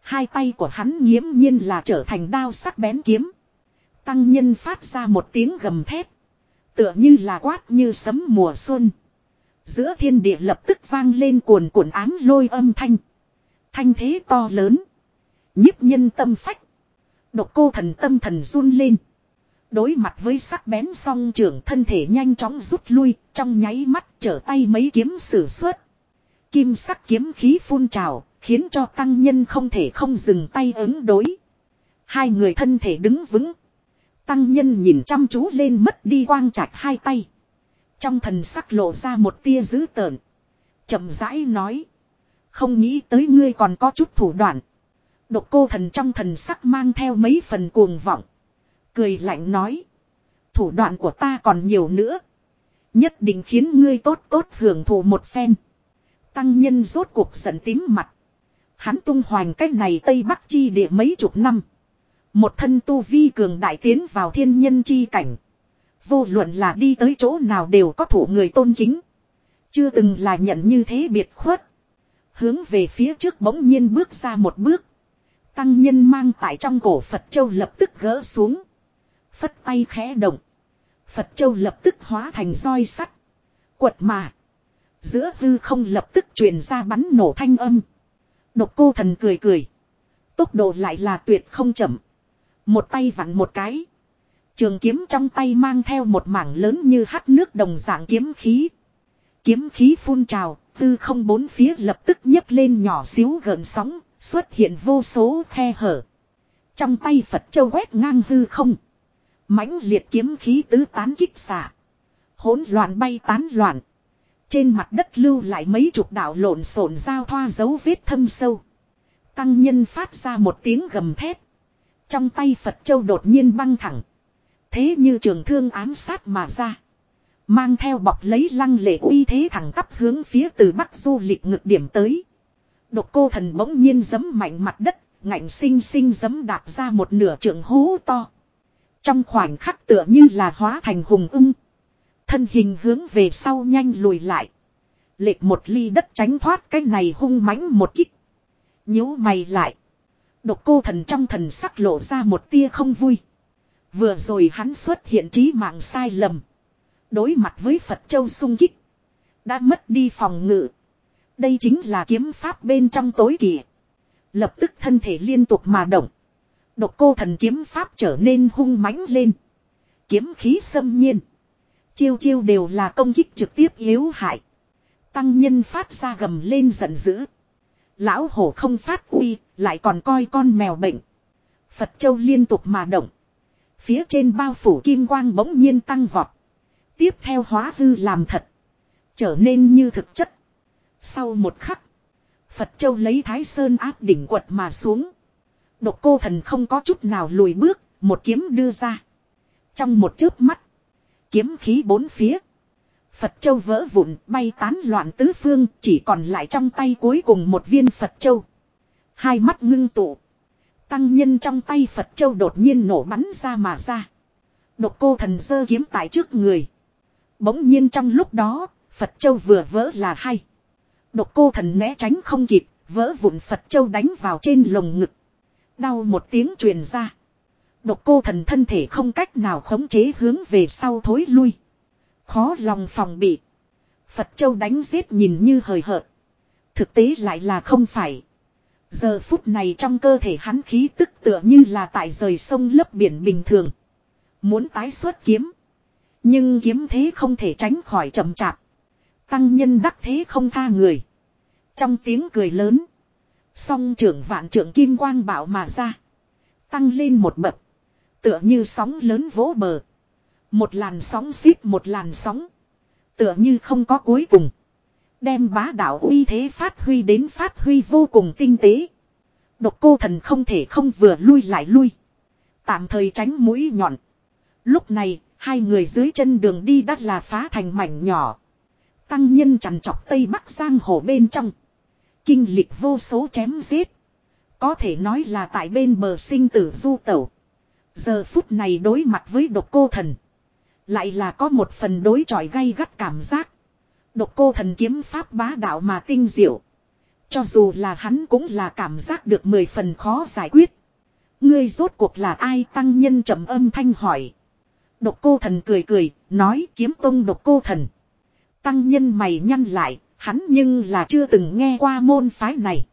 hai tay của hắn nghiễm nhiên là trở thành đao sắc bén kiếm. Tăng nhân phát ra một tiếng gầm thét. Tựa như là quát như sấm mùa xuân. Giữa thiên địa lập tức vang lên cuồn cuộn ám lôi âm thanh. Thanh thế to lớn. nhiếp nhân tâm phách. Độc cô thần tâm thần run lên. Đối mặt với sắc bén song trưởng thân thể nhanh chóng rút lui, trong nháy mắt trở tay mấy kiếm sử xuất. Kim sắc kiếm khí phun trào, khiến cho tăng nhân không thể không dừng tay ứng đối. Hai người thân thể đứng vững. Tăng nhân nhìn chăm chú lên mất đi quang trạch hai tay. Trong thần sắc lộ ra một tia dữ tợn. chậm rãi nói. Không nghĩ tới ngươi còn có chút thủ đoạn. Độc cô thần trong thần sắc mang theo mấy phần cuồng vọng. Cười lạnh nói. Thủ đoạn của ta còn nhiều nữa. Nhất định khiến ngươi tốt tốt hưởng thụ một phen. Tăng nhân rốt cuộc giận tím mặt. Hắn tung hoành cách này Tây Bắc chi địa mấy chục năm. Một thân tu vi cường đại tiến vào thiên nhân chi cảnh. Vô luận là đi tới chỗ nào đều có thủ người tôn kính. Chưa từng là nhận như thế biệt khuất. Hướng về phía trước bỗng nhiên bước ra một bước. Tăng nhân mang tại trong cổ Phật Châu lập tức gỡ xuống. Phất tay khẽ động. Phật Châu lập tức hóa thành roi sắt. Quật mà. Giữa hư không lập tức truyền ra bắn nổ thanh âm. Độc cô thần cười cười. Tốc độ lại là tuyệt không chậm. Một tay vặn một cái. Trường kiếm trong tay mang theo một mảng lớn như hắt nước đồng dạng kiếm khí. Kiếm khí phun trào, tư không bốn phía lập tức nhấc lên nhỏ xíu gợn sóng, xuất hiện vô số khe hở. Trong tay Phật châu quét ngang hư không. mãnh liệt kiếm khí tứ tán kích xả, hỗn loạn bay tán loạn. Trên mặt đất lưu lại mấy chục đạo lộn xộn giao thoa dấu vết thâm sâu. Tăng nhân phát ra một tiếng gầm thét. Trong tay Phật Châu đột nhiên băng thẳng. Thế như trường thương ám sát mà ra. Mang theo bọc lấy lăng lệ uy thế thẳng tắp hướng phía từ bắc du lịch ngược điểm tới. Độc cô thần bỗng nhiên giấm mạnh mặt đất, ngạnh sinh sinh giấm đạp ra một nửa trường hố to. Trong khoảnh khắc tựa như là hóa thành hùng ưng. Thân hình hướng về sau nhanh lùi lại. Lệch một ly đất tránh thoát cái này hung mãnh một kích. nhíu mày lại. Độc cô thần trong thần sắc lộ ra một tia không vui. Vừa rồi hắn xuất hiện trí mạng sai lầm. Đối mặt với Phật Châu sung kích. Đã mất đi phòng ngự. Đây chính là kiếm pháp bên trong tối kỵ. Lập tức thân thể liên tục mà động. Độc cô thần kiếm pháp trở nên hung mãnh lên. Kiếm khí xâm nhiên. Chiêu chiêu đều là công kích trực tiếp yếu hại. Tăng nhân phát ra gầm lên giận dữ. Lão hổ không phát uy, lại còn coi con mèo bệnh. Phật Châu liên tục mà động. Phía trên bao phủ kim quang bỗng nhiên tăng vọt. Tiếp theo hóa hư làm thật. Trở nên như thực chất. Sau một khắc. Phật Châu lấy Thái Sơn áp đỉnh quật mà xuống. Độc cô thần không có chút nào lùi bước, một kiếm đưa ra. Trong một chớp mắt. Kiếm khí bốn phía. Phật Châu vỡ vụn bay tán loạn tứ phương chỉ còn lại trong tay cuối cùng một viên Phật Châu. Hai mắt ngưng tụ. Tăng nhân trong tay Phật Châu đột nhiên nổ bắn ra mà ra. Độc cô thần sơ kiếm tại trước người. Bỗng nhiên trong lúc đó, Phật Châu vừa vỡ là hay. Độc cô thần né tránh không kịp, vỡ vụn Phật Châu đánh vào trên lồng ngực. Đau một tiếng truyền ra. Độc cô thần thân thể không cách nào khống chế hướng về sau thối lui. Khó lòng phòng bị. Phật Châu đánh giết nhìn như hời hợt. Thực tế lại là không phải. Giờ phút này trong cơ thể hắn khí tức tựa như là tại rời sông lấp biển bình thường. Muốn tái xuất kiếm. Nhưng kiếm thế không thể tránh khỏi chậm chạp. Tăng nhân đắc thế không tha người. Trong tiếng cười lớn. Song trưởng vạn trưởng kim quang bảo mà ra. Tăng lên một bậc. Tựa như sóng lớn vỗ bờ. Một làn sóng xít một làn sóng. Tựa như không có cuối cùng. Đem bá đạo uy thế phát huy đến phát huy vô cùng tinh tế. Độc cô thần không thể không vừa lui lại lui. Tạm thời tránh mũi nhọn. Lúc này, hai người dưới chân đường đi đắt là phá thành mảnh nhỏ. Tăng nhân chằn chọc tây bắc sang hồ bên trong. Kinh lịch vô số chém giết. Có thể nói là tại bên bờ sinh tử du tẩu. Giờ phút này đối mặt với độc cô thần. Lại là có một phần đối chọi gay gắt cảm giác. Độc cô thần kiếm pháp bá đạo mà tinh diệu. Cho dù là hắn cũng là cảm giác được mười phần khó giải quyết. Ngươi rốt cuộc là ai tăng nhân trầm âm thanh hỏi. Độc cô thần cười cười, nói kiếm tông độc cô thần. Tăng nhân mày nhăn lại, hắn nhưng là chưa từng nghe qua môn phái này.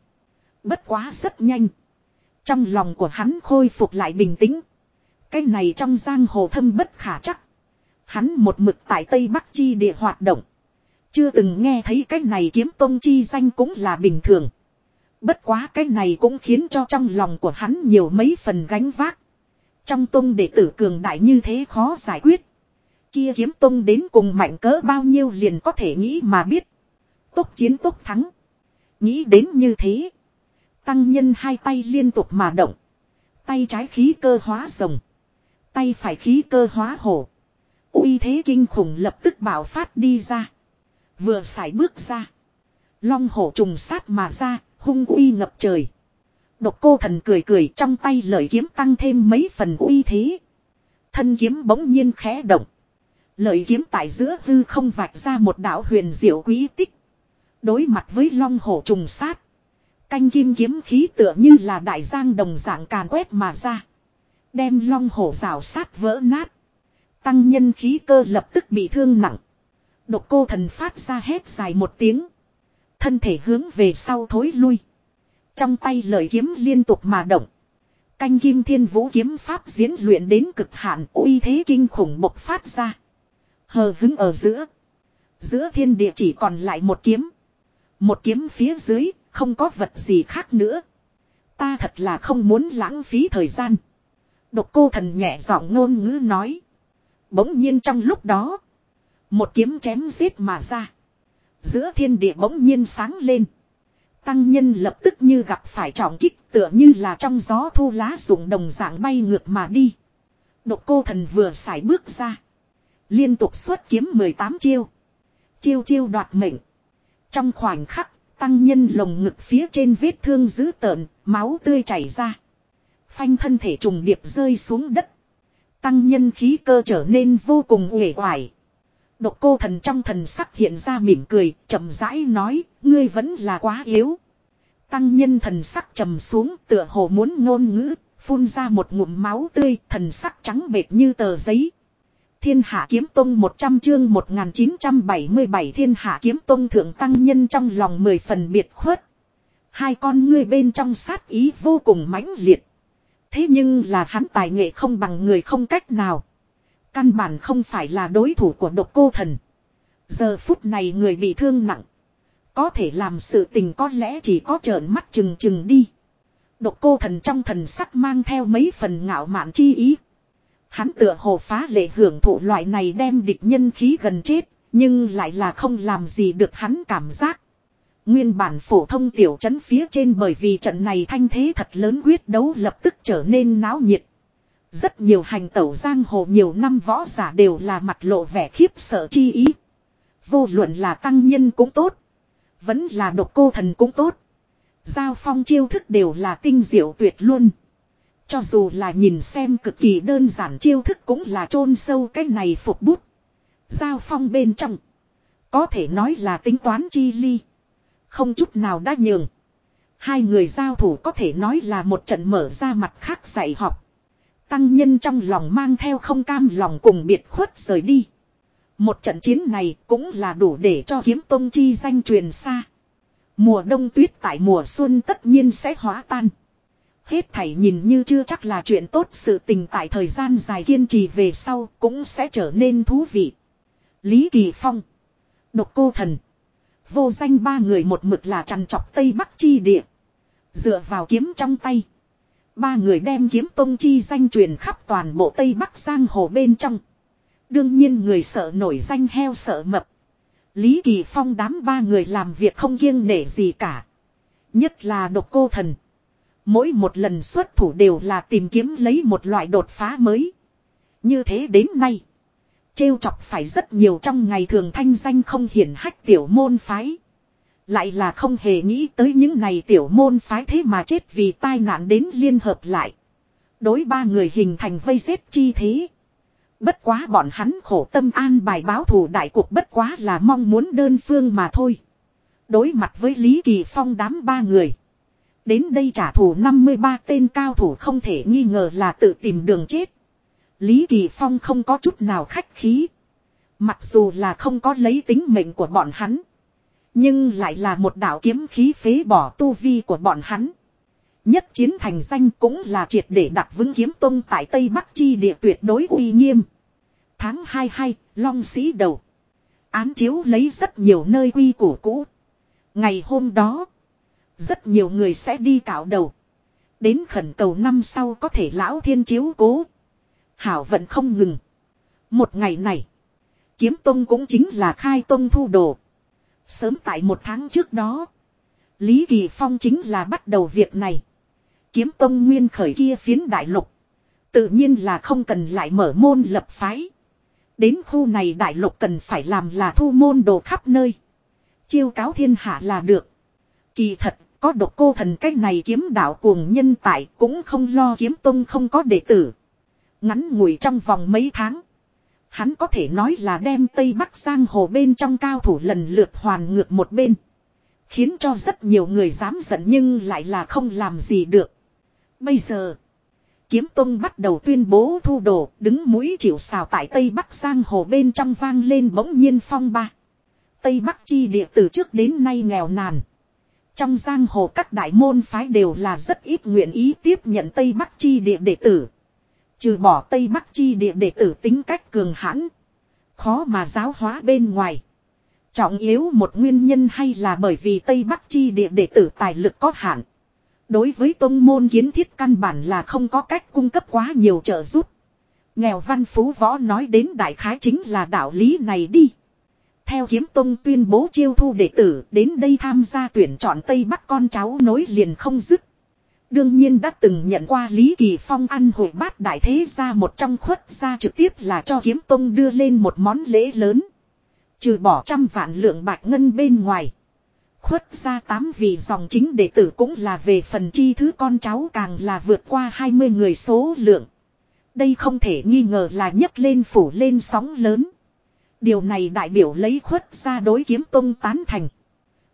Bất quá rất nhanh. Trong lòng của hắn khôi phục lại bình tĩnh. Cái này trong giang hồ thâm bất khả chắc. Hắn một mực tại Tây Bắc Chi địa hoạt động. Chưa từng nghe thấy cái này kiếm tôn chi danh cũng là bình thường. Bất quá cái này cũng khiến cho trong lòng của hắn nhiều mấy phần gánh vác. Trong tôn đệ tử cường đại như thế khó giải quyết. Kia kiếm tôn đến cùng mạnh cỡ bao nhiêu liền có thể nghĩ mà biết. tốt chiến tốt thắng. Nghĩ đến như thế. Tăng nhân hai tay liên tục mà động. Tay trái khí cơ hóa rồng. Tay phải khí cơ hóa hổ uy thế kinh khủng lập tức bạo phát đi ra. Vừa xài bước ra. Long hổ trùng sát mà ra, hung uy ngập trời. Độc cô thần cười cười trong tay lợi kiếm tăng thêm mấy phần uy thế. Thân kiếm bỗng nhiên khẽ động. Lợi kiếm tại giữa hư không vạch ra một đạo huyền diệu quý tích. Đối mặt với long hổ trùng sát. Canh kim kiếm khí tựa như là đại giang đồng dạng càn quét mà ra. Đem long hổ rào sát vỡ nát. Tăng nhân khí cơ lập tức bị thương nặng. Độc cô thần phát ra hét dài một tiếng. Thân thể hướng về sau thối lui. Trong tay lời kiếm liên tục mà động. Canh kim thiên vũ kiếm pháp diễn luyện đến cực hạn uy thế kinh khủng bộc phát ra. Hờ hứng ở giữa. Giữa thiên địa chỉ còn lại một kiếm. Một kiếm phía dưới, không có vật gì khác nữa. Ta thật là không muốn lãng phí thời gian. Độc cô thần nhẹ giọng ngôn ngữ nói. Bỗng nhiên trong lúc đó. Một kiếm chém giết mà ra. Giữa thiên địa bỗng nhiên sáng lên. Tăng nhân lập tức như gặp phải trọng kích tựa như là trong gió thu lá rụng đồng dạng bay ngược mà đi. Độc cô thần vừa xài bước ra. Liên tục xuất kiếm 18 chiêu. Chiêu chiêu đoạt mệnh. Trong khoảnh khắc, tăng nhân lồng ngực phía trên vết thương dữ tợn, máu tươi chảy ra. Phanh thân thể trùng điệp rơi xuống đất. Tăng nhân khí cơ trở nên vô cùng uể oải. Độc cô thần trong thần sắc hiện ra mỉm cười, chậm rãi nói, ngươi vẫn là quá yếu. Tăng nhân thần sắc trầm xuống tựa hồ muốn ngôn ngữ, phun ra một ngụm máu tươi, thần sắc trắng bệt như tờ giấy. Thiên hạ kiếm tông 100 chương 1977 thiên hạ kiếm tông thượng tăng nhân trong lòng mười phần biệt khuất. Hai con ngươi bên trong sát ý vô cùng mãnh liệt. Thế nhưng là hắn tài nghệ không bằng người không cách nào. Căn bản không phải là đối thủ của độc cô thần. Giờ phút này người bị thương nặng. Có thể làm sự tình có lẽ chỉ có trợn mắt chừng chừng đi. Độc cô thần trong thần sắc mang theo mấy phần ngạo mạn chi ý. Hắn tựa hồ phá lệ hưởng thụ loại này đem địch nhân khí gần chết, nhưng lại là không làm gì được hắn cảm giác. Nguyên bản phổ thông tiểu trấn phía trên bởi vì trận này thanh thế thật lớn quyết đấu lập tức trở nên náo nhiệt. Rất nhiều hành tẩu giang hồ nhiều năm võ giả đều là mặt lộ vẻ khiếp sợ chi ý. Vô luận là tăng nhân cũng tốt. Vẫn là độc cô thần cũng tốt. Giao phong chiêu thức đều là tinh diệu tuyệt luôn. Cho dù là nhìn xem cực kỳ đơn giản chiêu thức cũng là chôn sâu cái này phục bút. Giao phong bên trong. Có thể nói là tính toán chi ly. Không chút nào đã nhường. Hai người giao thủ có thể nói là một trận mở ra mặt khác dạy học. Tăng nhân trong lòng mang theo không cam lòng cùng biệt khuất rời đi. Một trận chiến này cũng là đủ để cho kiếm tông chi danh truyền xa. Mùa đông tuyết tại mùa xuân tất nhiên sẽ hóa tan. Hết thảy nhìn như chưa chắc là chuyện tốt sự tình tại thời gian dài kiên trì về sau cũng sẽ trở nên thú vị. Lý Kỳ Phong. Độc cô thần. Vô danh ba người một mực là trằn trọc Tây Bắc chi địa. Dựa vào kiếm trong tay. Ba người đem kiếm tông chi danh truyền khắp toàn bộ Tây Bắc Giang hồ bên trong. Đương nhiên người sợ nổi danh heo sợ mập. Lý Kỳ Phong đám ba người làm việc không kiêng nể gì cả. Nhất là độc cô thần. Mỗi một lần xuất thủ đều là tìm kiếm lấy một loại đột phá mới. Như thế đến nay. Trêu chọc phải rất nhiều trong ngày thường thanh danh không hiển hách tiểu môn phái. Lại là không hề nghĩ tới những này tiểu môn phái thế mà chết vì tai nạn đến liên hợp lại. Đối ba người hình thành vây xếp chi thế. Bất quá bọn hắn khổ tâm an bài báo thù đại cuộc bất quá là mong muốn đơn phương mà thôi. Đối mặt với Lý Kỳ Phong đám ba người. Đến đây trả thù 53 tên cao thủ không thể nghi ngờ là tự tìm đường chết. Lý Kỳ Phong không có chút nào khách khí. Mặc dù là không có lấy tính mệnh của bọn hắn. Nhưng lại là một đạo kiếm khí phế bỏ tu vi của bọn hắn. Nhất chiến thành danh cũng là triệt để đặt vững kiếm tông tại Tây Bắc chi địa tuyệt đối uy nghiêm. Tháng 22, Long Sĩ đầu. Án chiếu lấy rất nhiều nơi quy củ cũ. Ngày hôm đó, rất nhiều người sẽ đi cạo đầu. Đến khẩn cầu năm sau có thể lão thiên chiếu cố. Hảo vận không ngừng. Một ngày này, kiếm tông cũng chính là khai tông thu đồ. Sớm tại một tháng trước đó, Lý Kỳ Phong chính là bắt đầu việc này. Kiếm tông nguyên khởi kia phiến đại lục. Tự nhiên là không cần lại mở môn lập phái. Đến khu này đại lục cần phải làm là thu môn đồ khắp nơi. Chiêu cáo thiên hạ là được. Kỳ thật, có độc cô thần cách này kiếm đạo cuồng nhân tại cũng không lo kiếm tông không có đệ tử. Ngắn ngủi trong vòng mấy tháng. Hắn có thể nói là đem Tây Bắc sang hồ bên trong cao thủ lần lượt hoàn ngược một bên. Khiến cho rất nhiều người dám giận nhưng lại là không làm gì được. Bây giờ, Kiếm Tông bắt đầu tuyên bố thu đồ, đứng mũi chịu xào tại Tây Bắc Giang hồ bên trong vang lên bỗng nhiên phong ba. Tây Bắc chi địa từ trước đến nay nghèo nàn. Trong giang hồ các đại môn phái đều là rất ít nguyện ý tiếp nhận Tây Bắc chi địa đệ tử. Trừ bỏ Tây Bắc chi địa đệ tử tính cách cường hãn. Khó mà giáo hóa bên ngoài. Trọng yếu một nguyên nhân hay là bởi vì Tây Bắc chi địa đệ tử tài lực có hạn. Đối với tông môn kiến thiết căn bản là không có cách cung cấp quá nhiều trợ giúp. Nghèo văn phú võ nói đến đại khái chính là đạo lý này đi. Theo kiếm tông tuyên bố chiêu thu đệ tử, đến đây tham gia tuyển chọn Tây Bắc con cháu nối liền không dứt. Đương nhiên đã từng nhận qua Lý Kỳ Phong ăn hội bát đại thế ra một trong khuất ra trực tiếp là cho kiếm tông đưa lên một món lễ lớn. Trừ bỏ trăm vạn lượng bạc ngân bên ngoài. Khuất ra tám vị dòng chính đệ tử cũng là về phần chi thứ con cháu càng là vượt qua 20 người số lượng. Đây không thể nghi ngờ là nhấc lên phủ lên sóng lớn. Điều này đại biểu lấy khuất ra đối kiếm tông tán thành.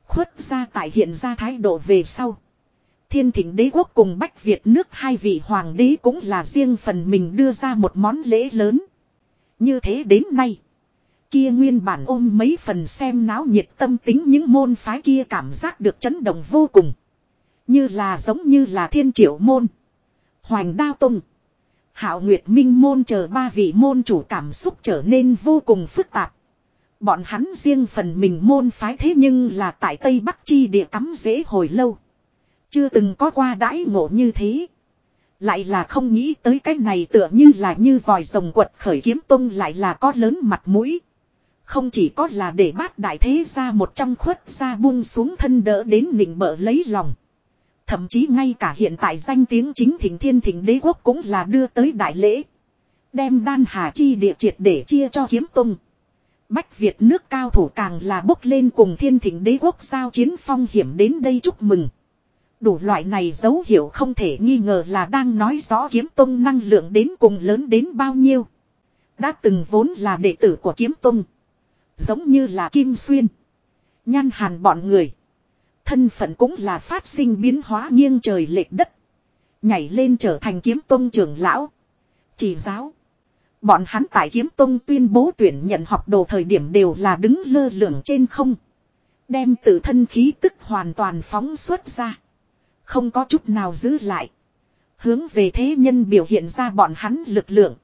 Khuất ra tại hiện ra thái độ về sau. Thiên thỉnh đế quốc cùng Bách Việt nước hai vị hoàng đế cũng là riêng phần mình đưa ra một món lễ lớn. Như thế đến nay. Kia nguyên bản ôm mấy phần xem náo nhiệt tâm tính những môn phái kia cảm giác được chấn động vô cùng. Như là giống như là thiên triệu môn. Hoành đao tông. Hạo Nguyệt Minh môn chờ ba vị môn chủ cảm xúc trở nên vô cùng phức tạp. Bọn hắn riêng phần mình môn phái thế nhưng là tại Tây Bắc Chi địa cắm dễ hồi lâu. Chưa từng có qua đãi ngộ như thế. Lại là không nghĩ tới cái này tựa như là như vòi rồng quật khởi kiếm tung lại là có lớn mặt mũi. Không chỉ có là để bát đại thế ra một trong khuất ra buông xuống thân đỡ đến nịnh bợ lấy lòng. Thậm chí ngay cả hiện tại danh tiếng chính thỉnh thiên thỉnh đế quốc cũng là đưa tới đại lễ. Đem đan hà chi địa triệt để chia cho kiếm tung. Bách Việt nước cao thủ càng là bốc lên cùng thiên thỉnh đế quốc giao chiến phong hiểm đến đây chúc mừng. Đủ loại này dấu hiệu không thể nghi ngờ là đang nói rõ kiếm tông năng lượng đến cùng lớn đến bao nhiêu. Đã từng vốn là đệ tử của kiếm tông. Giống như là Kim Xuyên. Nhăn hàn bọn người. Thân phận cũng là phát sinh biến hóa nghiêng trời lệch đất. Nhảy lên trở thành kiếm tông trưởng lão. Chỉ giáo. Bọn hắn tại kiếm tông tuyên bố tuyển nhận học đồ thời điểm đều là đứng lơ lửng trên không. Đem tự thân khí tức hoàn toàn phóng xuất ra. Không có chút nào giữ lại. Hướng về thế nhân biểu hiện ra bọn hắn lực lượng.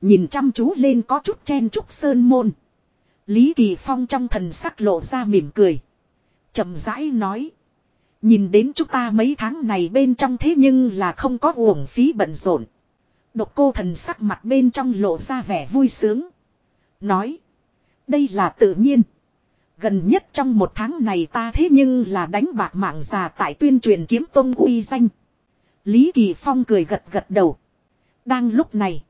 Nhìn chăm chú lên có chút chen chút sơn môn. Lý Kỳ Phong trong thần sắc lộ ra mỉm cười. chậm rãi nói. Nhìn đến chúng ta mấy tháng này bên trong thế nhưng là không có uổng phí bận rộn. Độc cô thần sắc mặt bên trong lộ ra vẻ vui sướng. Nói. Đây là tự nhiên. Gần nhất trong một tháng này ta thế nhưng là đánh bạc mạng già tại tuyên truyền kiếm tông uy danh. Lý Kỳ Phong cười gật gật đầu. Đang lúc này.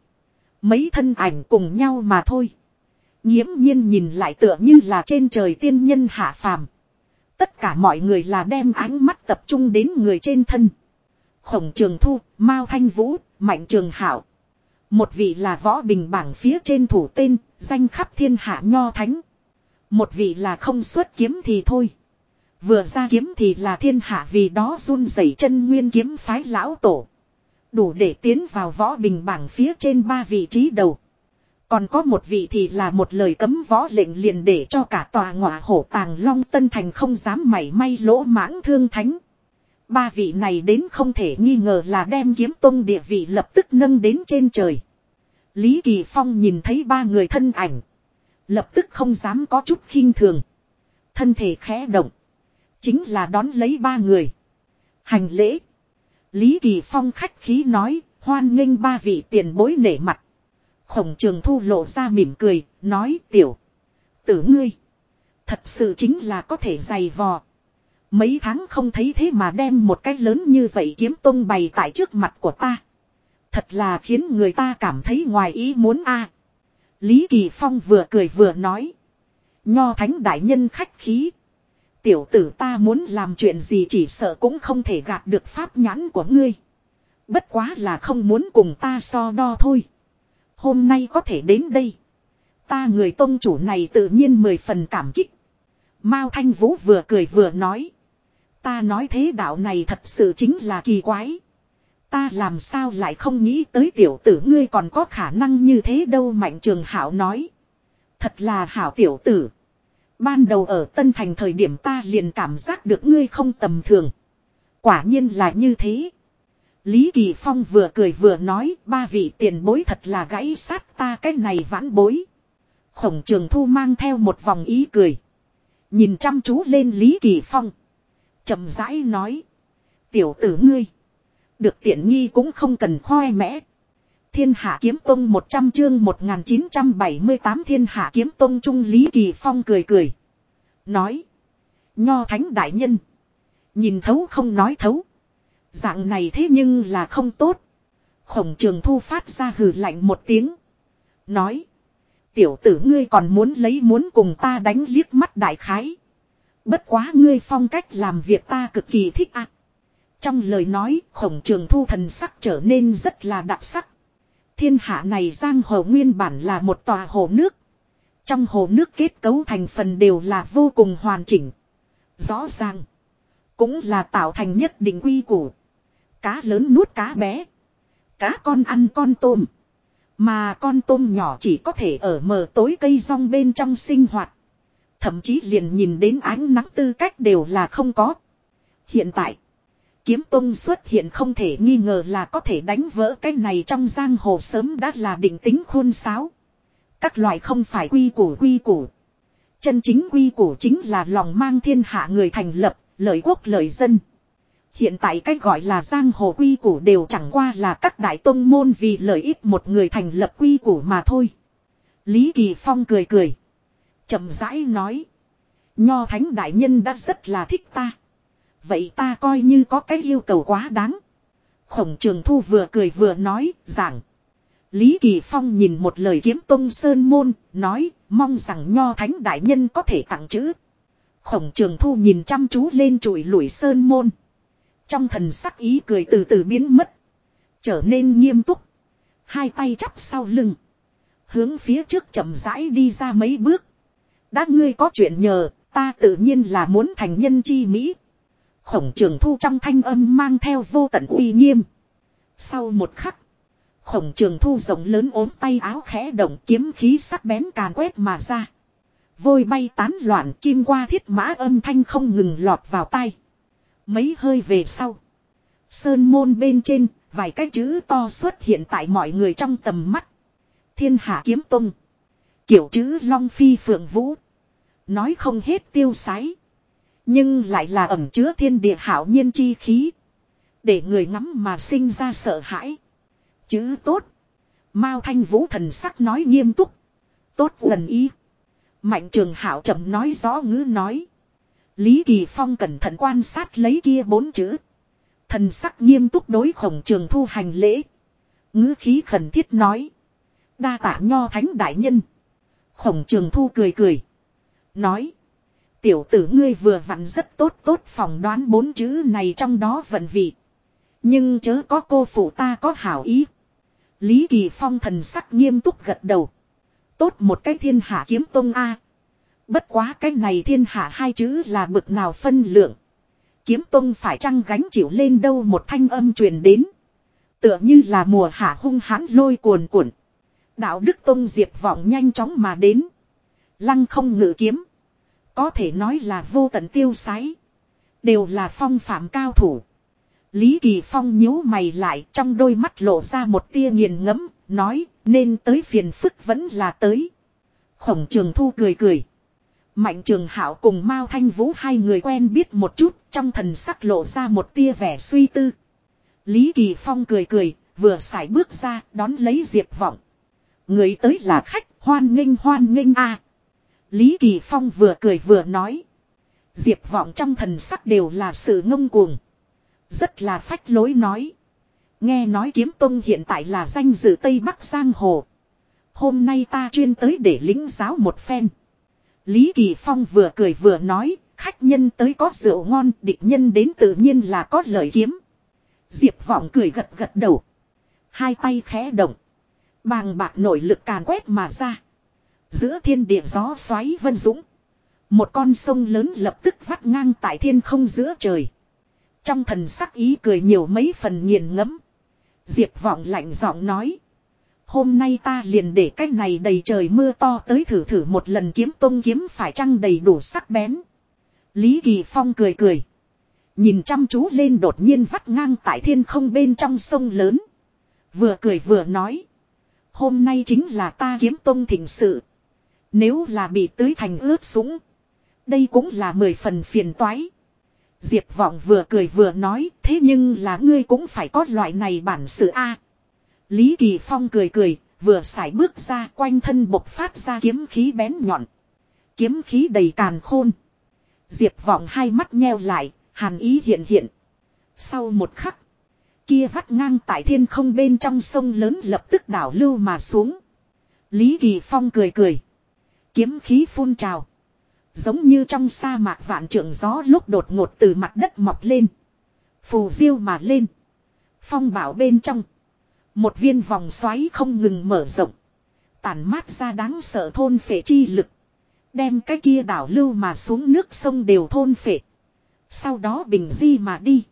Mấy thân ảnh cùng nhau mà thôi. nghiễm nhiên nhìn lại tựa như là trên trời tiên nhân hạ phàm. Tất cả mọi người là đem ánh mắt tập trung đến người trên thân. Khổng Trường Thu, Mao Thanh Vũ, Mạnh Trường Hảo. Một vị là võ bình bảng phía trên thủ tên, danh khắp thiên hạ nho thánh. Một vị là không xuất kiếm thì thôi. Vừa ra kiếm thì là thiên hạ vì đó run rẩy chân nguyên kiếm phái lão tổ. Đủ để tiến vào võ bình bảng phía trên ba vị trí đầu. Còn có một vị thì là một lời cấm võ lệnh liền để cho cả tòa ngọa hổ tàng long tân thành không dám mảy may lỗ mãng thương thánh. Ba vị này đến không thể nghi ngờ là đem kiếm tông địa vị lập tức nâng đến trên trời. Lý Kỳ Phong nhìn thấy ba người thân ảnh. Lập tức không dám có chút khinh thường. Thân thể khẽ động. Chính là đón lấy ba người. Hành lễ. Lý Kỳ Phong khách khí nói, hoan nghênh ba vị tiền bối nể mặt. Khổng trường thu lộ ra mỉm cười, nói tiểu. Tử ngươi. Thật sự chính là có thể dày vò. Mấy tháng không thấy thế mà đem một cái lớn như vậy kiếm tông bày tại trước mặt của ta. Thật là khiến người ta cảm thấy ngoài ý muốn a. Lý Kỳ Phong vừa cười vừa nói. Nho thánh đại nhân khách khí. Tiểu tử ta muốn làm chuyện gì chỉ sợ cũng không thể gạt được pháp nhãn của ngươi. Bất quá là không muốn cùng ta so đo thôi. Hôm nay có thể đến đây. Ta người tôn chủ này tự nhiên mười phần cảm kích. Mao Thanh Vũ vừa cười vừa nói. Ta nói thế đạo này thật sự chính là kỳ quái. Ta làm sao lại không nghĩ tới tiểu tử ngươi còn có khả năng như thế đâu, mạnh trường hảo nói. Thật là hảo tiểu tử. Ban đầu ở Tân Thành thời điểm ta liền cảm giác được ngươi không tầm thường. Quả nhiên là như thế. Lý Kỳ Phong vừa cười vừa nói, ba vị tiền bối thật là gãy sát ta, cái này vãn bối. Khổng trường thu mang theo một vòng ý cười. Nhìn chăm chú lên Lý Kỳ Phong. chậm rãi nói. Tiểu tử ngươi. Được tiện nghi cũng không cần khoe mẽ. Thiên Hạ Kiếm Tông 100 chương 1978 Thiên Hạ Kiếm Tông Trung Lý Kỳ Phong cười cười. Nói. Nho Thánh Đại Nhân. Nhìn thấu không nói thấu. Dạng này thế nhưng là không tốt. Khổng trường thu phát ra hừ lạnh một tiếng. Nói. Tiểu tử ngươi còn muốn lấy muốn cùng ta đánh liếc mắt đại khái. Bất quá ngươi phong cách làm việc ta cực kỳ thích ạ. Trong lời nói, khổng trường thu thần sắc trở nên rất là đặc sắc. Thiên hạ này giang hồ nguyên bản là một tòa hồ nước. Trong hồ nước kết cấu thành phần đều là vô cùng hoàn chỉnh. Rõ ràng. Cũng là tạo thành nhất định quy củ. Cá lớn nuốt cá bé. Cá con ăn con tôm. Mà con tôm nhỏ chỉ có thể ở mờ tối cây rong bên trong sinh hoạt. Thậm chí liền nhìn đến ánh nắng tư cách đều là không có. Hiện tại. Kiếm tông xuất hiện không thể nghi ngờ là có thể đánh vỡ cái này trong giang hồ sớm đã là định tính khuôn sáo. Các loại không phải quy củ quy củ. Chân chính quy củ chính là lòng mang thiên hạ người thành lập, lợi quốc lợi dân. Hiện tại cách gọi là giang hồ quy củ đều chẳng qua là các đại tông môn vì lợi ích một người thành lập quy củ mà thôi. Lý Kỳ Phong cười cười. chậm rãi nói. Nho thánh đại nhân đã rất là thích ta. Vậy ta coi như có cái yêu cầu quá đáng. Khổng trường thu vừa cười vừa nói, giảng. Lý Kỳ Phong nhìn một lời kiếm tông sơn môn, nói, mong rằng nho thánh đại nhân có thể tặng chữ. Khổng trường thu nhìn chăm chú lên trụi lủi sơn môn. Trong thần sắc ý cười từ từ biến mất. Trở nên nghiêm túc. Hai tay chắp sau lưng. Hướng phía trước chậm rãi đi ra mấy bước. Đã ngươi có chuyện nhờ, ta tự nhiên là muốn thành nhân chi Mỹ. Khổng trường thu trong thanh âm mang theo vô tận uy nghiêm. Sau một khắc. Khổng trường thu rộng lớn ốm tay áo khẽ động kiếm khí sắc bén càn quét mà ra. Vôi bay tán loạn kim qua thiết mã âm thanh không ngừng lọt vào tai. Mấy hơi về sau. Sơn môn bên trên, vài cái chữ to xuất hiện tại mọi người trong tầm mắt. Thiên hạ kiếm tung. Kiểu chữ long phi phượng vũ. Nói không hết tiêu sái. Nhưng lại là ẩm chứa thiên địa hảo nhiên chi khí. Để người ngắm mà sinh ra sợ hãi. chứ tốt. Mao thanh vũ thần sắc nói nghiêm túc. Tốt gần ý. Mạnh trường hảo chậm nói rõ ngữ nói. Lý Kỳ Phong cẩn thận quan sát lấy kia bốn chữ. Thần sắc nghiêm túc đối khổng trường thu hành lễ. ngữ khí khẩn thiết nói. Đa tạ nho thánh đại nhân. Khổng trường thu cười cười. Nói. Tiểu tử ngươi vừa vặn rất tốt tốt phỏng đoán bốn chữ này trong đó vận vị. Nhưng chớ có cô phụ ta có hảo ý. Lý Kỳ Phong thần sắc nghiêm túc gật đầu. Tốt một cái thiên hạ kiếm tông A. Bất quá cái này thiên hạ hai chữ là bực nào phân lượng. Kiếm tông phải chăng gánh chịu lên đâu một thanh âm truyền đến. Tựa như là mùa hạ hung hãn lôi cuồn cuộn. Đạo đức tông diệp vọng nhanh chóng mà đến. Lăng không ngự kiếm. Có thể nói là vô tận tiêu sái. Đều là phong phạm cao thủ. Lý Kỳ Phong nhíu mày lại trong đôi mắt lộ ra một tia nghiền ngẫm, nói nên tới phiền phức vẫn là tới. Khổng trường thu cười cười. Mạnh trường hảo cùng Mao Thanh Vũ hai người quen biết một chút trong thần sắc lộ ra một tia vẻ suy tư. Lý Kỳ Phong cười cười, vừa xài bước ra đón lấy Diệp Vọng. Người tới là khách, hoan nghênh hoan nghênh a. Lý Kỳ Phong vừa cười vừa nói. Diệp Vọng trong thần sắc đều là sự ngông cuồng. Rất là phách lối nói. Nghe nói kiếm tông hiện tại là danh dự Tây Bắc Giang Hồ. Hôm nay ta chuyên tới để lính giáo một phen. Lý Kỳ Phong vừa cười vừa nói, khách nhân tới có rượu ngon, địch nhân đến tự nhiên là có lời kiếm. Diệp vọng cười gật gật đầu. Hai tay khẽ động. Bàng bạc nội lực càn quét mà ra. Giữa thiên địa gió xoáy vân dũng. Một con sông lớn lập tức vắt ngang tại thiên không giữa trời. Trong thần sắc ý cười nhiều mấy phần nghiền ngẫm. Diệp vọng lạnh giọng nói. Hôm nay ta liền để cách này đầy trời mưa to tới thử thử một lần kiếm tông kiếm phải chăng đầy đủ sắc bén. Lý Kỳ Phong cười cười. Nhìn chăm chú lên đột nhiên vắt ngang tại thiên không bên trong sông lớn. Vừa cười vừa nói. Hôm nay chính là ta kiếm tông thỉnh sự. Nếu là bị tưới thành ướt sũng. Đây cũng là mười phần phiền toái. Diệp vọng vừa cười vừa nói thế nhưng là ngươi cũng phải có loại này bản sự A. Lý Kỳ Phong cười cười, vừa xài bước ra quanh thân bộc phát ra kiếm khí bén nhọn. Kiếm khí đầy càn khôn. Diệp vọng hai mắt nheo lại, hàn ý hiện hiện. Sau một khắc, Kia vắt ngang tại thiên không bên trong sông lớn lập tức đảo lưu mà xuống. Lý Kỳ Phong cười cười. Kiếm khí phun trào. Giống như trong sa mạc vạn trượng gió lúc đột ngột từ mặt đất mọc lên. Phù diêu mà lên. Phong bảo bên trong. Một viên vòng xoáy không ngừng mở rộng. Tản mát ra đáng sợ thôn phệ chi lực. Đem cái kia đảo lưu mà xuống nước sông đều thôn phệ. Sau đó bình di mà đi.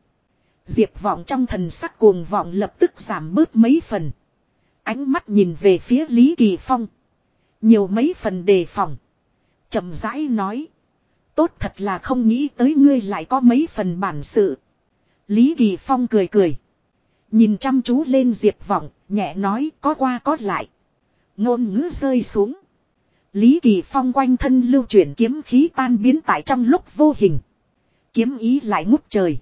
Diệp vọng trong thần sắc cuồng vọng lập tức giảm bớt mấy phần. Ánh mắt nhìn về phía Lý Kỳ Phong. Nhiều mấy phần đề phòng. chậm rãi nói. Tốt thật là không nghĩ tới ngươi lại có mấy phần bản sự. Lý Kỳ Phong cười cười. Nhìn chăm chú lên Diệp Vọng, nhẹ nói có qua có lại. Ngôn ngữ rơi xuống. Lý Kỳ Phong quanh thân lưu chuyển kiếm khí tan biến tại trong lúc vô hình. Kiếm ý lại ngút trời.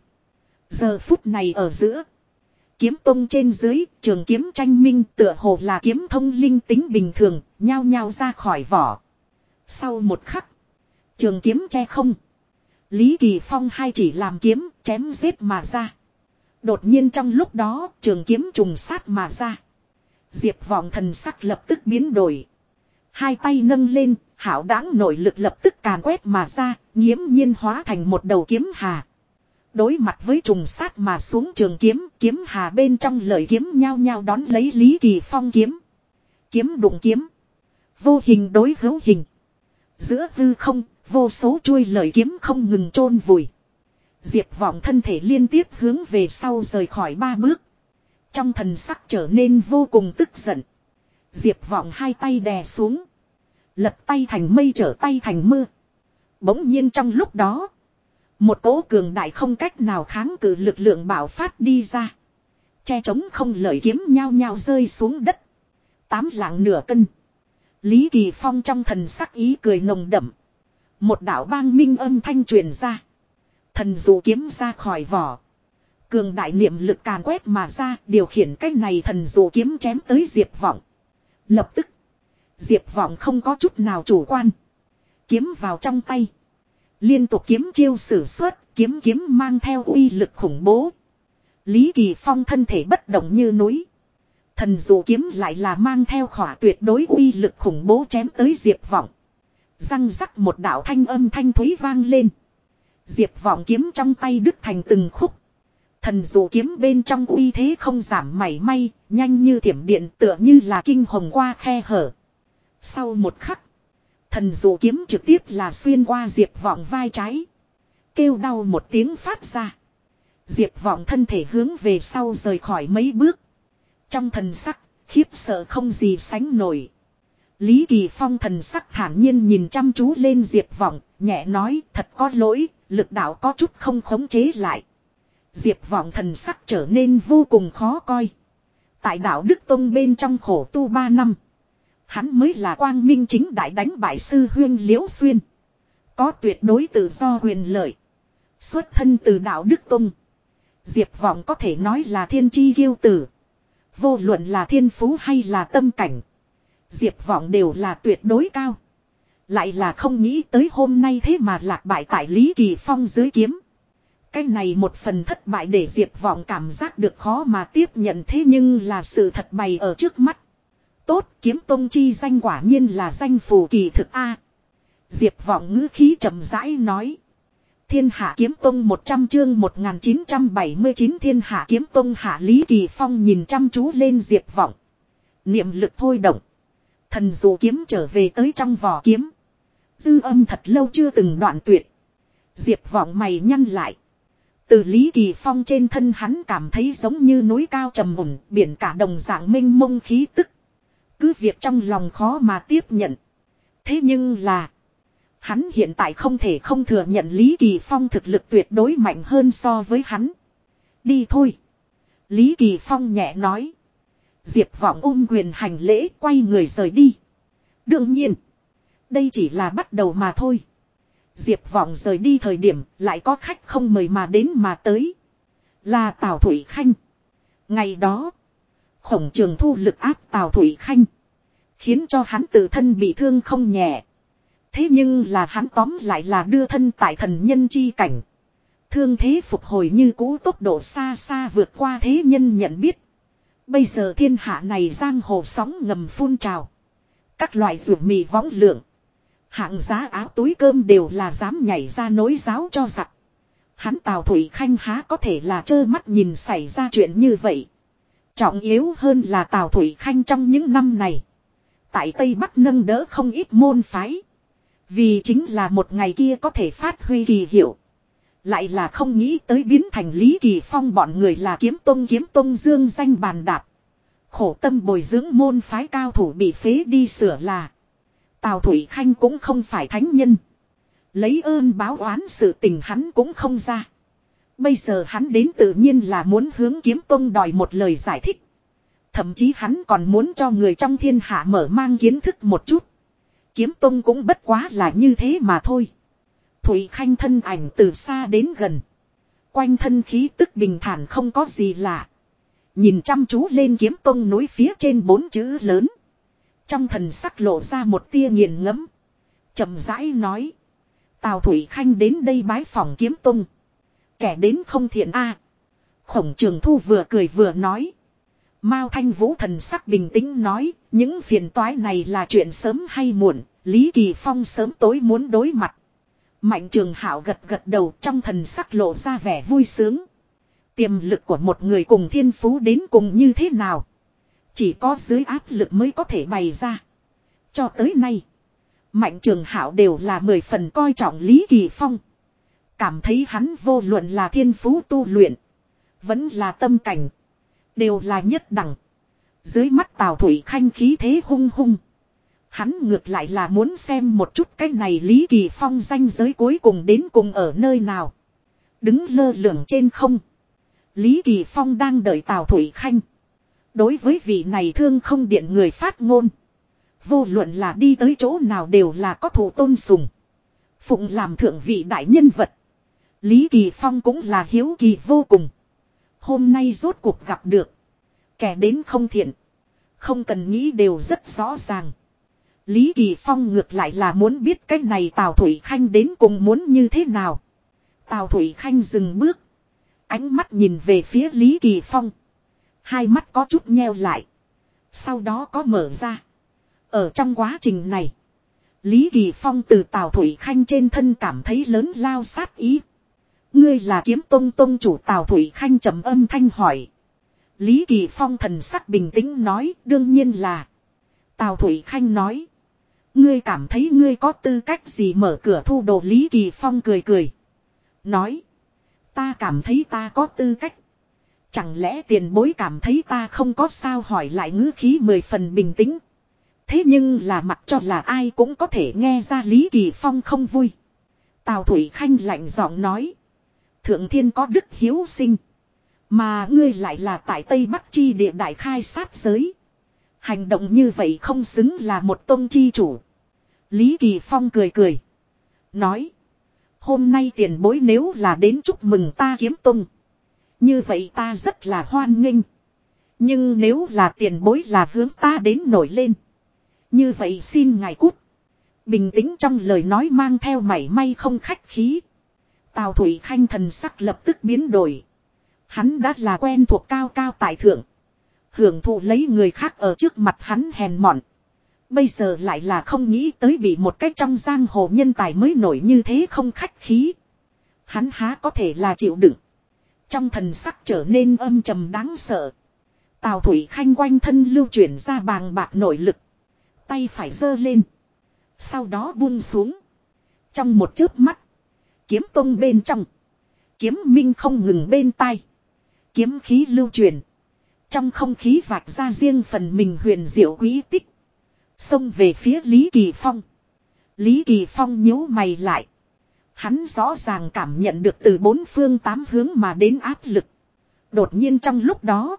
Giờ phút này ở giữa. Kiếm tông trên dưới, trường kiếm tranh minh tựa hồ là kiếm thông linh tính bình thường, nhao nhao ra khỏi vỏ. Sau một khắc, trường kiếm che không. Lý Kỳ Phong hai chỉ làm kiếm, chém giết mà ra. Đột nhiên trong lúc đó, trường kiếm trùng sát mà ra. Diệp vọng thần sắc lập tức biến đổi. Hai tay nâng lên, hảo đáng nội lực lập tức càn quét mà ra, nghiễm nhiên hóa thành một đầu kiếm hà. Đối mặt với trùng sát mà xuống trường kiếm, kiếm hà bên trong lời kiếm nhao nhao đón lấy Lý Kỳ Phong kiếm. Kiếm đụng kiếm. Vô hình đối hữu hình. Giữa hư không, vô số chuôi lời kiếm không ngừng chôn vùi. Diệp vọng thân thể liên tiếp hướng về sau rời khỏi ba bước. Trong thần sắc trở nên vô cùng tức giận. Diệp vọng hai tay đè xuống. Lật tay thành mây trở tay thành mưa. Bỗng nhiên trong lúc đó. Một cỗ cường đại không cách nào kháng cự lực lượng bảo phát đi ra. Che trống không lợi kiếm nhao nhao rơi xuống đất. Tám lạng nửa cân. Lý Kỳ Phong trong thần sắc ý cười nồng đậm. Một đạo bang minh âm thanh truyền ra. Thần dụ kiếm ra khỏi vỏ. Cường đại niệm lực càn quét mà ra, điều khiển cách này thần dụ kiếm chém tới Diệp Vọng. Lập tức. Diệp Vọng không có chút nào chủ quan. Kiếm vào trong tay. Liên tục kiếm chiêu sử xuất, kiếm kiếm mang theo uy lực khủng bố. Lý Kỳ Phong thân thể bất động như núi. Thần dụ kiếm lại là mang theo khỏa tuyệt đối uy lực khủng bố chém tới Diệp Vọng. Răng rắc một đạo thanh âm thanh thúy vang lên. Diệp Vọng kiếm trong tay đứt thành từng khúc. Thần dụ kiếm bên trong uy thế không giảm mảy may, nhanh như thiểm điện tựa như là kinh hồng qua khe hở. Sau một khắc, Thần dụ kiếm trực tiếp là xuyên qua diệp vọng vai trái. Kêu đau một tiếng phát ra. Diệp vọng thân thể hướng về sau rời khỏi mấy bước. Trong thần sắc, khiếp sợ không gì sánh nổi. Lý Kỳ Phong thần sắc thản nhiên nhìn chăm chú lên Diệp Vọng, nhẹ nói thật có lỗi, lực đạo có chút không khống chế lại. Diệp Vọng thần sắc trở nên vô cùng khó coi. Tại đạo Đức Tông bên trong khổ tu ba năm. Hắn mới là quang minh chính đại đánh bại sư huyên liễu xuyên. Có tuyệt đối tự do huyền lợi. Xuất thân từ đạo Đức Tông. Diệp vọng có thể nói là thiên chi kiêu tử. Vô luận là thiên phú hay là tâm cảnh. Diệp vọng đều là tuyệt đối cao. Lại là không nghĩ tới hôm nay thế mà lạc bại tại Lý Kỳ Phong dưới kiếm. Cái này một phần thất bại để Diệp vọng cảm giác được khó mà tiếp nhận thế nhưng là sự thật bày ở trước mắt. Tốt kiếm tông chi danh quả nhiên là danh phù kỳ thực A. Diệp vọng ngữ khí chậm rãi nói. Thiên hạ kiếm tông 100 chương 1979 thiên hạ kiếm tông hạ Lý Kỳ Phong nhìn chăm chú lên diệp vọng. Niệm lực thôi động. Thần dụ kiếm trở về tới trong vỏ kiếm. Dư âm thật lâu chưa từng đoạn tuyệt. Diệp vọng mày nhăn lại. Từ Lý Kỳ Phong trên thân hắn cảm thấy giống như núi cao trầm mùng, biển cả đồng dạng minh mông khí tức cứ việc trong lòng khó mà tiếp nhận. Thế nhưng là. Hắn hiện tại không thể không thừa nhận Lý Kỳ Phong thực lực tuyệt đối mạnh hơn so với hắn. Đi thôi. Lý Kỳ Phong nhẹ nói. Diệp vọng ôm quyền hành lễ quay người rời đi. Đương nhiên. Đây chỉ là bắt đầu mà thôi. Diệp vọng rời đi thời điểm lại có khách không mời mà đến mà tới. Là Tào Thủy Khanh. Ngày đó. Khổng trường thu lực áp Tào Thủy Khanh. Khiến cho hắn tự thân bị thương không nhẹ. Thế nhưng là hắn tóm lại là đưa thân tại thần nhân chi cảnh. Thương thế phục hồi như cũ tốc độ xa xa vượt qua thế nhân nhận biết. Bây giờ thiên hạ này giang hồ sóng ngầm phun trào. Các loại rượu mì võng lượng. Hạng giá áo túi cơm đều là dám nhảy ra nối giáo cho giặc. Hắn Tào Thủy Khanh há có thể là trơ mắt nhìn xảy ra chuyện như vậy. Trọng yếu hơn là Tào Thủy Khanh trong những năm này. Tại Tây Bắc nâng đỡ không ít môn phái. Vì chính là một ngày kia có thể phát huy kỳ hiệu. Lại là không nghĩ tới biến thành Lý Kỳ Phong bọn người là kiếm tông kiếm tông dương danh bàn đạp. Khổ tâm bồi dưỡng môn phái cao thủ bị phế đi sửa là. Tào Thủy Khanh cũng không phải thánh nhân. Lấy ơn báo oán sự tình hắn cũng không ra. Bây giờ hắn đến tự nhiên là muốn hướng kiếm tông đòi một lời giải thích. Thậm chí hắn còn muốn cho người trong thiên hạ mở mang kiến thức một chút. Kiếm tông cũng bất quá là như thế mà thôi. Thủy Khanh thân ảnh từ xa đến gần. Quanh thân khí tức bình thản không có gì lạ. Nhìn chăm chú lên kiếm tông núi phía trên bốn chữ lớn. Trong thần sắc lộ ra một tia nghiền ngẫm chậm rãi nói. Tào Thủy Khanh đến đây bái phòng kiếm tông. Kẻ đến không thiện a. Khổng trường thu vừa cười vừa nói. Mao Thanh Vũ thần sắc bình tĩnh nói, những phiền toái này là chuyện sớm hay muộn, Lý Kỳ Phong sớm tối muốn đối mặt. Mạnh trường hảo gật gật đầu trong thần sắc lộ ra vẻ vui sướng. Tiềm lực của một người cùng thiên phú đến cùng như thế nào? Chỉ có dưới áp lực mới có thể bày ra. Cho tới nay, Mạnh trường hảo đều là mười phần coi trọng Lý Kỳ Phong. Cảm thấy hắn vô luận là thiên phú tu luyện. Vẫn là tâm cảnh. Đều là nhất đẳng. Dưới mắt Tào Thủy Khanh khí thế hung hung. Hắn ngược lại là muốn xem một chút cái này Lý Kỳ Phong danh giới cuối cùng đến cùng ở nơi nào. Đứng lơ lửng trên không. Lý Kỳ Phong đang đợi Tào Thủy Khanh. Đối với vị này thương không điện người phát ngôn. Vô luận là đi tới chỗ nào đều là có thủ tôn sùng. Phụng làm thượng vị đại nhân vật. Lý Kỳ Phong cũng là hiếu kỳ vô cùng. Hôm nay rốt cuộc gặp được. Kẻ đến không thiện. Không cần nghĩ đều rất rõ ràng. Lý Kỳ Phong ngược lại là muốn biết cái này Tào Thủy Khanh đến cùng muốn như thế nào. Tào Thủy Khanh dừng bước. Ánh mắt nhìn về phía Lý Kỳ Phong. Hai mắt có chút nheo lại. Sau đó có mở ra. Ở trong quá trình này. Lý Kỳ Phong từ Tào Thủy Khanh trên thân cảm thấy lớn lao sát ý. Ngươi là kiếm tông tông chủ Tào Thủy Khanh trầm âm thanh hỏi. Lý Kỳ Phong thần sắc bình tĩnh nói, đương nhiên là. Tào Thủy Khanh nói. Ngươi cảm thấy ngươi có tư cách gì mở cửa thu đồ Lý Kỳ Phong cười cười. Nói. Ta cảm thấy ta có tư cách. Chẳng lẽ tiền bối cảm thấy ta không có sao hỏi lại ngữ khí mười phần bình tĩnh. Thế nhưng là mặc cho là ai cũng có thể nghe ra Lý Kỳ Phong không vui. Tào Thủy Khanh lạnh giọng nói. Thượng thiên có đức hiếu sinh. Mà ngươi lại là tại Tây Bắc chi địa đại khai sát giới. Hành động như vậy không xứng là một tôn chi chủ. Lý Kỳ Phong cười cười. Nói. Hôm nay tiền bối nếu là đến chúc mừng ta kiếm tung. Như vậy ta rất là hoan nghênh. Nhưng nếu là tiền bối là hướng ta đến nổi lên. Như vậy xin ngài cút. Bình tĩnh trong lời nói mang theo mảy may không khách khí. Tào Thủy Khanh thần sắc lập tức biến đổi. Hắn đã là quen thuộc cao cao tài thượng. Hưởng thụ lấy người khác ở trước mặt hắn hèn mọn. Bây giờ lại là không nghĩ tới bị một cách trong giang hồ nhân tài mới nổi như thế không khách khí. Hắn há có thể là chịu đựng. Trong thần sắc trở nên âm trầm đáng sợ. Tào Thủy Khanh quanh thân lưu chuyển ra bàng bạc nội lực tay phải giơ lên. Sau đó buông xuống. Trong một chớp mắt. Kiếm tông bên trong. Kiếm minh không ngừng bên tai. Kiếm khí lưu truyền. Trong không khí vạch ra riêng phần mình huyền diệu quý tích. Xông về phía Lý Kỳ Phong. Lý Kỳ Phong nhíu mày lại. Hắn rõ ràng cảm nhận được từ bốn phương tám hướng mà đến áp lực. Đột nhiên trong lúc đó.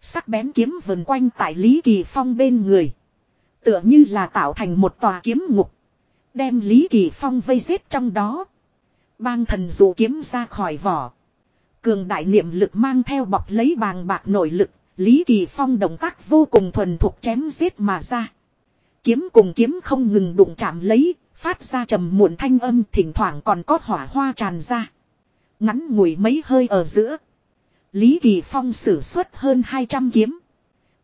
Sắc bén kiếm vần quanh tại Lý Kỳ Phong bên người. Tựa như là tạo thành một tòa kiếm ngục. Đem Lý Kỳ Phong vây giết trong đó. Bang thần dụ kiếm ra khỏi vỏ. Cường đại niệm lực mang theo bọc lấy bàng bạc nội lực. Lý Kỳ Phong động tác vô cùng thuần thục chém giết mà ra. Kiếm cùng kiếm không ngừng đụng chạm lấy, phát ra trầm muộn thanh âm thỉnh thoảng còn có hỏa hoa tràn ra. Ngắn ngủi mấy hơi ở giữa. Lý Kỳ Phong sử xuất hơn 200 kiếm.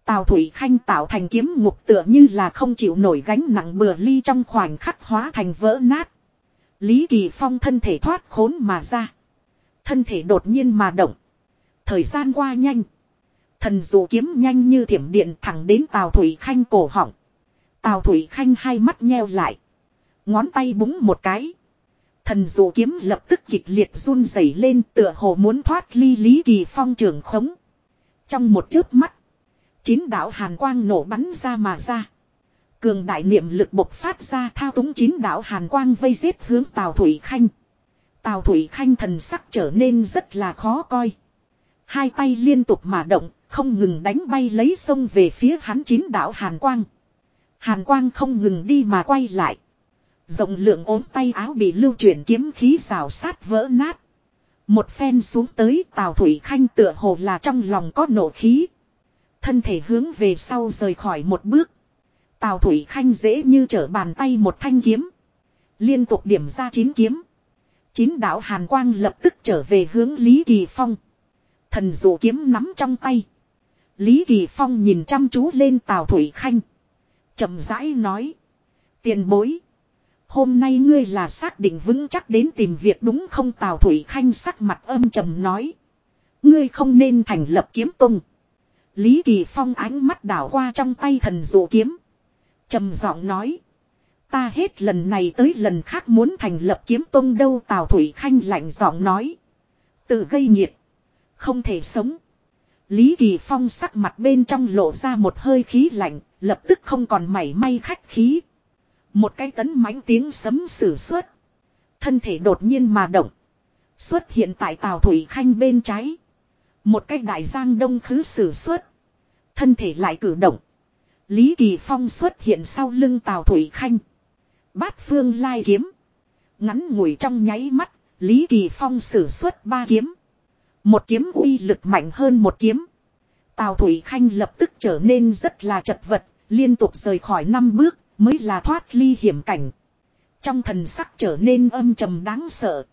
Tào Thủy Khanh tạo thành kiếm ngục tựa như là không chịu nổi gánh nặng bừa ly trong khoảnh khắc hóa thành vỡ nát. Lý Kỳ Phong thân thể thoát khốn mà ra. Thân thể đột nhiên mà động. Thời gian qua nhanh. Thần dụ kiếm nhanh như thiểm điện thẳng đến Tào Thủy Khanh cổ họng. Tào Thủy Khanh hai mắt nheo lại. Ngón tay búng một cái. Thần dụ kiếm lập tức kịch liệt run rẩy lên tựa hồ muốn thoát ly Lý Kỳ Phong trường khống. Trong một chớp mắt. Chín đạo hàn quang nổ bắn ra mà ra. Cường đại niệm lực bộc phát ra thao túng chín đạo hàn quang vây giết hướng Tào Thủy Khanh. Tào Thủy Khanh thần sắc trở nên rất là khó coi. Hai tay liên tục mà động, không ngừng đánh bay lấy sông về phía hắn chín đạo hàn quang. Hàn quang không ngừng đi mà quay lại. Rộng lượng ốm tay áo bị lưu chuyển kiếm khí rào sát vỡ nát. Một phen xuống tới Tào Thủy Khanh tựa hồ là trong lòng có nổ khí. Thân thể hướng về sau rời khỏi một bước. Tào Thủy Khanh dễ như trở bàn tay một thanh kiếm. Liên tục điểm ra chín kiếm. Chín đạo hàn quang lập tức trở về hướng Lý Kỳ Phong. Thần dụ kiếm nắm trong tay. Lý Kỳ Phong nhìn chăm chú lên Tào Thủy Khanh. chậm rãi nói. Tiền bối. Hôm nay ngươi là xác định vững chắc đến tìm việc đúng không Tào Thủy Khanh sắc mặt âm trầm nói. Ngươi không nên thành lập kiếm tung. Lý Kỳ Phong ánh mắt đảo qua trong tay thần dụ kiếm trầm giọng nói. Ta hết lần này tới lần khác muốn thành lập kiếm tôn đâu Tào Thủy Khanh lạnh giọng nói. Tự gây nhiệt. Không thể sống. Lý Kỳ Phong sắc mặt bên trong lộ ra một hơi khí lạnh, lập tức không còn mảy may khách khí. Một cái tấn mãnh tiếng sấm sử xuất. Thân thể đột nhiên mà động. Xuất hiện tại Tào Thủy Khanh bên trái. Một cái đại giang đông khứ sử xuất. Thân thể lại cử động. Lý Kỳ Phong xuất hiện sau lưng Tào Thủy Khanh. Bát phương lai kiếm. Ngắn ngủi trong nháy mắt, Lý Kỳ Phong sử xuất ba kiếm. Một kiếm uy lực mạnh hơn một kiếm. Tào Thủy Khanh lập tức trở nên rất là chật vật, liên tục rời khỏi năm bước, mới là thoát ly hiểm cảnh. Trong thần sắc trở nên âm trầm đáng sợ.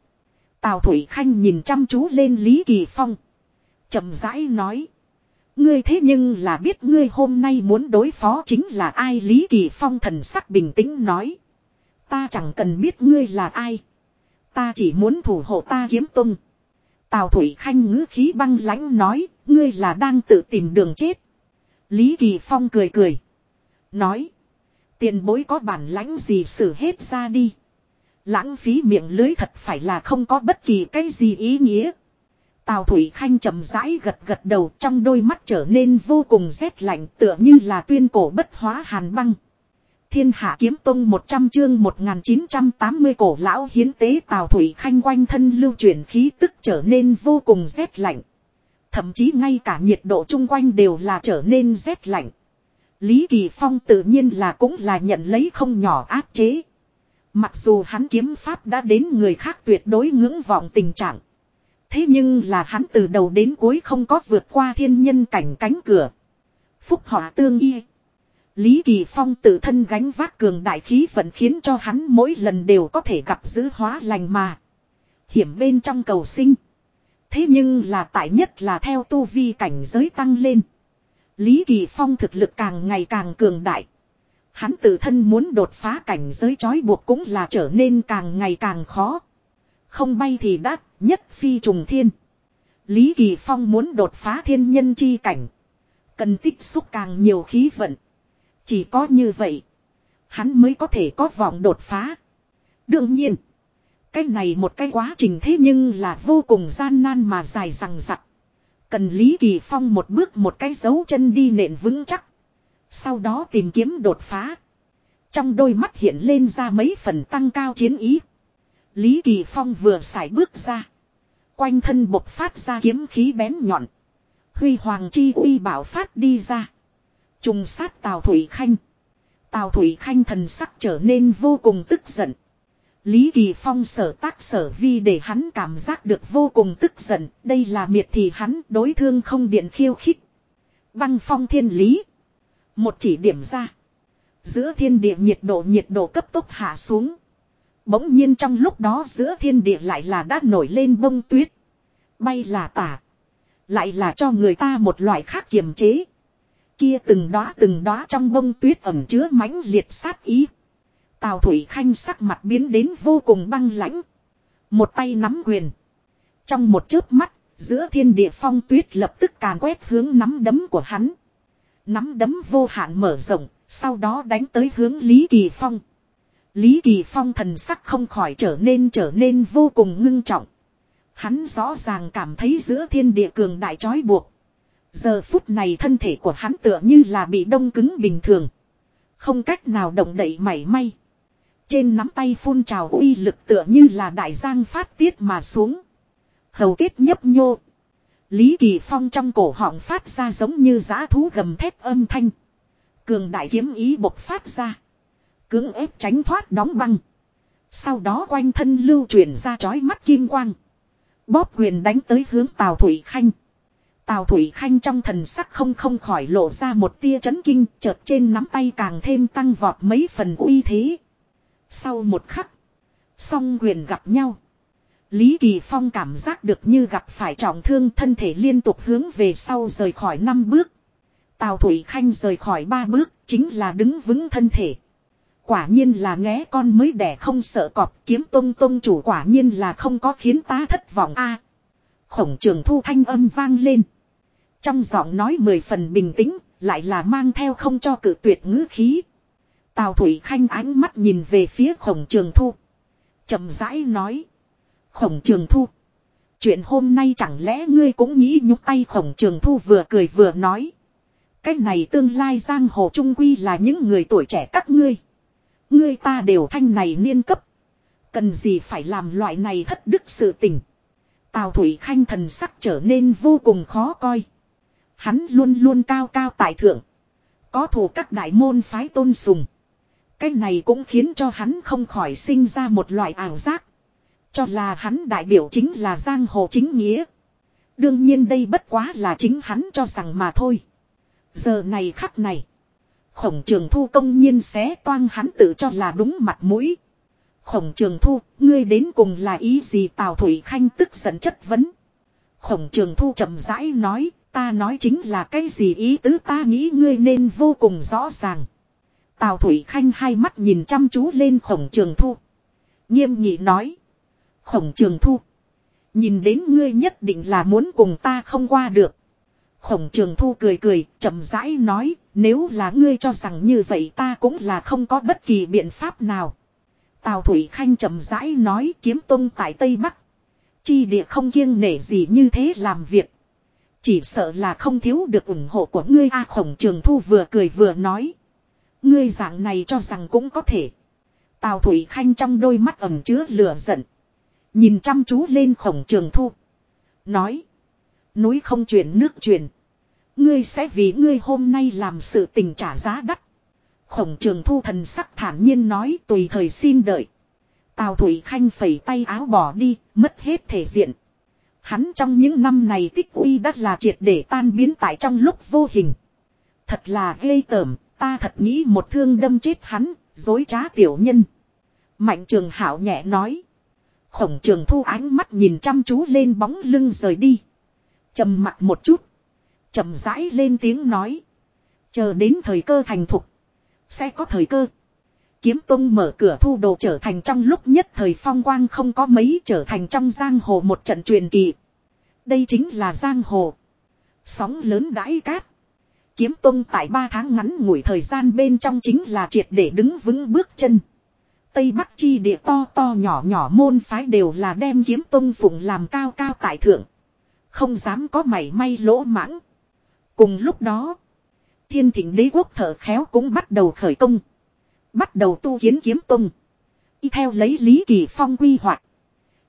Tào Thủy Khanh nhìn chăm chú lên Lý Kỳ Phong. trầm rãi nói. Ngươi thế nhưng là biết ngươi hôm nay muốn đối phó chính là ai Lý Kỳ Phong thần sắc bình tĩnh nói. Ta chẳng cần biết ngươi là ai. Ta chỉ muốn thủ hộ ta kiếm tung. Tào Thủy Khanh ngữ khí băng lãnh nói, ngươi là đang tự tìm đường chết. Lý Kỳ Phong cười cười. Nói. Tiền bối có bản lãnh gì xử hết ra đi. Lãng phí miệng lưới thật phải là không có bất kỳ cái gì ý nghĩa. Tào Thủy Khanh chậm rãi gật gật đầu, trong đôi mắt trở nên vô cùng rét lạnh, tựa như là tuyên cổ bất hóa hàn băng. Thiên hạ kiếm tông 100 chương 1980 cổ lão hiến tế Tào Thủy Khanh quanh thân lưu chuyển khí tức trở nên vô cùng rét lạnh. Thậm chí ngay cả nhiệt độ chung quanh đều là trở nên rét lạnh. Lý Kỳ Phong tự nhiên là cũng là nhận lấy không nhỏ áp chế. Mặc dù hắn kiếm pháp đã đến người khác tuyệt đối ngưỡng vọng tình trạng. Thế nhưng là hắn từ đầu đến cuối không có vượt qua thiên nhân cảnh cánh cửa. Phúc họa tương y. Lý Kỳ Phong tự thân gánh vác cường đại khí vận khiến cho hắn mỗi lần đều có thể gặp giữ hóa lành mà. Hiểm bên trong cầu sinh. Thế nhưng là tại nhất là theo tu vi cảnh giới tăng lên. Lý Kỳ Phong thực lực càng ngày càng cường đại. Hắn tự thân muốn đột phá cảnh giới trói buộc cũng là trở nên càng ngày càng khó. Không bay thì đắt, nhất phi trùng thiên. Lý Kỳ Phong muốn đột phá thiên nhân chi cảnh. Cần tích xúc càng nhiều khí vận. Chỉ có như vậy. Hắn mới có thể có vọng đột phá. Đương nhiên. Cái này một cái quá trình thế nhưng là vô cùng gian nan mà dài rằng rặc. Cần Lý Kỳ Phong một bước một cái dấu chân đi nện vững chắc. Sau đó tìm kiếm đột phá. Trong đôi mắt hiện lên ra mấy phần tăng cao chiến ý. Lý Kỳ Phong vừa xài bước ra. Quanh thân bộc phát ra kiếm khí bén nhọn. Huy Hoàng Chi uy bảo phát đi ra. Trùng sát Tào Thủy Khanh. Tào Thủy Khanh thần sắc trở nên vô cùng tức giận. Lý Kỳ Phong sở tác sở vi để hắn cảm giác được vô cùng tức giận. Đây là miệt thì hắn, đối thương không điện khiêu khích. Băng phong thiên lý. Một chỉ điểm ra. Giữa thiên địa nhiệt độ nhiệt độ cấp tốc hạ xuống. Bỗng nhiên trong lúc đó giữa thiên địa lại là đã nổi lên bông tuyết. Bay là tả. Lại là cho người ta một loại khác kiềm chế. Kia từng đóa từng đóa trong bông tuyết ẩm chứa mãnh liệt sát ý. Tào Thủy Khanh sắc mặt biến đến vô cùng băng lãnh. Một tay nắm quyền. Trong một chớp mắt, giữa thiên địa phong tuyết lập tức càn quét hướng nắm đấm của hắn. Nắm đấm vô hạn mở rộng, sau đó đánh tới hướng Lý Kỳ Phong. Lý Kỳ Phong thần sắc không khỏi trở nên trở nên vô cùng ngưng trọng. Hắn rõ ràng cảm thấy giữa thiên địa cường đại trói buộc. Giờ phút này thân thể của hắn tựa như là bị đông cứng bình thường. Không cách nào động đậy mảy may. Trên nắm tay phun trào uy lực tựa như là đại giang phát tiết mà xuống. Hầu kết nhấp nhô. Lý Kỳ Phong trong cổ họng phát ra giống như giã thú gầm thép âm thanh. Cường đại kiếm ý bộc phát ra. Cưỡng ép tránh thoát đóng băng. Sau đó quanh thân lưu chuyển ra chói mắt kim quang. Bóp quyền đánh tới hướng Tào Thủy Khanh. Tào Thủy Khanh trong thần sắc không không khỏi lộ ra một tia chấn kinh, chợt trên nắm tay càng thêm tăng vọt mấy phần uy thế. Sau một khắc. Song quyền gặp nhau. Lý Kỳ Phong cảm giác được như gặp phải trọng thương, thân thể liên tục hướng về sau rời khỏi năm bước. Tào Thủy Khanh rời khỏi ba bước, chính là đứng vững thân thể. Quả nhiên là nghé con mới đẻ không sợ cọp kiếm tông tông chủ quả nhiên là không có khiến ta thất vọng a. khổng trường thu thanh âm vang lên. Trong giọng nói mười phần bình tĩnh, lại là mang theo không cho cử tuyệt ngữ khí. Tào Thủy Khanh ánh mắt nhìn về phía khổng trường thu. chậm rãi nói. Khổng trường thu. Chuyện hôm nay chẳng lẽ ngươi cũng nghĩ nhúc tay khổng trường thu vừa cười vừa nói. Cái này tương lai giang hồ trung quy là những người tuổi trẻ các ngươi. Ngươi ta đều thanh này niên cấp. Cần gì phải làm loại này thất đức sự tình. Tào Thủy Khanh thần sắc trở nên vô cùng khó coi. Hắn luôn luôn cao cao tại thượng. Có thủ các đại môn phái tôn sùng. Cái này cũng khiến cho hắn không khỏi sinh ra một loại ảo giác. Cho là hắn đại biểu chính là giang hồ chính nghĩa. Đương nhiên đây bất quá là chính hắn cho rằng mà thôi. Giờ này khắc này. Khổng trường thu công nhiên xé toang hắn tự cho là đúng mặt mũi. Khổng trường thu, ngươi đến cùng là ý gì Tào Thủy Khanh tức giận chất vấn. Khổng trường thu chậm rãi nói, ta nói chính là cái gì ý tứ ta nghĩ ngươi nên vô cùng rõ ràng. Tào Thủy Khanh hai mắt nhìn chăm chú lên khổng trường thu. Nghiêm nghị nói. Khổng trường thu. Nhìn đến ngươi nhất định là muốn cùng ta không qua được. Khổng trường thu cười cười, chậm rãi nói, nếu là ngươi cho rằng như vậy ta cũng là không có bất kỳ biện pháp nào. Tào Thủy Khanh chậm rãi nói kiếm tông tại Tây Bắc. Chi địa không kiêng nể gì như thế làm việc. Chỉ sợ là không thiếu được ủng hộ của ngươi A khổng trường thu vừa cười vừa nói. Ngươi dạng này cho rằng cũng có thể. Tào Thủy Khanh trong đôi mắt ẩm chứa lửa giận. Nhìn chăm chú lên khổng trường thu. Nói. Núi không chuyển nước chuyển. Ngươi sẽ vì ngươi hôm nay làm sự tình trả giá đắt. Khổng trường thu thần sắc thản nhiên nói tùy thời xin đợi. Tào Thủy Khanh phẩy tay áo bỏ đi, mất hết thể diện. Hắn trong những năm này tích uy đắt là triệt để tan biến tại trong lúc vô hình. Thật là ghê tởm, ta thật nghĩ một thương đâm chết hắn, dối trá tiểu nhân. Mạnh trường hảo nhẹ nói. Khổng trường thu ánh mắt nhìn chăm chú lên bóng lưng rời đi. trầm mặt một chút chậm rãi lên tiếng nói. Chờ đến thời cơ thành thục. Sẽ có thời cơ. Kiếm Tông mở cửa thu đồ trở thành trong lúc nhất thời phong quang không có mấy trở thành trong giang hồ một trận truyền kỳ. Đây chính là giang hồ. Sóng lớn đãi cát. Kiếm Tông tại ba tháng ngắn ngủi thời gian bên trong chính là triệt để đứng vững bước chân. Tây Bắc chi địa to to nhỏ nhỏ môn phái đều là đem kiếm tông phụng làm cao cao tại thượng. Không dám có mảy may lỗ mãng. Cùng lúc đó, thiên thỉnh đế quốc thở khéo cũng bắt đầu khởi công. Bắt đầu tu kiến kiếm tông. Y theo lấy Lý Kỳ Phong quy hoạch.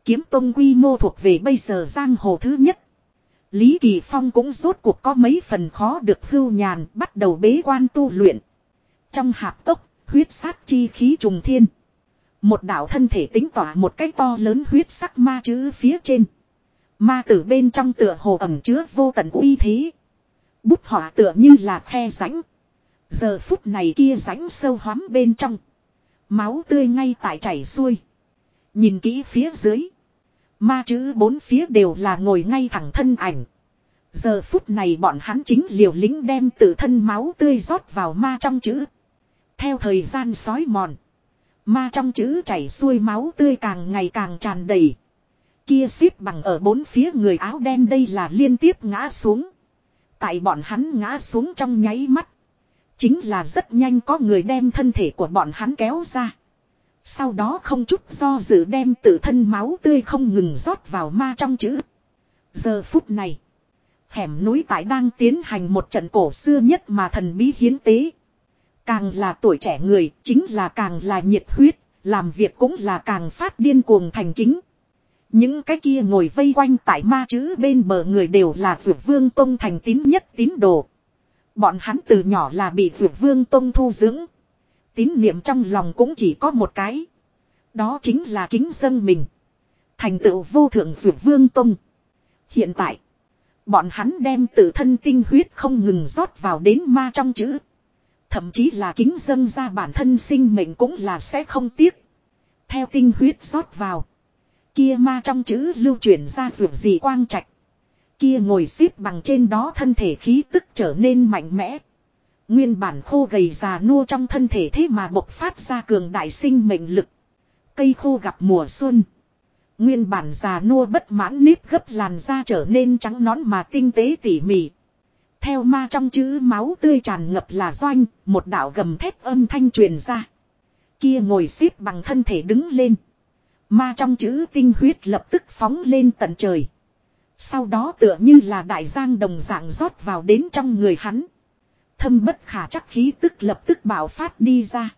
Kiếm tông quy mô thuộc về bây giờ giang hồ thứ nhất. Lý Kỳ Phong cũng rốt cuộc có mấy phần khó được hưu nhàn bắt đầu bế quan tu luyện. Trong hạp tốc, huyết sát chi khí trùng thiên. Một đạo thân thể tính tỏa một cái to lớn huyết sắc ma chữ phía trên. Ma tử bên trong tựa hồ ẩm chứa vô tận uy thế. Bút họa tựa như là khe rãnh. Giờ phút này kia rãnh sâu hoắm bên trong. Máu tươi ngay tại chảy xuôi. Nhìn kỹ phía dưới. Ma chữ bốn phía đều là ngồi ngay thẳng thân ảnh. Giờ phút này bọn hắn chính liều lính đem tự thân máu tươi rót vào ma trong chữ. Theo thời gian sói mòn. Ma trong chữ chảy xuôi máu tươi càng ngày càng tràn đầy. Kia xếp bằng ở bốn phía người áo đen đây là liên tiếp ngã xuống. Tại bọn hắn ngã xuống trong nháy mắt. Chính là rất nhanh có người đem thân thể của bọn hắn kéo ra. Sau đó không chút do dự đem tự thân máu tươi không ngừng rót vào ma trong chữ. Giờ phút này. Hẻm núi tại đang tiến hành một trận cổ xưa nhất mà thần bí hiến tế. Càng là tuổi trẻ người, chính là càng là nhiệt huyết, làm việc cũng là càng phát điên cuồng thành kính. Những cái kia ngồi vây quanh tại ma chữ bên bờ người đều là vượt vương tông thành tín nhất tín đồ. Bọn hắn từ nhỏ là bị vượt vương tông thu dưỡng. Tín niệm trong lòng cũng chỉ có một cái. Đó chính là kính dân mình. Thành tựu vô thượng vượt vương tông. Hiện tại, bọn hắn đem tự thân tinh huyết không ngừng rót vào đến ma trong chữ. Thậm chí là kính dân ra bản thân sinh mệnh cũng là sẽ không tiếc. Theo tinh huyết rót vào. Kia ma trong chữ lưu chuyển ra ruột gì quang trạch. Kia ngồi xếp bằng trên đó thân thể khí tức trở nên mạnh mẽ. Nguyên bản khô gầy già nua trong thân thể thế mà bộc phát ra cường đại sinh mệnh lực. Cây khô gặp mùa xuân. Nguyên bản già nua bất mãn nếp gấp làn da trở nên trắng nón mà tinh tế tỉ mỉ. Theo ma trong chữ máu tươi tràn ngập là doanh, một đạo gầm thép âm thanh truyền ra. Kia ngồi xếp bằng thân thể đứng lên. Ma trong chữ tinh huyết lập tức phóng lên tận trời. Sau đó tựa như là đại giang đồng dạng rót vào đến trong người hắn. Thâm bất khả chắc khí tức lập tức bạo phát đi ra.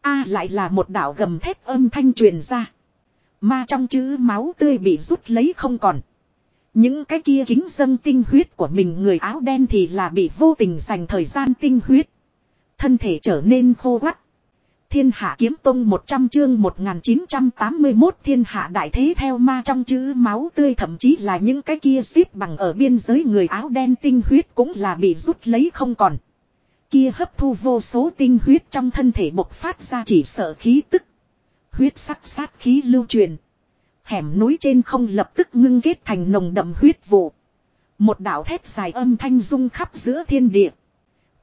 A lại là một đạo gầm thép âm thanh truyền ra. Ma trong chữ máu tươi bị rút lấy không còn. Những cái kia kính dân tinh huyết của mình người áo đen thì là bị vô tình dành thời gian tinh huyết. Thân thể trở nên khô quắt. Thiên hạ kiếm tông 100 chương 1981 thiên hạ đại thế theo ma trong chữ máu tươi, thậm chí là những cái kia xếp bằng ở biên giới người áo đen tinh huyết cũng là bị rút lấy không còn. Kia hấp thu vô số tinh huyết trong thân thể bộc phát ra chỉ sợ khí tức. Huyết sắc sát khí lưu truyền. Hẻm núi trên không lập tức ngưng kết thành nồng đậm huyết vụ. Một đạo thét dài âm thanh rung khắp giữa thiên địa.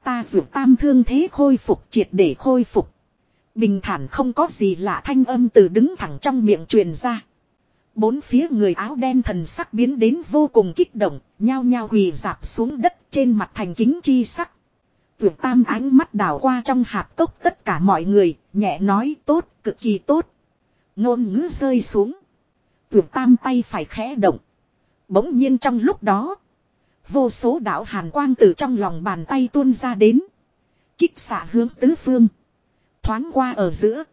Ta dụ tam thương thế khôi phục, triệt để khôi phục. Bình thản không có gì lạ thanh âm từ đứng thẳng trong miệng truyền ra. Bốn phía người áo đen thần sắc biến đến vô cùng kích động, nhao nhao quỳ dạp xuống đất trên mặt thành kính chi sắc. Vượt tam ánh mắt đảo qua trong hạp cốc tất cả mọi người, nhẹ nói tốt, cực kỳ tốt. Ngôn ngữ rơi xuống. Vượt tam tay phải khẽ động. Bỗng nhiên trong lúc đó, vô số đạo hàn quang từ trong lòng bàn tay tuôn ra đến. Kích xạ hướng tứ phương. Thoáng qua ở giữa.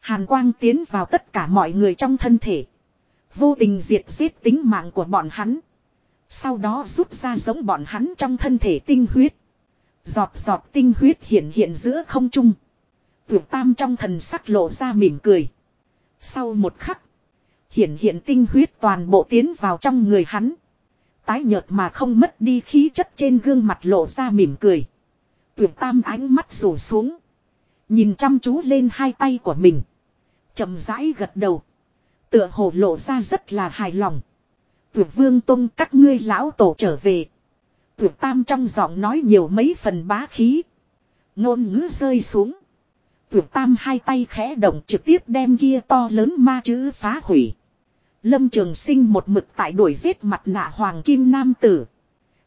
Hàn quang tiến vào tất cả mọi người trong thân thể. Vô tình diệt giết tính mạng của bọn hắn. Sau đó rút ra giống bọn hắn trong thân thể tinh huyết. Giọt giọt tinh huyết hiện hiện giữa không trung. Tuyệt tam trong thần sắc lộ ra mỉm cười. Sau một khắc. Hiện hiện tinh huyết toàn bộ tiến vào trong người hắn. Tái nhợt mà không mất đi khí chất trên gương mặt lộ ra mỉm cười. Tuyệt tam ánh mắt rủ xuống. Nhìn chăm chú lên hai tay của mình. chậm rãi gật đầu. Tựa hồ lộ ra rất là hài lòng. Tuyệt vương tông các ngươi lão tổ trở về. Tuyệt tam trong giọng nói nhiều mấy phần bá khí. Ngôn ngữ rơi xuống. Tuyệt tam hai tay khẽ động trực tiếp đem kia to lớn ma chữ phá hủy. Lâm Trường Sinh một mực tại đuổi giết mặt nạ Hoàng Kim Nam Tử.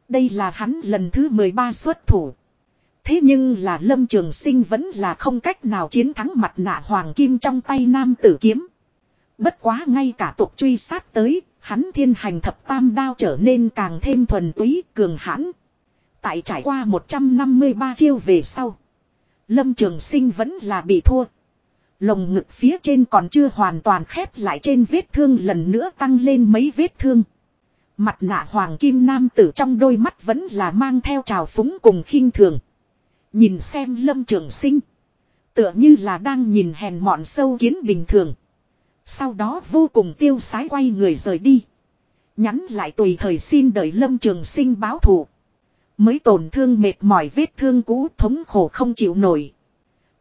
Đây là hắn lần thứ 13 xuất thủ. Thế nhưng là Lâm Trường Sinh vẫn là không cách nào chiến thắng mặt nạ Hoàng Kim trong tay Nam Tử Kiếm. Bất quá ngay cả tục truy sát tới, hắn thiên hành thập tam đao trở nên càng thêm thuần túy, cường hãn. Tại trải qua 153 chiêu về sau. Lâm Trường Sinh vẫn là bị thua. Lồng ngực phía trên còn chưa hoàn toàn khép lại trên vết thương lần nữa tăng lên mấy vết thương. Mặt nạ hoàng kim nam tử trong đôi mắt vẫn là mang theo trào phúng cùng khinh thường. Nhìn xem lâm trường sinh. Tựa như là đang nhìn hèn mọn sâu kiến bình thường. Sau đó vô cùng tiêu sái quay người rời đi. Nhắn lại tùy thời xin đợi lâm trường sinh báo thù. Mới tổn thương mệt mỏi vết thương cũ thống khổ không chịu nổi.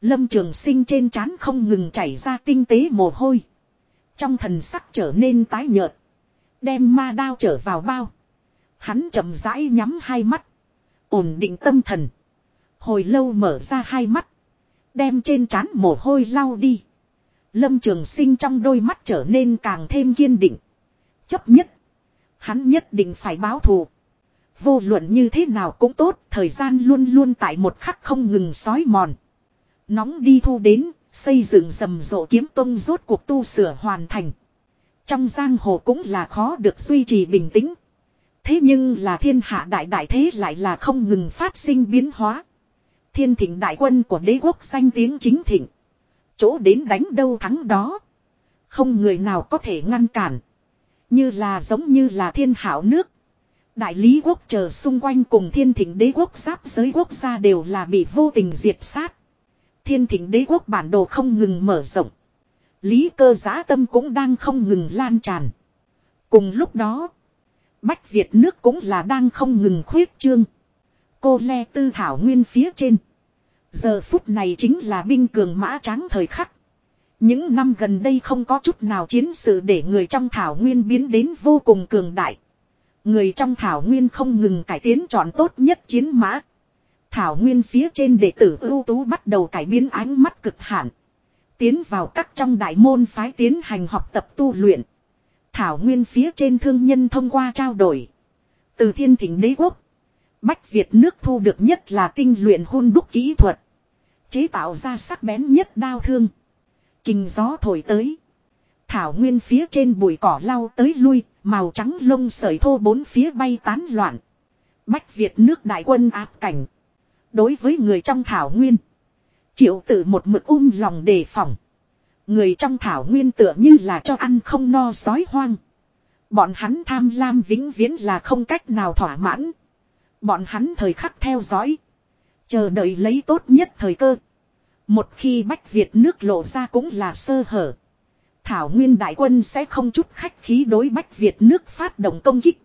Lâm trường sinh trên trán không ngừng chảy ra tinh tế mồ hôi. Trong thần sắc trở nên tái nhợt. Đem ma đao trở vào bao. Hắn chậm rãi nhắm hai mắt. Ổn định tâm thần. Hồi lâu mở ra hai mắt. Đem trên trán mồ hôi lau đi. Lâm Trường Sinh trong đôi mắt trở nên càng thêm kiên định. Chấp nhất. Hắn nhất định phải báo thù. Vô luận như thế nào cũng tốt, thời gian luôn luôn tại một khắc không ngừng sói mòn. Nóng đi thu đến, xây dựng rầm rộ kiếm tông rốt cuộc tu sửa hoàn thành. Trong giang hồ cũng là khó được duy trì bình tĩnh. Thế nhưng là thiên hạ đại đại thế lại là không ngừng phát sinh biến hóa. Thiên thịnh đại quân của đế quốc danh tiếng chính thịnh. Chỗ đến đánh đâu thắng đó. Không người nào có thể ngăn cản. Như là giống như là thiên hảo nước. Đại lý quốc chờ xung quanh cùng thiên thịnh đế quốc giáp giới quốc gia đều là bị vô tình diệt sát. Thiên thịnh đế quốc bản đồ không ngừng mở rộng. Lý cơ giá tâm cũng đang không ngừng lan tràn. Cùng lúc đó, Bách Việt nước cũng là đang không ngừng khuyết trương. Cô le tư thảo nguyên phía trên. Giờ phút này chính là binh cường mã tráng thời khắc. Những năm gần đây không có chút nào chiến sự để người trong thảo nguyên biến đến vô cùng cường đại. Người trong thảo nguyên không ngừng cải tiến chọn tốt nhất chiến mã. Thảo nguyên phía trên đệ tử ưu tú bắt đầu cải biến ánh mắt cực hạn. Tiến vào các trong đại môn phái tiến hành học tập tu luyện. Thảo nguyên phía trên thương nhân thông qua trao đổi. Từ thiên thỉnh đế quốc. Bách Việt nước thu được nhất là tinh luyện hôn đúc kỹ thuật. Chế tạo ra sắc bén nhất đao thương. Kinh gió thổi tới. Thảo nguyên phía trên bụi cỏ lau tới lui, màu trắng lông sợi thô bốn phía bay tán loạn. Bách Việt nước đại quân áp cảnh. Đối với người trong thảo nguyên. Triệu tử một mực um lòng đề phòng. Người trong thảo nguyên tựa như là cho ăn không no sói hoang. Bọn hắn tham lam vĩnh viễn là không cách nào thỏa mãn. Bọn hắn thời khắc theo dõi. Chờ đợi lấy tốt nhất thời cơ. Một khi Bách Việt nước lộ ra cũng là sơ hở. Thảo Nguyên Đại quân sẽ không chút khách khí đối Bách Việt nước phát động công kích.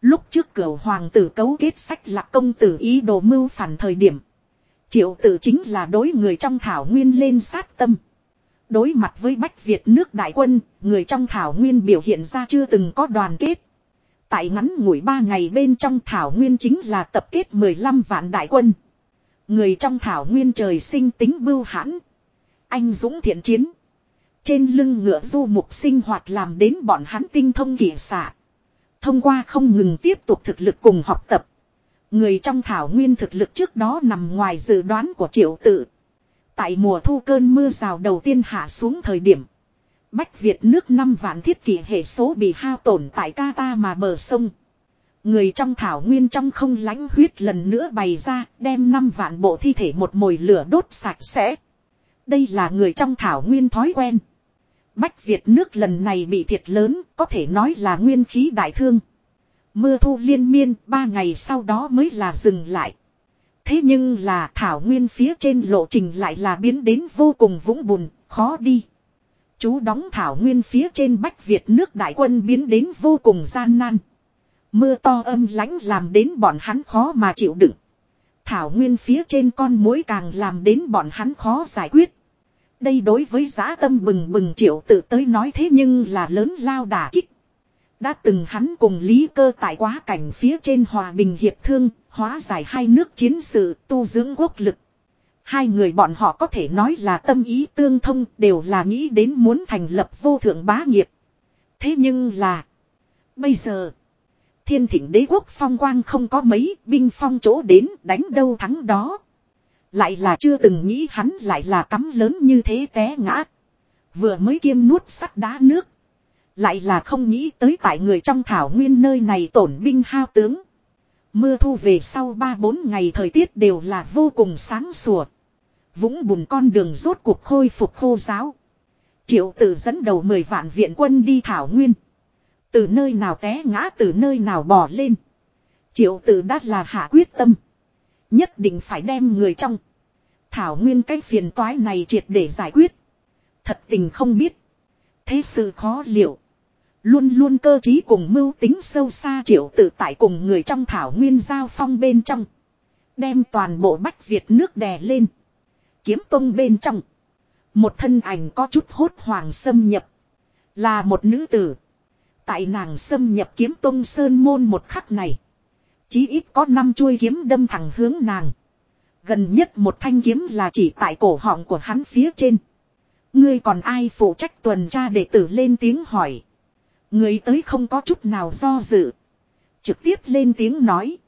Lúc trước cửa hoàng tử cấu kết sách là công tử ý đồ mưu phản thời điểm. Triệu tử chính là đối người trong Thảo Nguyên lên sát tâm. Đối mặt với Bách Việt nước đại quân, người trong Thảo Nguyên biểu hiện ra chưa từng có đoàn kết. Tại ngắn ngủi ba ngày bên trong Thảo Nguyên chính là tập kết 15 vạn đại quân. Người trong Thảo Nguyên trời sinh tính bưu hãn. Anh dũng thiện chiến. Trên lưng ngựa du mục sinh hoạt làm đến bọn hắn tinh thông kỳ xạ. Thông qua không ngừng tiếp tục thực lực cùng học tập. Người trong Thảo Nguyên thực lực trước đó nằm ngoài dự đoán của triệu tự. Tại mùa thu cơn mưa rào đầu tiên hạ xuống thời điểm. Bách Việt nước năm vạn thiết kỷ hệ số bị hao tổn tại Kata mà bờ sông. Người trong thảo nguyên trong không lánh huyết lần nữa bày ra đem năm vạn bộ thi thể một mồi lửa đốt sạch sẽ. Đây là người trong thảo nguyên thói quen. Bách Việt nước lần này bị thiệt lớn có thể nói là nguyên khí đại thương. Mưa thu liên miên ba ngày sau đó mới là dừng lại. Thế nhưng là thảo nguyên phía trên lộ trình lại là biến đến vô cùng vũng bùn, khó đi. Chú đóng thảo nguyên phía trên Bách Việt nước đại quân biến đến vô cùng gian nan. Mưa to âm lãnh làm đến bọn hắn khó mà chịu đựng. Thảo nguyên phía trên con mối càng làm đến bọn hắn khó giải quyết. Đây đối với giá tâm bừng bừng triệu tự tới nói thế nhưng là lớn lao đả kích. Đã từng hắn cùng lý cơ tại quá cảnh phía trên hòa bình hiệp thương, hóa giải hai nước chiến sự, tu dưỡng quốc lực. Hai người bọn họ có thể nói là tâm ý tương thông, đều là nghĩ đến muốn thành lập vô thượng bá nghiệp. Thế nhưng là, bây giờ, thiên thỉnh đế quốc phong quang không có mấy, binh phong chỗ đến đánh đâu thắng đó. Lại là chưa từng nghĩ hắn lại là cắm lớn như thế té ngã. Vừa mới kiêm nuốt sắt đá nước. Lại là không nghĩ tới tại người trong thảo nguyên nơi này tổn binh hao tướng. Mưa thu về sau 3-4 ngày thời tiết đều là vô cùng sáng sủa. Vũng bùn con đường rốt cuộc khôi phục khô giáo. Triệu tử dẫn đầu 10 vạn viện quân đi thảo nguyên. Từ nơi nào té ngã, từ nơi nào bò lên. Triệu tử đã là hạ quyết tâm. Nhất định phải đem người trong. Thảo nguyên cái phiền toái này triệt để giải quyết. Thật tình không biết. Thế sự khó liệu. Luôn luôn cơ trí cùng mưu tính sâu xa triệu tự tại cùng người trong thảo nguyên giao phong bên trong. Đem toàn bộ bách Việt nước đè lên. Kiếm tông bên trong. Một thân ảnh có chút hốt hoàng xâm nhập. Là một nữ tử. Tại nàng xâm nhập kiếm tông sơn môn một khắc này. Chí ít có năm chuôi kiếm đâm thẳng hướng nàng. Gần nhất một thanh kiếm là chỉ tại cổ họng của hắn phía trên. Ngươi còn ai phụ trách tuần tra đệ tử lên tiếng hỏi. Người tới không có chút nào do dự. Trực tiếp lên tiếng nói.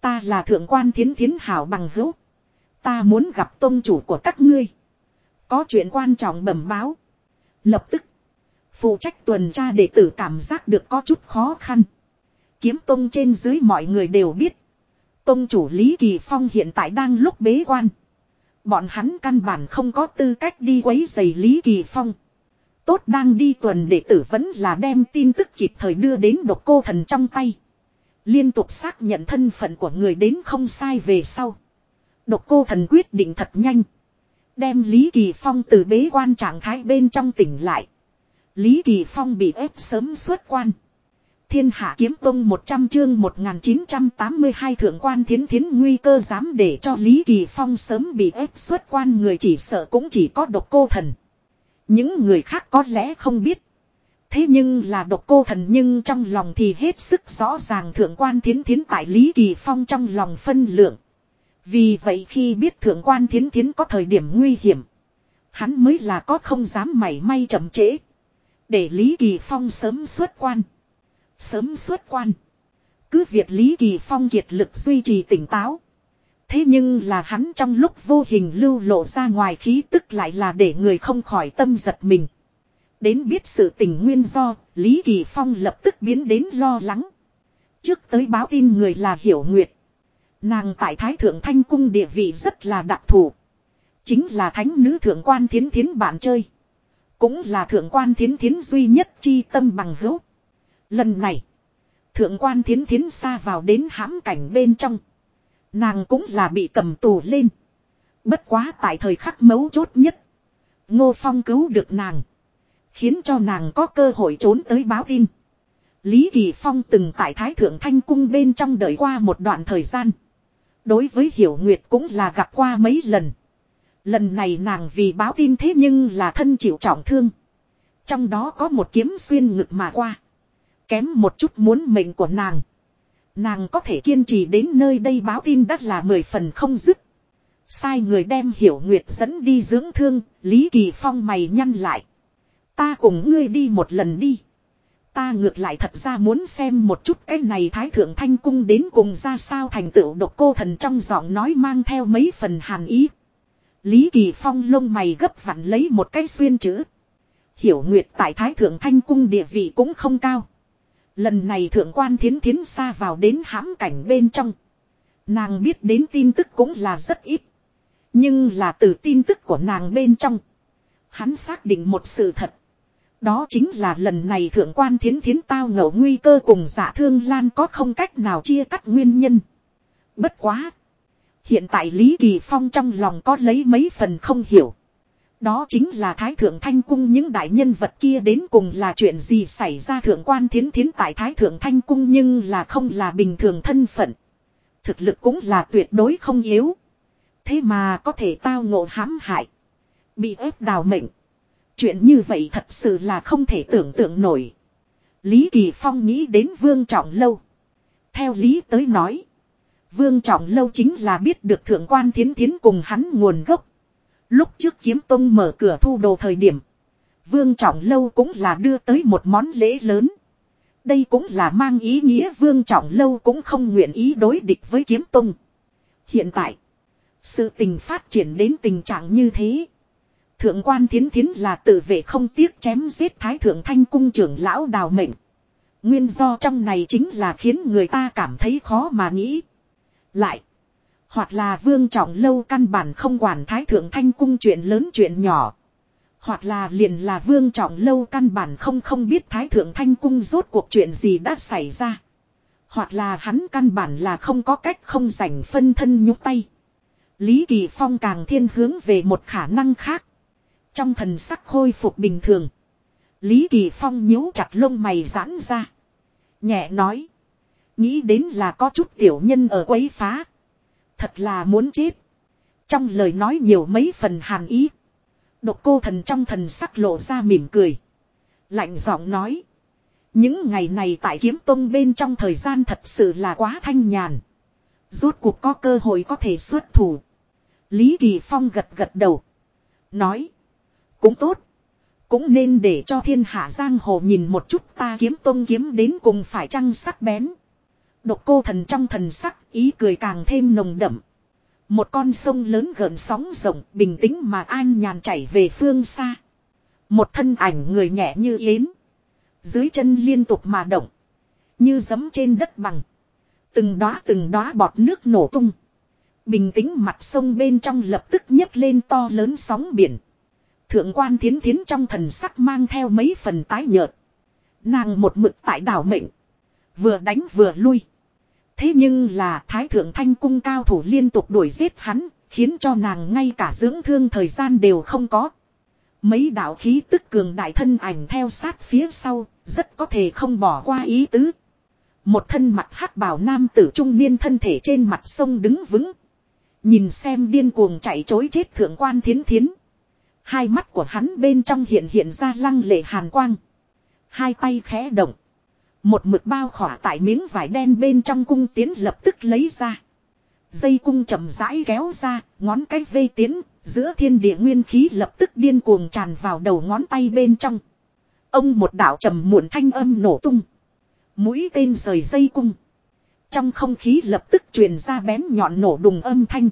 Ta là thượng quan thiến thiến hảo bằng hữu. Ta muốn gặp tôn chủ của các ngươi. Có chuyện quan trọng bẩm báo. Lập tức. Phụ trách tuần tra đệ tử cảm giác được có chút khó khăn. Kiếm tông trên dưới mọi người đều biết. Tông chủ Lý Kỳ Phong hiện tại đang lúc bế quan. Bọn hắn căn bản không có tư cách đi quấy giày Lý Kỳ Phong. Tốt đang đi tuần đệ tử vẫn là đem tin tức kịp thời đưa đến độc cô thần trong tay. Liên tục xác nhận thân phận của người đến không sai về sau. Độc cô thần quyết định thật nhanh. Đem Lý Kỳ Phong từ bế quan trạng thái bên trong tỉnh lại. Lý Kỳ Phong bị ép sớm xuất quan. Thiên hạ kiếm tông 100 chương 1982 thượng quan thiến thiến nguy cơ dám để cho Lý Kỳ Phong sớm bị ép xuất quan, người chỉ sợ cũng chỉ có độc cô thần. Những người khác có lẽ không biết. Thế nhưng là độc cô thần nhưng trong lòng thì hết sức rõ ràng thượng quan thiến thiến tại Lý Kỳ Phong trong lòng phân lượng. Vì vậy khi biết thượng quan thiến thiến có thời điểm nguy hiểm. Hắn mới là có không dám mảy may chậm trễ. Để Lý Kỳ Phong sớm xuất quan. Sớm xuất quan. Cứ việc Lý Kỳ Phong kiệt lực duy trì tỉnh táo. Thế nhưng là hắn trong lúc vô hình lưu lộ ra ngoài khí tức lại là để người không khỏi tâm giật mình. Đến biết sự tình nguyên do, Lý Kỳ Phong lập tức biến đến lo lắng. Trước tới báo tin người là Hiểu Nguyệt. Nàng tại Thái Thượng Thanh Cung địa vị rất là đặc thù. Chính là thánh nữ thượng quan thiến thiến bạn chơi. Cũng là thượng quan thiến thiến duy nhất chi tâm bằng hữu. Lần này, thượng quan thiến thiến xa vào đến hãm cảnh bên trong. Nàng cũng là bị cầm tù lên. Bất quá tại thời khắc mấu chốt nhất. Ngô Phong cứu được nàng. Khiến cho nàng có cơ hội trốn tới báo tin. Lý Kỳ Phong từng tại Thái Thượng Thanh Cung bên trong đợi qua một đoạn thời gian. Đối với Hiểu Nguyệt cũng là gặp qua mấy lần. Lần này nàng vì báo tin thế nhưng là thân chịu trọng thương. Trong đó có một kiếm xuyên ngực mà qua. Kém một chút muốn mệnh của nàng. Nàng có thể kiên trì đến nơi đây báo tin đắt là mười phần không dứt. Sai người đem hiểu nguyệt dẫn đi dưỡng thương, Lý Kỳ Phong mày nhăn lại. Ta cùng ngươi đi một lần đi. Ta ngược lại thật ra muốn xem một chút cái này Thái Thượng Thanh Cung đến cùng ra sao thành tựu độc cô thần trong giọng nói mang theo mấy phần hàn ý. Lý Kỳ Phong lông mày gấp vặn lấy một cái xuyên chữ. Hiểu Nguyệt tại Thái Thượng Thanh Cung địa vị cũng không cao. Lần này thượng quan thiến thiến xa vào đến hãm cảnh bên trong. Nàng biết đến tin tức cũng là rất ít. Nhưng là từ tin tức của nàng bên trong. Hắn xác định một sự thật. Đó chính là lần này thượng quan thiến thiến tao ngẫu nguy cơ cùng giả thương lan có không cách nào chia cắt nguyên nhân. Bất quá. Hiện tại Lý Kỳ Phong trong lòng có lấy mấy phần không hiểu. Đó chính là Thái Thượng Thanh Cung những đại nhân vật kia đến cùng là chuyện gì xảy ra Thượng quan thiến thiến tại Thái Thượng Thanh Cung nhưng là không là bình thường thân phận. Thực lực cũng là tuyệt đối không yếu. Thế mà có thể tao ngộ hãm hại. Bị ép đào mệnh. Chuyện như vậy thật sự là không thể tưởng tượng nổi. Lý Kỳ Phong nghĩ đến Vương Trọng Lâu. Theo Lý tới nói. Vương Trọng Lâu chính là biết được Thượng quan Thiến Thiến cùng hắn nguồn gốc. Lúc trước kiếm tông mở cửa thu đồ thời điểm. Vương Trọng Lâu cũng là đưa tới một món lễ lớn. Đây cũng là mang ý nghĩa Vương Trọng Lâu cũng không nguyện ý đối địch với kiếm tông. Hiện tại. Sự tình phát triển đến tình trạng như thế. Thượng quan thiến thiến là tự vệ không tiếc chém giết thái thượng thanh cung trưởng lão đào mệnh. Nguyên do trong này chính là khiến người ta cảm thấy khó mà nghĩ. Lại. Hoặc là vương trọng lâu căn bản không quản thái thượng thanh cung chuyện lớn chuyện nhỏ. Hoặc là liền là vương trọng lâu căn bản không không biết thái thượng thanh cung rốt cuộc chuyện gì đã xảy ra. Hoặc là hắn căn bản là không có cách không rảnh phân thân nhúc tay. Lý Kỳ Phong càng thiên hướng về một khả năng khác. Trong thần sắc khôi phục bình thường. Lý Kỳ Phong nhíu chặt lông mày giãn ra. Nhẹ nói. Nghĩ đến là có chút tiểu nhân ở quấy phá. Thật là muốn chết. Trong lời nói nhiều mấy phần hàn ý. Độc cô thần trong thần sắc lộ ra mỉm cười. Lạnh giọng nói. Những ngày này tại kiếm tông bên trong thời gian thật sự là quá thanh nhàn. Rốt cuộc có cơ hội có thể xuất thủ. Lý Kỳ Phong gật gật đầu. Nói. Cũng tốt. Cũng nên để cho thiên hạ giang hồ nhìn một chút ta kiếm tông kiếm đến cùng phải trăng sắc bén. Độc cô thần trong thần sắc, ý cười càng thêm nồng đậm. Một con sông lớn gợn sóng rộng, bình tĩnh mà an nhàn chảy về phương xa. Một thân ảnh người nhẹ như yến. Dưới chân liên tục mà động. Như giấm trên đất bằng. Từng đóa từng đóa bọt nước nổ tung. Bình tĩnh mặt sông bên trong lập tức nhấc lên to lớn sóng biển. Thượng quan thiến thiến trong thần sắc mang theo mấy phần tái nhợt. Nàng một mực tại đảo mệnh. Vừa đánh vừa lui. Thế nhưng là thái thượng thanh cung cao thủ liên tục đuổi giết hắn, khiến cho nàng ngay cả dưỡng thương thời gian đều không có. Mấy đạo khí tức cường đại thân ảnh theo sát phía sau, rất có thể không bỏ qua ý tứ. Một thân mặt hắc bảo nam tử trung niên thân thể trên mặt sông đứng vững. Nhìn xem điên cuồng chạy chối chết thượng quan thiến thiến. Hai mắt của hắn bên trong hiện hiện ra lăng lệ hàn quang. Hai tay khẽ động. Một mực bao khỏa tại miếng vải đen bên trong cung tiến lập tức lấy ra. Dây cung chậm rãi kéo ra, ngón cái vây tiến, giữa thiên địa nguyên khí lập tức điên cuồng tràn vào đầu ngón tay bên trong. Ông một đạo trầm muộn thanh âm nổ tung. Mũi tên rời dây cung. Trong không khí lập tức truyền ra bén nhọn nổ đùng âm thanh.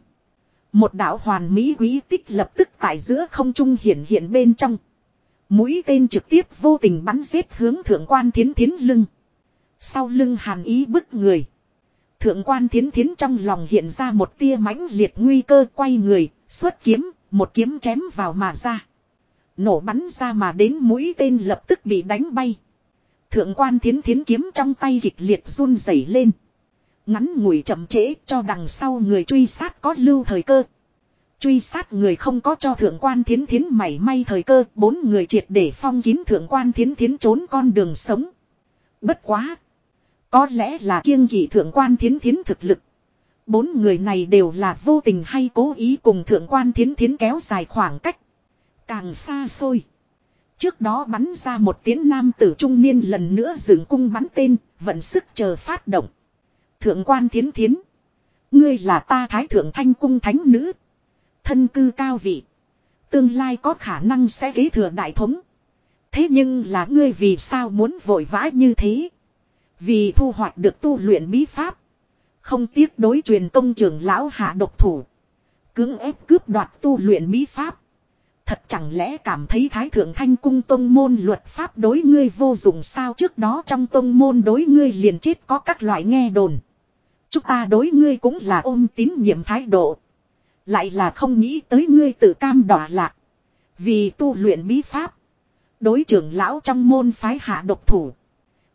Một đạo hoàn mỹ quý tích lập tức tại giữa không trung hiện hiện bên trong. Mũi tên trực tiếp vô tình bắn giết hướng thượng quan thiến thiến lưng. Sau lưng hàn ý bức người. Thượng quan thiến thiến trong lòng hiện ra một tia mãnh liệt nguy cơ quay người, xuất kiếm, một kiếm chém vào mà ra. Nổ bắn ra mà đến mũi tên lập tức bị đánh bay. Thượng quan thiến thiến kiếm trong tay kịch liệt run rẩy lên. Ngắn ngủi chậm trễ cho đằng sau người truy sát có lưu thời cơ. Truy sát người không có cho thượng quan thiến thiến mảy may thời cơ. Bốn người triệt để phong kín thượng quan thiến thiến trốn con đường sống. Bất quá. Có lẽ là kiêng kỵ thượng quan thiến thiến thực lực. Bốn người này đều là vô tình hay cố ý cùng thượng quan thiến thiến kéo dài khoảng cách. Càng xa xôi. Trước đó bắn ra một tiếng nam tử trung niên lần nữa dừng cung bắn tên, vận sức chờ phát động. Thượng quan thiến thiến. Ngươi là ta thái thượng thanh cung thánh nữ. Thân cư cao vị. Tương lai có khả năng sẽ kế thừa đại thống. Thế nhưng là ngươi vì sao muốn vội vã như thế? Vì thu hoạch được tu luyện bí pháp. Không tiếc đối truyền công trưởng lão hạ độc thủ. Cưỡng ép cướp đoạt tu luyện bí pháp. Thật chẳng lẽ cảm thấy Thái Thượng Thanh Cung Tông Môn luật pháp đối ngươi vô dụng sao trước đó trong Tông Môn đối ngươi liền chết có các loại nghe đồn. Chúng ta đối ngươi cũng là ôm tín nhiệm thái độ. Lại là không nghĩ tới ngươi tự cam đỏ lạc. Vì tu luyện bí pháp. Đối trưởng lão trong môn phái hạ độc thủ.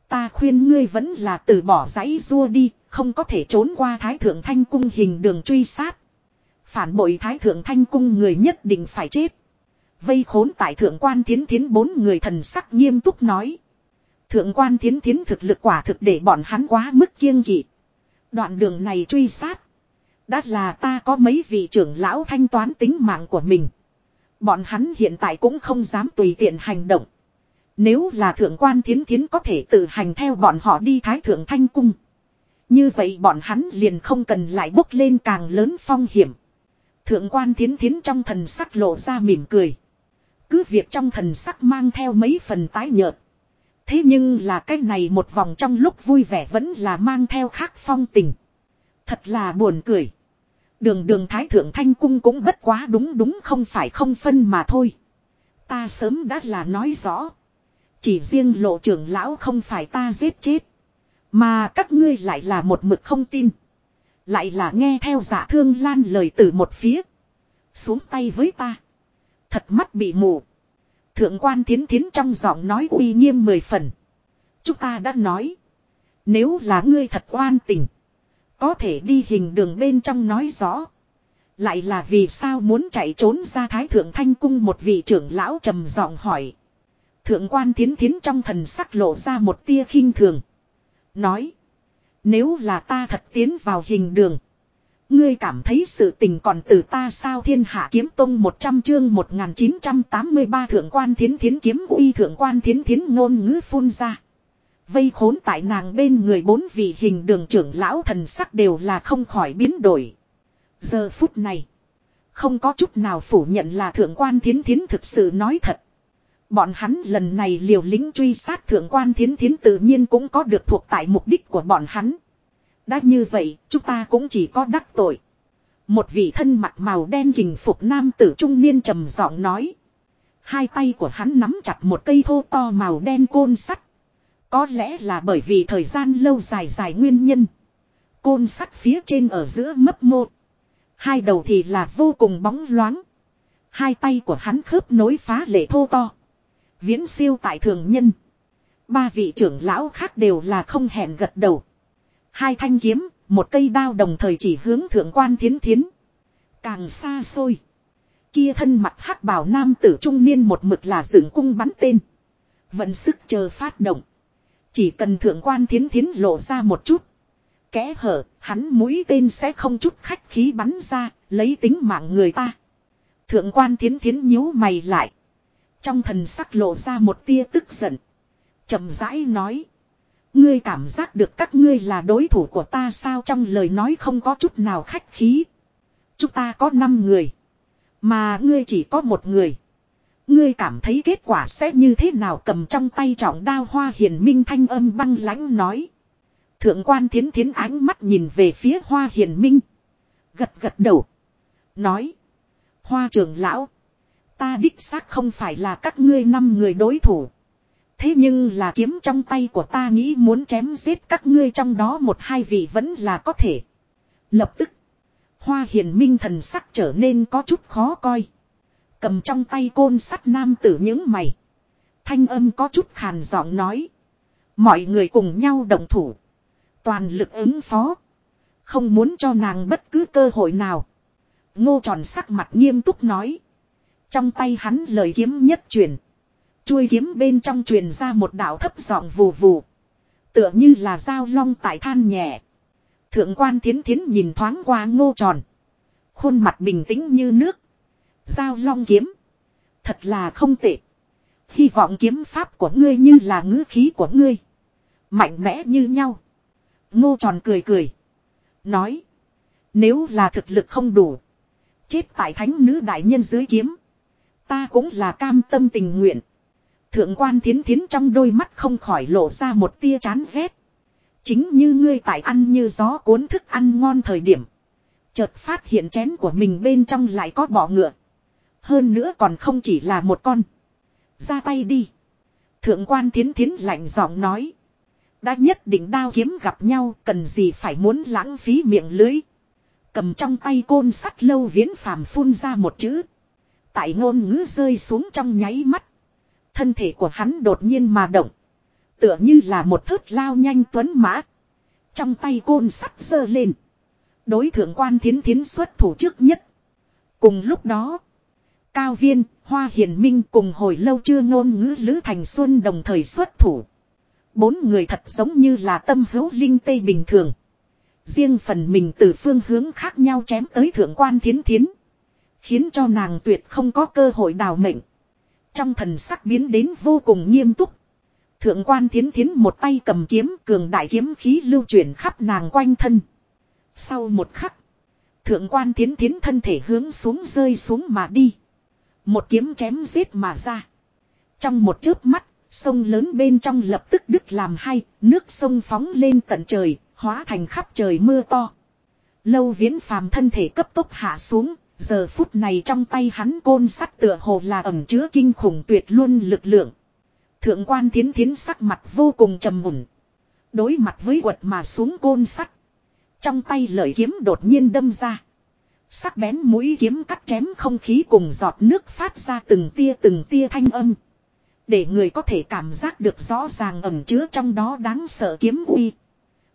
Ta khuyên ngươi vẫn là từ bỏ giấy rua đi, không có thể trốn qua Thái Thượng Thanh Cung hình đường truy sát. Phản bội Thái Thượng Thanh Cung người nhất định phải chết. Vây khốn tại Thượng quan Thiến Thiến bốn người thần sắc nghiêm túc nói. Thượng quan Thiến Thiến thực lực quả thực để bọn hắn quá mức kiêng kỵ. Đoạn đường này truy sát. Đã là ta có mấy vị trưởng lão thanh toán tính mạng của mình. Bọn hắn hiện tại cũng không dám tùy tiện hành động. Nếu là thượng quan thiến thiến có thể tự hành theo bọn họ đi thái thượng thanh cung. Như vậy bọn hắn liền không cần lại bốc lên càng lớn phong hiểm. Thượng quan thiến thiến trong thần sắc lộ ra mỉm cười. Cứ việc trong thần sắc mang theo mấy phần tái nhợt. Thế nhưng là cái này một vòng trong lúc vui vẻ vẫn là mang theo khác phong tình. Thật là buồn cười. Đường đường thái thượng thanh cung cũng bất quá đúng đúng không phải không phân mà thôi. Ta sớm đã là nói rõ. Chỉ riêng lộ trưởng lão không phải ta giết chết. Mà các ngươi lại là một mực không tin. Lại là nghe theo giả thương lan lời từ một phía. Xuống tay với ta. Thật mắt bị mù. Thượng quan thiến thiến trong giọng nói uy nghiêm mười phần. Chúng ta đã nói. Nếu là ngươi thật oan tình. Có thể đi hình đường bên trong nói rõ. Lại là vì sao muốn chạy trốn ra thái thượng thanh cung một vị trưởng lão trầm giọng hỏi. Thượng quan thiến thiến trong thần sắc lộ ra một tia khinh thường. Nói. Nếu là ta thật tiến vào hình đường. Ngươi cảm thấy sự tình còn từ ta sao thiên hạ kiếm tông 100 chương 1983 thượng quan thiến thiến kiếm uy thượng quan thiến thiến ngôn ngữ phun ra. Vây khốn tại nàng bên người bốn vị hình đường trưởng lão thần sắc đều là không khỏi biến đổi. Giờ phút này. Không có chút nào phủ nhận là thượng quan thiến thiến thực sự nói thật. Bọn hắn lần này liều lĩnh truy sát thượng quan thiến thiến tự nhiên cũng có được thuộc tại mục đích của bọn hắn. Đã như vậy, chúng ta cũng chỉ có đắc tội. Một vị thân mặt màu đen kình phục nam tử trung niên trầm giọng nói. Hai tay của hắn nắm chặt một cây thô to màu đen côn sắt. Có lẽ là bởi vì thời gian lâu dài dài nguyên nhân. Côn sắt phía trên ở giữa mấp mô. Hai đầu thì là vô cùng bóng loáng. Hai tay của hắn khớp nối phá lệ thô to. Viễn siêu tại thường nhân. Ba vị trưởng lão khác đều là không hẹn gật đầu. Hai thanh kiếm, một cây đao đồng thời chỉ hướng thượng quan thiến thiến. Càng xa xôi. Kia thân mặt hắc bảo nam tử trung niên một mực là dựng cung bắn tên. Vận sức chờ phát động. Chỉ cần thượng quan thiến thiến lộ ra một chút. Kẽ hở, hắn mũi tên sẽ không chút khách khí bắn ra, lấy tính mạng người ta. Thượng quan thiến thiến nhíu mày lại. Trong thần sắc lộ ra một tia tức giận. chậm rãi nói. Ngươi cảm giác được các ngươi là đối thủ của ta sao trong lời nói không có chút nào khách khí. Chúng ta có 5 người. Mà ngươi chỉ có một người. Ngươi cảm thấy kết quả sẽ như thế nào cầm trong tay trọng đao hoa hiền minh thanh âm băng lãnh nói. Thượng quan thiến thiến ánh mắt nhìn về phía hoa hiền minh. Gật gật đầu. Nói. Hoa trưởng lão. Ta đích xác không phải là các ngươi năm người đối thủ. Thế nhưng là kiếm trong tay của ta nghĩ muốn chém giết các ngươi trong đó một hai vị vẫn là có thể. Lập tức. Hoa hiền minh thần sắc trở nên có chút khó coi. Cầm trong tay côn sắt nam tử những mày. Thanh âm có chút khàn giọng nói. Mọi người cùng nhau đồng thủ. Toàn lực ứng phó. Không muốn cho nàng bất cứ cơ hội nào. Ngô tròn sắc mặt nghiêm túc nói. Trong tay hắn lời kiếm nhất truyền. Chuôi kiếm bên trong truyền ra một đạo thấp giọng vù vù. Tựa như là dao long tại than nhẹ. Thượng quan thiến thiến nhìn thoáng qua ngô tròn. Khuôn mặt bình tĩnh như nước. Dao long kiếm. Thật là không tệ. Hy vọng kiếm pháp của ngươi như là ngữ khí của ngươi. Mạnh mẽ như nhau. Ngô tròn cười cười. Nói. Nếu là thực lực không đủ. Chết tại thánh nữ đại nhân dưới kiếm. Ta cũng là cam tâm tình nguyện. Thượng quan thiến thiến trong đôi mắt không khỏi lộ ra một tia chán ghét. Chính như ngươi tại ăn như gió cuốn thức ăn ngon thời điểm. Chợt phát hiện chén của mình bên trong lại có bọ ngựa. Hơn nữa còn không chỉ là một con. Ra tay đi. Thượng quan thiến thiến lạnh giọng nói. Đã nhất định đao kiếm gặp nhau, cần gì phải muốn lãng phí miệng lưới. Cầm trong tay côn sắt lâu viễn phàm phun ra một chữ. Tại ngôn ngữ rơi xuống trong nháy mắt. Thân thể của hắn đột nhiên mà động. Tựa như là một thớt lao nhanh tuấn mã. Trong tay côn sắt giơ lên. Đối thượng quan thiến thiến xuất thủ trước nhất. Cùng lúc đó. Cao viên, hoa hiền minh cùng hồi lâu chưa ngôn ngữ lữ thành xuân đồng thời xuất thủ. Bốn người thật giống như là tâm hữu linh tây bình thường. Riêng phần mình từ phương hướng khác nhau chém tới thượng quan thiến thiến. Khiến cho nàng tuyệt không có cơ hội đào mệnh. Trong thần sắc biến đến vô cùng nghiêm túc. Thượng quan thiến thiến một tay cầm kiếm cường đại kiếm khí lưu chuyển khắp nàng quanh thân. Sau một khắc. Thượng quan thiến thiến thân thể hướng xuống rơi xuống mà đi. Một kiếm chém giết mà ra. Trong một chớp mắt, sông lớn bên trong lập tức đứt làm hai, nước sông phóng lên tận trời, hóa thành khắp trời mưa to. Lâu viễn phàm thân thể cấp tốc hạ xuống, giờ phút này trong tay hắn côn sắt tựa hồ là ẩm chứa kinh khủng tuyệt luôn lực lượng. Thượng quan thiến thiến sắc mặt vô cùng trầm mùn. Đối mặt với quật mà xuống côn sắt. Trong tay lợi kiếm đột nhiên đâm ra. Sắc bén mũi kiếm cắt chém không khí cùng giọt nước phát ra từng tia từng tia thanh âm. Để người có thể cảm giác được rõ ràng ẩm chứa trong đó đáng sợ kiếm uy.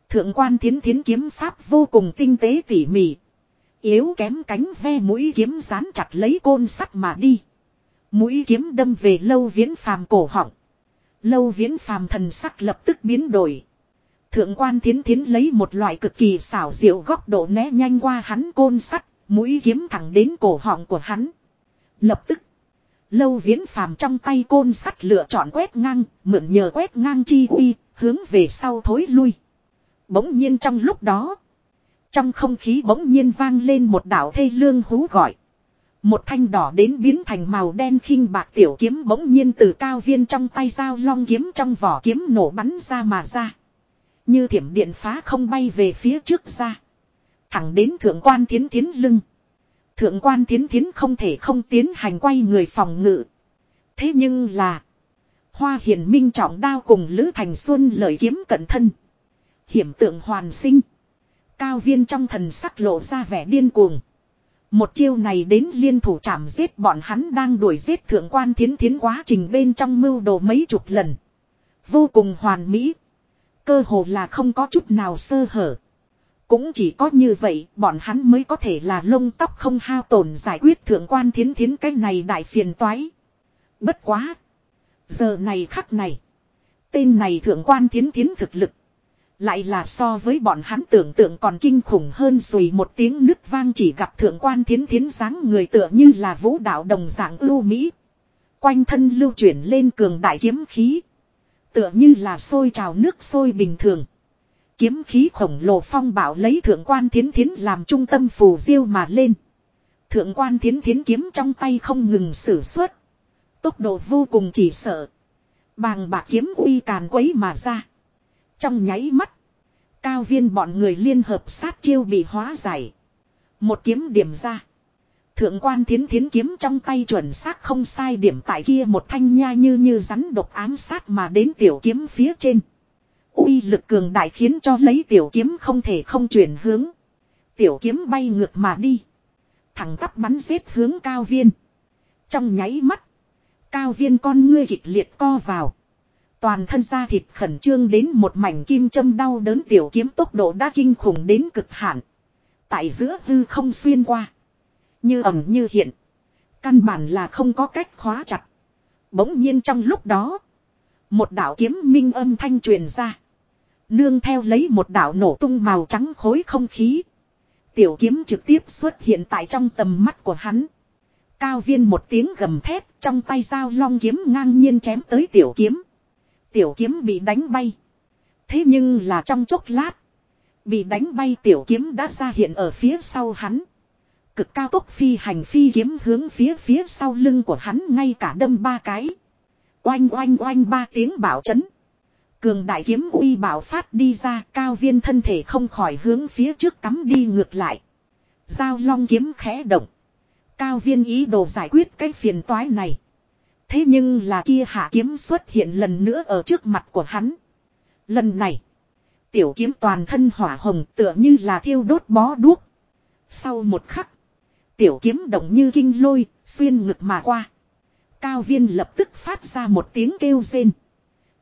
Thượng quan thiến thiến kiếm pháp vô cùng tinh tế tỉ mỉ. Yếu kém cánh ve mũi kiếm dán chặt lấy côn sắt mà đi. Mũi kiếm đâm về lâu viễn phàm cổ họng. Lâu viễn phàm thần sắc lập tức biến đổi. Thượng quan thiến thiến lấy một loại cực kỳ xảo diệu góc độ né nhanh qua hắn côn sắt, mũi kiếm thẳng đến cổ họng của hắn. Lập tức, lâu viễn phàm trong tay côn sắt lựa chọn quét ngang, mượn nhờ quét ngang chi uy, hướng về sau thối lui. Bỗng nhiên trong lúc đó, trong không khí bỗng nhiên vang lên một đạo thê lương hú gọi. Một thanh đỏ đến biến thành màu đen khinh bạc tiểu kiếm bỗng nhiên từ cao viên trong tay dao long kiếm trong vỏ kiếm nổ bắn ra mà ra. Như thiểm điện phá không bay về phía trước ra. Thẳng đến thượng quan thiến thiến lưng. Thượng quan thiến thiến không thể không tiến hành quay người phòng ngự. Thế nhưng là. Hoa hiền minh trọng đao cùng Lữ Thành Xuân lời kiếm cận thân. Hiểm tượng hoàn sinh. Cao viên trong thần sắc lộ ra vẻ điên cuồng. Một chiêu này đến liên thủ chạm giết bọn hắn đang đuổi giết thượng quan thiến thiến quá trình bên trong mưu đồ mấy chục lần. Vô cùng hoàn mỹ. Cơ hồ là không có chút nào sơ hở. Cũng chỉ có như vậy, bọn hắn mới có thể là lông tóc không hao tổn giải quyết thượng quan thiến thiến cái này đại phiền toái. Bất quá. Giờ này khắc này. Tên này thượng quan thiến thiến thực lực. Lại là so với bọn hắn tưởng tượng còn kinh khủng hơn rồi một tiếng nứt vang chỉ gặp thượng quan thiến thiến dáng người tựa như là vũ đạo đồng dạng ưu mỹ. Quanh thân lưu chuyển lên cường đại kiếm khí. Tựa như là sôi trào nước sôi bình thường. Kiếm khí khổng lồ phong bảo lấy thượng quan thiến thiến làm trung tâm phù diêu mà lên. Thượng quan thiến thiến kiếm trong tay không ngừng sử xuất. Tốc độ vô cùng chỉ sợ. Bàng bạc kiếm uy càn quấy mà ra. Trong nháy mắt. Cao viên bọn người liên hợp sát chiêu bị hóa giải. Một kiếm điểm ra. Thượng quan thiến thiến kiếm trong tay chuẩn xác không sai điểm tại kia một thanh nha như như rắn độc ám sát mà đến tiểu kiếm phía trên. uy lực cường đại khiến cho lấy tiểu kiếm không thể không chuyển hướng. Tiểu kiếm bay ngược mà đi. Thẳng tắp bắn giết hướng cao viên. Trong nháy mắt. Cao viên con ngươi kịch liệt co vào. Toàn thân da thịt khẩn trương đến một mảnh kim châm đau đớn tiểu kiếm tốc độ đã kinh khủng đến cực hạn. Tại giữa hư không xuyên qua. Như ẩm như hiện. Căn bản là không có cách khóa chặt. Bỗng nhiên trong lúc đó. Một đạo kiếm minh âm thanh truyền ra. Nương theo lấy một đạo nổ tung màu trắng khối không khí. Tiểu kiếm trực tiếp xuất hiện tại trong tầm mắt của hắn. Cao viên một tiếng gầm thét, trong tay dao long kiếm ngang nhiên chém tới tiểu kiếm. Tiểu kiếm bị đánh bay. Thế nhưng là trong chốc lát. Bị đánh bay tiểu kiếm đã ra hiện ở phía sau hắn. Cực cao tốc phi hành phi kiếm hướng phía phía sau lưng của hắn ngay cả đâm ba cái. Oanh oanh oanh ba tiếng bảo chấn. Cường đại kiếm uy bảo phát đi ra, cao viên thân thể không khỏi hướng phía trước cắm đi ngược lại. Giao long kiếm khẽ động. Cao viên ý đồ giải quyết cái phiền toái này. Thế nhưng là kia hạ kiếm xuất hiện lần nữa ở trước mặt của hắn. Lần này. Tiểu kiếm toàn thân hỏa hồng tựa như là thiêu đốt bó đuốc. Sau một khắc. Tiểu kiếm động như kinh lôi, xuyên ngực mà qua. Cao viên lập tức phát ra một tiếng kêu rên.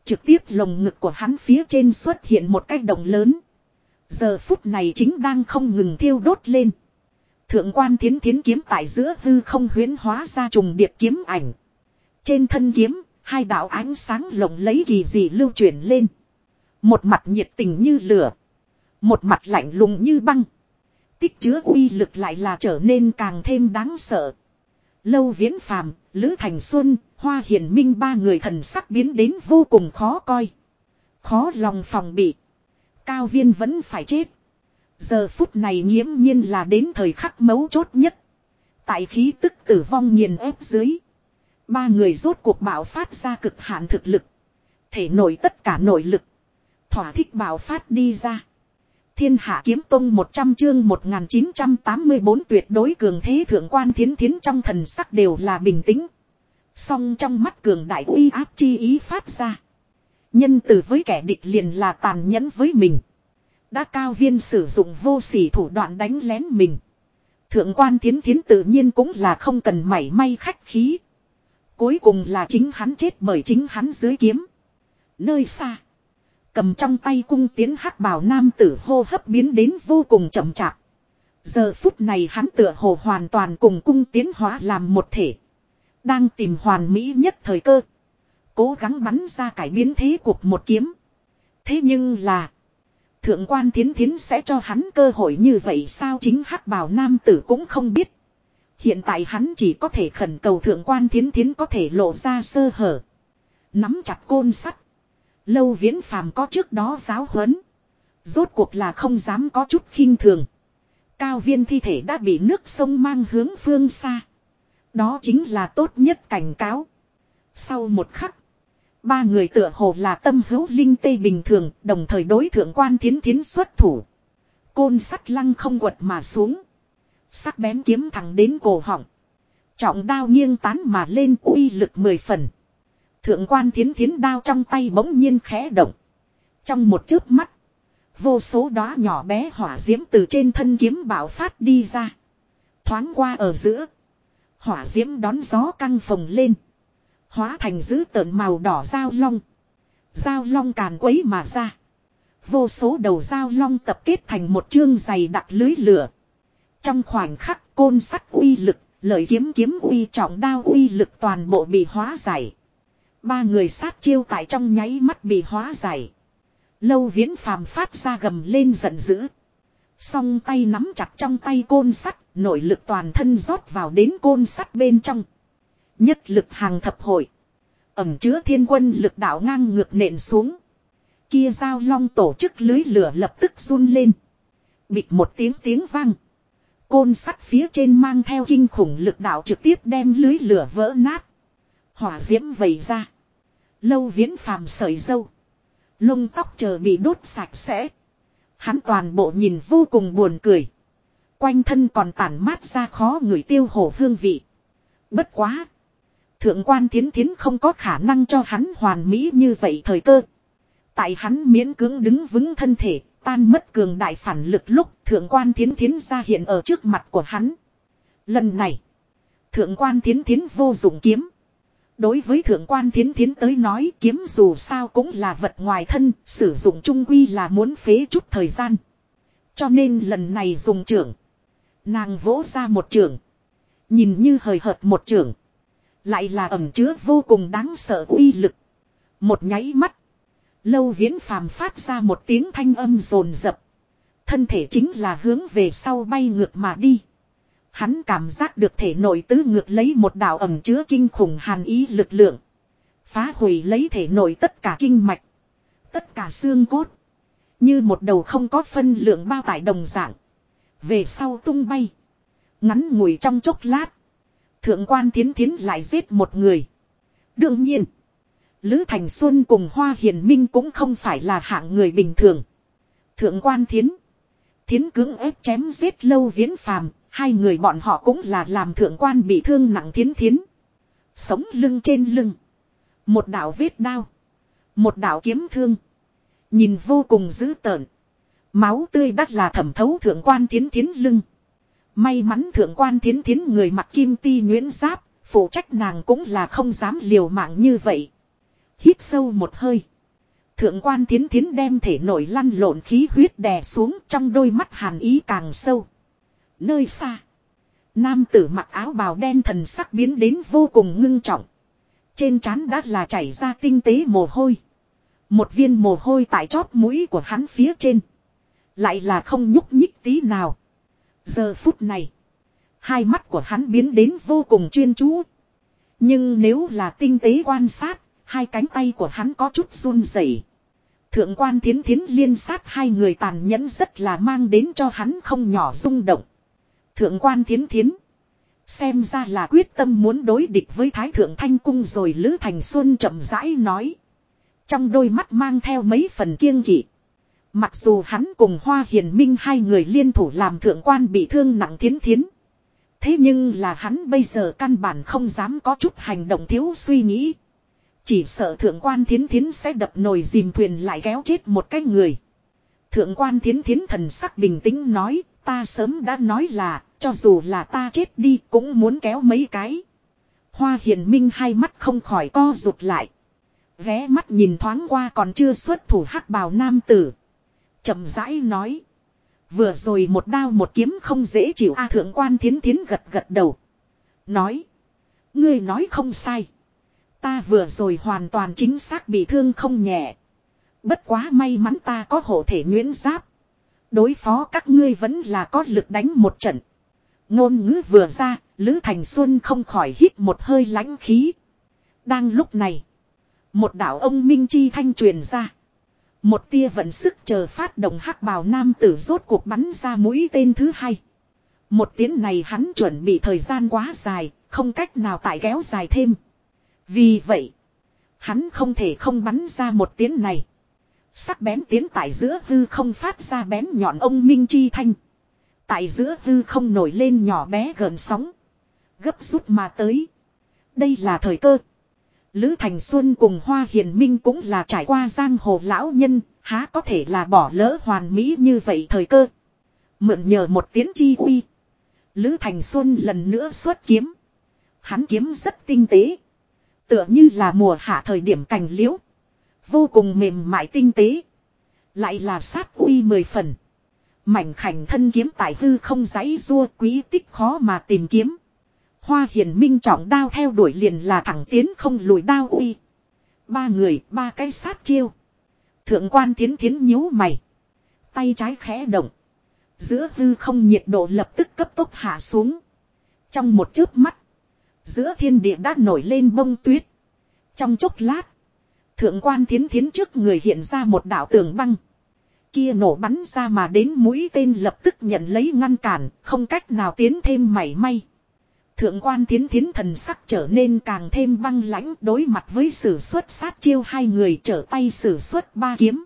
Trực tiếp lồng ngực của hắn phía trên xuất hiện một cái động lớn. Giờ phút này chính đang không ngừng thiêu đốt lên. Thượng quan thiến thiến kiếm tại giữa hư không huyến hóa ra trùng điệp kiếm ảnh. Trên thân kiếm, hai đạo ánh sáng lộng lấy kỳ dị lưu chuyển lên. Một mặt nhiệt tình như lửa. Một mặt lạnh lùng như băng. Tích chứa uy lực lại là trở nên càng thêm đáng sợ. Lâu viễn phàm, Lữ Thành Xuân, Hoa Hiền Minh ba người thần sắc biến đến vô cùng khó coi. Khó lòng phòng bị. Cao viên vẫn phải chết. Giờ phút này nghiễm nhiên là đến thời khắc mấu chốt nhất. Tại khí tức tử vong nghiền ép dưới. Ba người rốt cuộc bạo phát ra cực hạn thực lực. Thể nổi tất cả nội lực. Thỏa thích bạo phát đi ra. Thiên hạ kiếm tông 100 chương 1984 tuyệt đối cường thế thượng quan thiến thiến trong thần sắc đều là bình tĩnh. Song trong mắt cường đại uy áp chi ý phát ra. Nhân từ với kẻ địch liền là tàn nhẫn với mình. Đã cao viên sử dụng vô sỉ thủ đoạn đánh lén mình. Thượng quan thiến thiến tự nhiên cũng là không cần mảy may khách khí. Cuối cùng là chính hắn chết bởi chính hắn dưới kiếm. Nơi xa. Cầm trong tay cung tiến hắc bảo nam tử hô hấp biến đến vô cùng chậm chạp. Giờ phút này hắn tựa hồ hoàn toàn cùng cung tiến hóa làm một thể. Đang tìm hoàn mỹ nhất thời cơ. Cố gắng bắn ra cải biến thế cuộc một kiếm. Thế nhưng là. Thượng quan thiến thiến sẽ cho hắn cơ hội như vậy sao chính hắc bào nam tử cũng không biết. Hiện tại hắn chỉ có thể khẩn cầu thượng quan thiến thiến có thể lộ ra sơ hở. Nắm chặt côn sắt. Lâu viễn phàm có trước đó giáo huấn. Rốt cuộc là không dám có chút khinh thường. Cao viên thi thể đã bị nước sông mang hướng phương xa. Đó chính là tốt nhất cảnh cáo. Sau một khắc. Ba người tựa hồ là tâm hữu linh tê bình thường, đồng thời đối thượng quan thiến thiến xuất thủ. Côn sắt lăng không quật mà xuống. Sắc bén kiếm thẳng đến cổ họng. Trọng đao nghiêng tán mà lên uy lực mười phần. Thượng quan thiến thiến đao trong tay bỗng nhiên khẽ động. Trong một chớp mắt. Vô số đóa nhỏ bé hỏa diễm từ trên thân kiếm bảo phát đi ra. Thoáng qua ở giữa. Hỏa diễm đón gió căng phồng lên. Hóa thành dữ tợn màu đỏ dao long. Dao long càn quấy mà ra. Vô số đầu dao long tập kết thành một chương dày đặc lưới lửa. Trong khoảnh khắc côn sắt uy lực, lợi kiếm kiếm uy trọng đao uy lực toàn bộ bị hóa giải. Ba người sát chiêu tại trong nháy mắt bị hóa giải. Lâu viễn phàm phát ra gầm lên giận dữ. Song tay nắm chặt trong tay côn sắt, nội lực toàn thân rót vào đến côn sắt bên trong. Nhất lực hàng thập hội. Ẩm chứa thiên quân lực đạo ngang ngược nện xuống. Kia giao long tổ chức lưới lửa lập tức run lên. Bịt một tiếng tiếng vang. Côn sắt phía trên mang theo kinh khủng lực đạo trực tiếp đem lưới lửa vỡ nát. Hỏa diễm vầy ra. Lâu viễn phàm sợi dâu. Lông tóc chờ bị đốt sạch sẽ. Hắn toàn bộ nhìn vô cùng buồn cười. Quanh thân còn tản mát ra khó người tiêu hổ hương vị. Bất quá. Thượng quan thiến thiến không có khả năng cho hắn hoàn mỹ như vậy thời cơ. Tại hắn miễn cưỡng đứng vững thân thể, tan mất cường đại phản lực lúc thượng quan thiến thiến ra hiện ở trước mặt của hắn. Lần này, thượng quan thiến thiến vô dụng kiếm. Đối với thượng quan thiến thiến tới nói kiếm dù sao cũng là vật ngoài thân, sử dụng trung quy là muốn phế chút thời gian. Cho nên lần này dùng trưởng. Nàng vỗ ra một trưởng. Nhìn như hời hợt một trưởng. Lại là ẩm chứa vô cùng đáng sợ uy lực. Một nháy mắt. Lâu viễn phàm phát ra một tiếng thanh âm rồn rập. Thân thể chính là hướng về sau bay ngược mà đi. Hắn cảm giác được thể nội tứ ngược lấy một đạo ẩm chứa kinh khủng hàn ý lực lượng. Phá hủy lấy thể nội tất cả kinh mạch. Tất cả xương cốt. Như một đầu không có phân lượng bao tải đồng dạng. Về sau tung bay. Ngắn ngủi trong chốc lát. Thượng quan thiến thiến lại giết một người. Đương nhiên. Lữ Thành Xuân cùng Hoa Hiền Minh cũng không phải là hạng người bình thường. Thượng quan thiến. Thiến cưỡng ép chém giết lâu viễn phàm. Hai người bọn họ cũng là làm thượng quan bị thương nặng thiến thiến. Sống lưng trên lưng. Một đạo vết đao. Một đạo kiếm thương. Nhìn vô cùng dữ tợn. Máu tươi đắt là thẩm thấu thượng quan thiến thiến lưng. May mắn thượng quan thiến thiến người mặc kim ti nguyễn giáp, phụ trách nàng cũng là không dám liều mạng như vậy. Hít sâu một hơi. Thượng quan thiến thiến đem thể nổi lăn lộn khí huyết đè xuống trong đôi mắt hàn ý càng sâu. Nơi xa. Nam tử mặc áo bào đen thần sắc biến đến vô cùng ngưng trọng. Trên trán đã là chảy ra tinh tế mồ hôi. Một viên mồ hôi tại chóp mũi của hắn phía trên. Lại là không nhúc nhích tí nào. Giờ phút này. Hai mắt của hắn biến đến vô cùng chuyên chú. Nhưng nếu là tinh tế quan sát. Hai cánh tay của hắn có chút run rẩy. Thượng quan thiến thiến liên sát hai người tàn nhẫn rất là mang đến cho hắn không nhỏ rung động. Thượng quan thiến thiến. Xem ra là quyết tâm muốn đối địch với Thái Thượng Thanh Cung rồi Lữ Thành Xuân chậm rãi nói. Trong đôi mắt mang theo mấy phần kiêng kỵ. Mặc dù hắn cùng Hoa Hiền Minh hai người liên thủ làm thượng quan bị thương nặng thiến thiến. Thế nhưng là hắn bây giờ căn bản không dám có chút hành động thiếu suy nghĩ. Chỉ sợ thượng quan thiến thiến sẽ đập nồi dìm thuyền lại kéo chết một cái người. Thượng quan thiến thiến thần sắc bình tĩnh nói, ta sớm đã nói là, cho dù là ta chết đi cũng muốn kéo mấy cái. Hoa hiền minh hai mắt không khỏi co rụt lại. Vé mắt nhìn thoáng qua còn chưa xuất thủ hắc bào nam tử chậm rãi nói. Vừa rồi một đao một kiếm không dễ chịu A thượng quan thiến thiến gật gật đầu. Nói. Ngươi nói không sai. Ta vừa rồi hoàn toàn chính xác bị thương không nhẹ. Bất quá may mắn ta có hộ thể nguyễn giáp. Đối phó các ngươi vẫn là có lực đánh một trận. Ngôn ngữ vừa ra, Lữ Thành Xuân không khỏi hít một hơi lãnh khí. Đang lúc này, một đạo ông Minh Chi thanh truyền ra. Một tia vận sức chờ phát động hắc bào nam tử rốt cuộc bắn ra mũi tên thứ hai. Một tiếng này hắn chuẩn bị thời gian quá dài, không cách nào tại kéo dài thêm. Vì vậy, hắn không thể không bắn ra một tiếng này. Sắc bén tiến tại giữa hư không phát ra bén nhọn ông Minh Chi Thanh. Tại giữa hư không nổi lên nhỏ bé gần sóng. Gấp rút mà tới. Đây là thời cơ. Lữ Thành Xuân cùng Hoa Hiền Minh cũng là trải qua giang hồ lão nhân, há có thể là bỏ lỡ hoàn mỹ như vậy thời cơ. Mượn nhờ một tiếng chi uy. Lữ Thành Xuân lần nữa xuất kiếm. Hắn kiếm rất tinh tế. Tựa như là mùa hạ thời điểm cành liễu. Vô cùng mềm mại tinh tế. Lại là sát uy mười phần. Mảnh khảnh thân kiếm tại hư không giấy rua quý tích khó mà tìm kiếm. Hoa hiền minh trọng đao theo đuổi liền là thẳng tiến không lùi đao uy. Ba người, ba cái sát chiêu. Thượng quan tiến tiến nhíu mày. Tay trái khẽ động. Giữa hư không nhiệt độ lập tức cấp tốc hạ xuống. Trong một chớp mắt. Giữa thiên địa đã nổi lên bông tuyết. Trong chốc lát. Thượng quan thiến thiến trước người hiện ra một đảo tường băng. Kia nổ bắn ra mà đến mũi tên lập tức nhận lấy ngăn cản, không cách nào tiến thêm mảy may. Thượng quan thiến thiến thần sắc trở nên càng thêm băng lãnh đối mặt với sử xuất sát chiêu hai người trở tay sử xuất ba kiếm.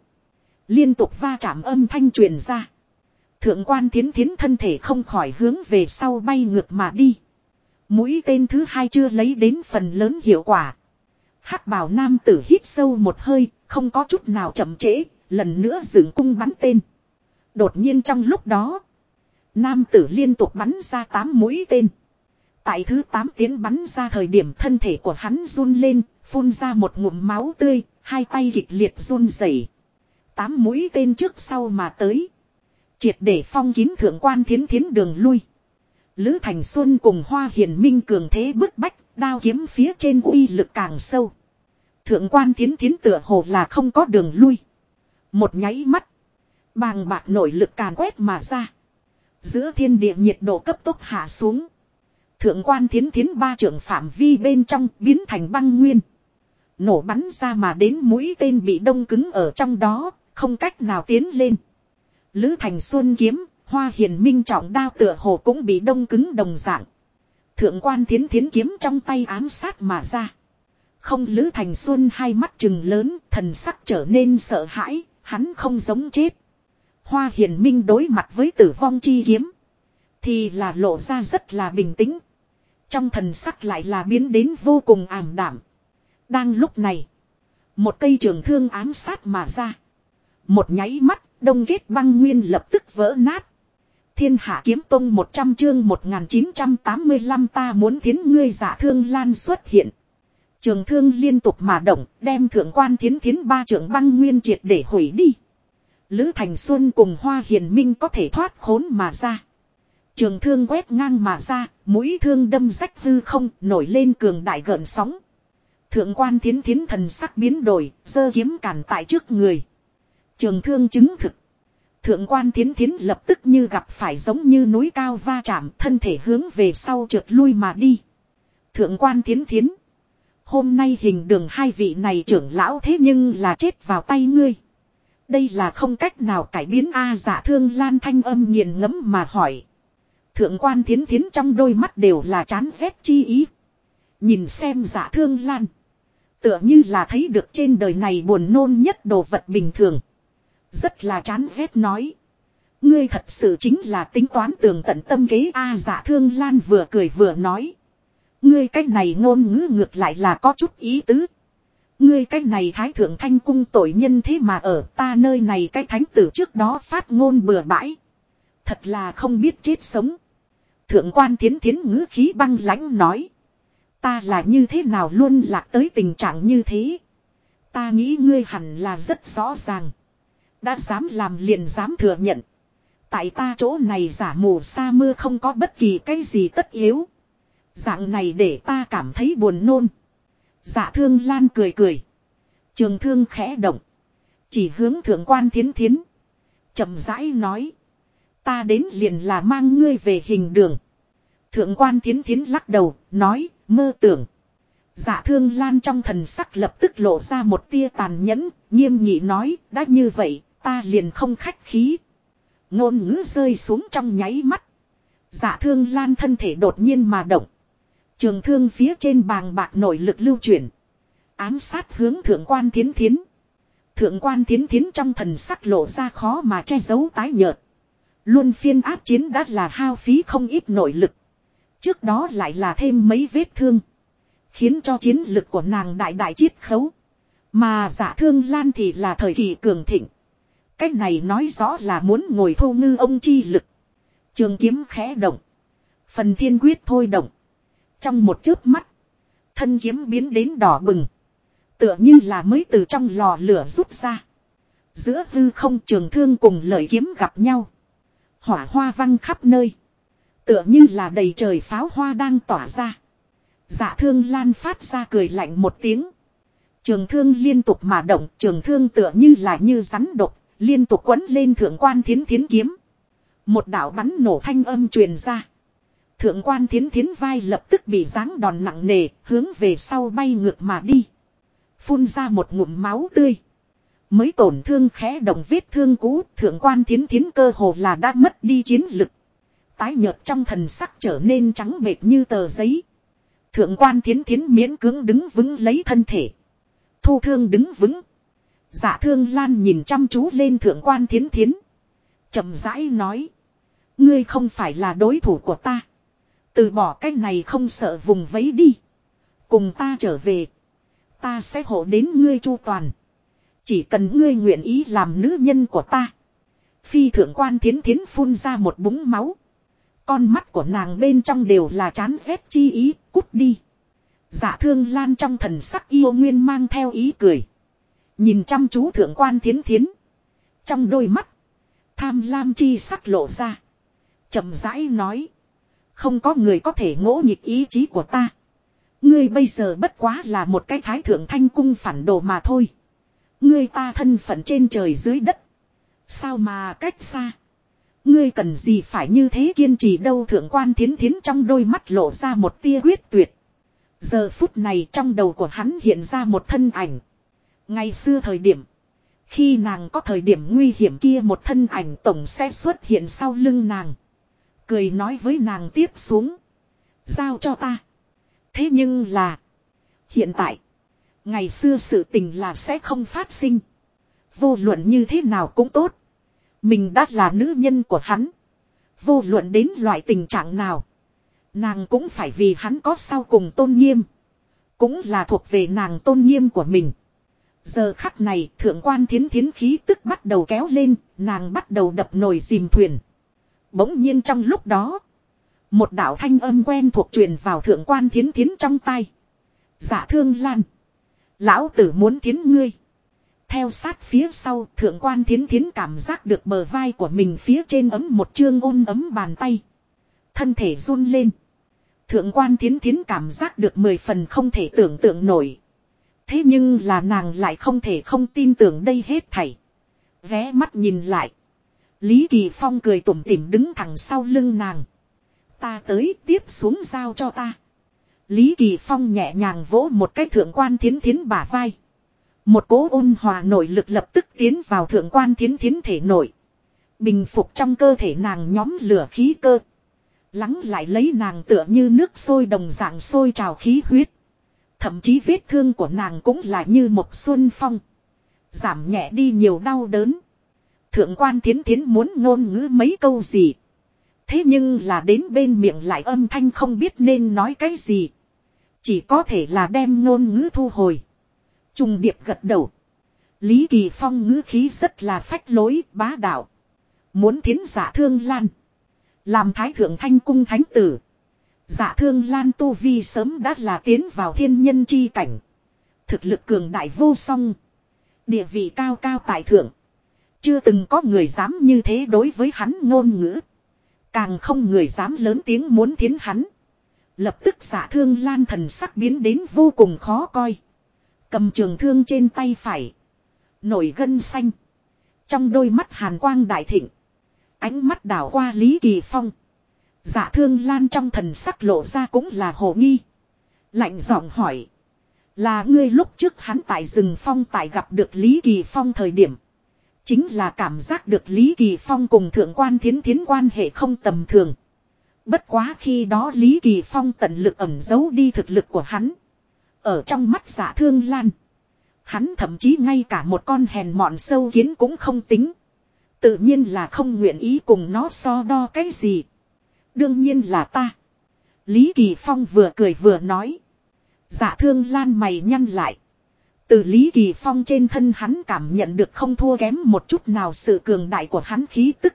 Liên tục va chạm âm thanh truyền ra. Thượng quan thiến thiến thân thể không khỏi hướng về sau bay ngược mà đi. Mũi tên thứ hai chưa lấy đến phần lớn hiệu quả. hắc bảo nam tử hít sâu một hơi, không có chút nào chậm trễ, lần nữa dựng cung bắn tên. Đột nhiên trong lúc đó, nam tử liên tục bắn ra tám mũi tên. Tại thứ tám tiến bắn ra thời điểm thân thể của hắn run lên, phun ra một ngụm máu tươi, hai tay kịch liệt run rẩy. Tám mũi tên trước sau mà tới. Triệt để phong kín thượng quan thiến thiến đường lui. Lữ Thành Xuân cùng Hoa Hiền Minh cường thế bức bách, đao kiếm phía trên uy lực càng sâu. Thượng quan thiến thiến tựa hồ là không có đường lui. Một nháy mắt. Bàng bạc nội lực càn quét mà ra. Giữa thiên địa nhiệt độ cấp tốc hạ xuống. Thượng quan thiến thiến ba trưởng phạm vi bên trong biến thành băng nguyên. Nổ bắn ra mà đến mũi tên bị đông cứng ở trong đó, không cách nào tiến lên. Lữ Thành Xuân kiếm, Hoa Hiền Minh trọng đao tựa hồ cũng bị đông cứng đồng dạng. Thượng quan thiến thiến kiếm trong tay ám sát mà ra. Không Lữ Thành Xuân hai mắt trừng lớn, thần sắc trở nên sợ hãi, hắn không giống chết. Hoa Hiền Minh đối mặt với tử vong chi kiếm. Thì là lộ ra rất là bình tĩnh. Trong thần sắc lại là biến đến vô cùng ảm đảm. Đang lúc này. Một cây trường thương ám sát mà ra. Một nháy mắt, đông ghét băng nguyên lập tức vỡ nát. Thiên hạ kiếm tông 100 chương 1985 ta muốn thiến ngươi giả thương lan xuất hiện. Trường thương liên tục mà động, đem thượng quan thiến thiến ba trưởng băng nguyên triệt để hủy đi. Lữ Thành Xuân cùng Hoa Hiền Minh có thể thoát khốn mà ra. Trường thương quét ngang mà ra, mũi thương đâm rách hư không, nổi lên cường đại gợn sóng. Thượng quan thiến thiến thần sắc biến đổi, dơ kiếm cản tại trước người. Trường thương chứng thực. Thượng quan thiến thiến lập tức như gặp phải giống như núi cao va chạm, thân thể hướng về sau trượt lui mà đi. Thượng quan thiến thiến. Hôm nay hình đường hai vị này trưởng lão thế nhưng là chết vào tay ngươi. Đây là không cách nào cải biến A giả thương lan thanh âm nghiền ngẫm mà hỏi. Thượng quan thiến thiến trong đôi mắt đều là chán ghét chi ý. Nhìn xem giả thương lan. Tựa như là thấy được trên đời này buồn nôn nhất đồ vật bình thường. Rất là chán ghét nói. Ngươi thật sự chính là tính toán tường tận tâm kế A giả thương lan vừa cười vừa nói. Ngươi cách này ngôn ngữ ngược lại là có chút ý tứ. Ngươi cách này thái thượng thanh cung tội nhân thế mà ở ta nơi này cái thánh tử trước đó phát ngôn bừa bãi. Thật là không biết chết sống. Thượng quan thiến thiến ngữ khí băng lãnh nói. Ta là như thế nào luôn lạc tới tình trạng như thế. Ta nghĩ ngươi hẳn là rất rõ ràng. Đã dám làm liền dám thừa nhận. Tại ta chỗ này giả mù sa mưa không có bất kỳ cái gì tất yếu. Dạng này để ta cảm thấy buồn nôn. Dạ thương lan cười cười. Trường thương khẽ động. Chỉ hướng thượng quan thiến thiến. chậm rãi nói. Ta đến liền là mang ngươi về hình đường. Thượng quan thiến thiến lắc đầu, nói, mơ tưởng. Dạ thương lan trong thần sắc lập tức lộ ra một tia tàn nhẫn, nghiêm nghị nói, đã như vậy, ta liền không khách khí. Ngôn ngữ rơi xuống trong nháy mắt. Dạ thương lan thân thể đột nhiên mà động. Trường thương phía trên bàng bạc nội lực lưu chuyển. Ám sát hướng thượng quan thiến thiến. Thượng quan thiến thiến trong thần sắc lộ ra khó mà che giấu tái nhợt. Luôn phiên áp chiến đã là hao phí không ít nội lực. Trước đó lại là thêm mấy vết thương. Khiến cho chiến lực của nàng đại đại chiết khấu. Mà giả thương lan thì là thời kỳ cường thịnh. Cách này nói rõ là muốn ngồi thu ngư ông chi lực. Trường kiếm khẽ động. Phần thiên quyết thôi động. Trong một chớp mắt. Thân kiếm biến đến đỏ bừng. Tựa như là mới từ trong lò lửa rút ra. Giữa hư không trường thương cùng lợi kiếm gặp nhau. Hỏa hoa văng khắp nơi. Tựa như là đầy trời pháo hoa đang tỏa ra. Dạ thương lan phát ra cười lạnh một tiếng. Trường thương liên tục mà động, trường thương tựa như là như rắn độc, liên tục quấn lên thượng quan thiến thiến kiếm. Một đạo bắn nổ thanh âm truyền ra. Thượng quan thiến thiến vai lập tức bị giáng đòn nặng nề, hướng về sau bay ngược mà đi. Phun ra một ngụm máu tươi. Mới tổn thương khẽ động vết thương cũ, thượng quan thiến thiến cơ hồ là đã mất đi chiến lực. Tái nhợt trong thần sắc trở nên trắng bệt như tờ giấy. Thượng quan thiến thiến miễn cưỡng đứng vững lấy thân thể. Thu thương đứng vững. Dạ thương lan nhìn chăm chú lên thượng quan thiến thiến. chậm rãi nói. Ngươi không phải là đối thủ của ta. Từ bỏ cái này không sợ vùng vấy đi. Cùng ta trở về. Ta sẽ hộ đến ngươi chu toàn. Chỉ cần ngươi nguyện ý làm nữ nhân của ta. Phi thượng quan thiến thiến phun ra một búng máu. Con mắt của nàng bên trong đều là chán ghét chi ý, cút đi. Giả thương lan trong thần sắc yêu nguyên mang theo ý cười. Nhìn chăm chú thượng quan thiến thiến. Trong đôi mắt. Tham lam chi sắc lộ ra. chậm rãi nói. Không có người có thể ngỗ nhịp ý chí của ta. Ngươi bây giờ bất quá là một cái thái thượng thanh cung phản đồ mà thôi. Ngươi ta thân phận trên trời dưới đất. Sao mà cách xa. Ngươi cần gì phải như thế kiên trì đâu thượng quan thiến thiến trong đôi mắt lộ ra một tia quyết tuyệt. Giờ phút này trong đầu của hắn hiện ra một thân ảnh. Ngày xưa thời điểm. Khi nàng có thời điểm nguy hiểm kia một thân ảnh tổng sẽ xuất hiện sau lưng nàng. Cười nói với nàng tiếp xuống. Giao cho ta. Thế nhưng là. Hiện tại. Ngày xưa sự tình là sẽ không phát sinh. Vô luận như thế nào cũng tốt. Mình đã là nữ nhân của hắn. Vô luận đến loại tình trạng nào. Nàng cũng phải vì hắn có sau cùng tôn nghiêm. Cũng là thuộc về nàng tôn nghiêm của mình. Giờ khắc này thượng quan thiến thiến khí tức bắt đầu kéo lên, nàng bắt đầu đập nồi dìm thuyền. Bỗng nhiên trong lúc đó, một đạo thanh âm quen thuộc truyền vào thượng quan thiến thiến trong tay. Giả dạ thương lan. Lão tử muốn thiến ngươi. Theo sát phía sau, thượng quan thiến thiến cảm giác được bờ vai của mình phía trên ấm một chương ôn ấm bàn tay. Thân thể run lên. Thượng quan thiến thiến cảm giác được mười phần không thể tưởng tượng nổi. Thế nhưng là nàng lại không thể không tin tưởng đây hết thảy. Ré mắt nhìn lại. Lý Kỳ Phong cười tủm tỉm đứng thẳng sau lưng nàng. Ta tới tiếp xuống giao cho ta. Lý Kỳ Phong nhẹ nhàng vỗ một cái thượng quan thiến thiến bả vai. Một cố ôn hòa nội lực lập tức tiến vào thượng quan thiến thiến thể nội. Bình phục trong cơ thể nàng nhóm lửa khí cơ. Lắng lại lấy nàng tựa như nước sôi đồng dạng sôi trào khí huyết. Thậm chí vết thương của nàng cũng là như một xuân phong. Giảm nhẹ đi nhiều đau đớn. Thượng quan thiến thiến muốn ngôn ngữ mấy câu gì. Thế nhưng là đến bên miệng lại âm thanh không biết nên nói cái gì. Chỉ có thể là đem ngôn ngữ thu hồi. Trùng điệp gật đầu. Lý Kỳ Phong ngữ khí rất là phách lối, bá đạo. Muốn thiến giả thương lan. Làm thái thượng thanh cung thánh tử. Dạ thương lan tu vi sớm đã là tiến vào thiên nhân chi cảnh. Thực lực cường đại vô song. Địa vị cao cao tại thượng. Chưa từng có người dám như thế đối với hắn ngôn ngữ. Càng không người dám lớn tiếng muốn thiến hắn. Lập tức giả thương lan thần sắc biến đến vô cùng khó coi. Cầm trường thương trên tay phải. Nổi gân xanh. Trong đôi mắt hàn quang đại thịnh. Ánh mắt đảo qua Lý Kỳ Phong. Dạ thương lan trong thần sắc lộ ra cũng là hồ nghi. Lạnh giọng hỏi. Là ngươi lúc trước hắn tại rừng phong tại gặp được Lý Kỳ Phong thời điểm. Chính là cảm giác được Lý Kỳ Phong cùng thượng quan thiến thiến quan hệ không tầm thường. Bất quá khi đó Lý Kỳ Phong tận lực ẩn giấu đi thực lực của hắn. Ở trong mắt giả thương lan. Hắn thậm chí ngay cả một con hèn mọn sâu kiến cũng không tính. Tự nhiên là không nguyện ý cùng nó so đo cái gì. Đương nhiên là ta. Lý Kỳ Phong vừa cười vừa nói. Dạ thương lan mày nhăn lại. Từ Lý Kỳ Phong trên thân hắn cảm nhận được không thua kém một chút nào sự cường đại của hắn khí tức.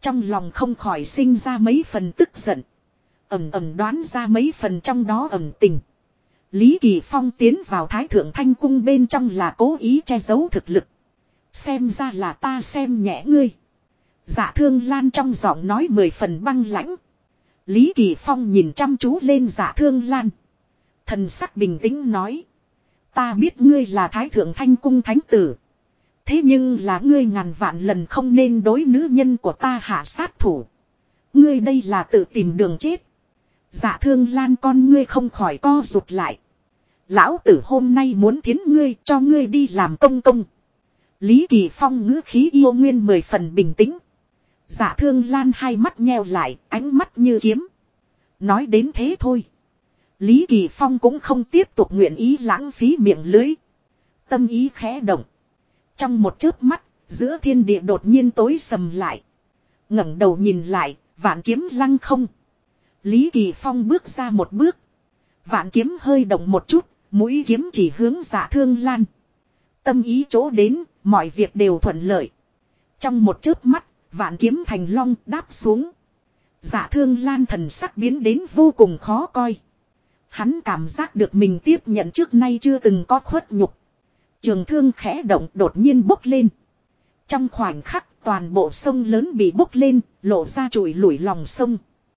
Trong lòng không khỏi sinh ra mấy phần tức giận. Ẩm ẩm đoán ra mấy phần trong đó ẩm tình. Lý Kỳ Phong tiến vào Thái Thượng Thanh Cung bên trong là cố ý che giấu thực lực. Xem ra là ta xem nhẹ ngươi. Dạ thương lan trong giọng nói mười phần băng lãnh. Lý Kỳ Phong nhìn chăm chú lên dạ thương lan. Thần sắc bình tĩnh nói. Ta biết ngươi là Thái Thượng Thanh Cung Thánh Tử. Thế nhưng là ngươi ngàn vạn lần không nên đối nữ nhân của ta hạ sát thủ. Ngươi đây là tự tìm đường chết. Dạ thương lan con ngươi không khỏi co rụt lại. Lão tử hôm nay muốn thiến ngươi cho ngươi đi làm công công. Lý Kỳ Phong ngữ khí yêu nguyên mười phần bình tĩnh. Dạ thương lan hai mắt nheo lại, ánh mắt như kiếm. Nói đến thế thôi. Lý Kỳ Phong cũng không tiếp tục nguyện ý lãng phí miệng lưới. Tâm ý khẽ động. Trong một chớp mắt, giữa thiên địa đột nhiên tối sầm lại. ngẩng đầu nhìn lại, vạn kiếm lăng không. Lý Kỳ Phong bước ra một bước. Vạn kiếm hơi động một chút, mũi kiếm chỉ hướng dạ thương lan. Tâm ý chỗ đến, mọi việc đều thuận lợi. Trong một chớp mắt, vạn kiếm thành long đáp xuống. Dạ thương lan thần sắc biến đến vô cùng khó coi. Hắn cảm giác được mình tiếp nhận trước nay chưa từng có khuất nhục. Trường thương khẽ động đột nhiên bốc lên. Trong khoảnh khắc toàn bộ sông lớn bị bốc lên, lộ ra chuỗi lủi lòng sông.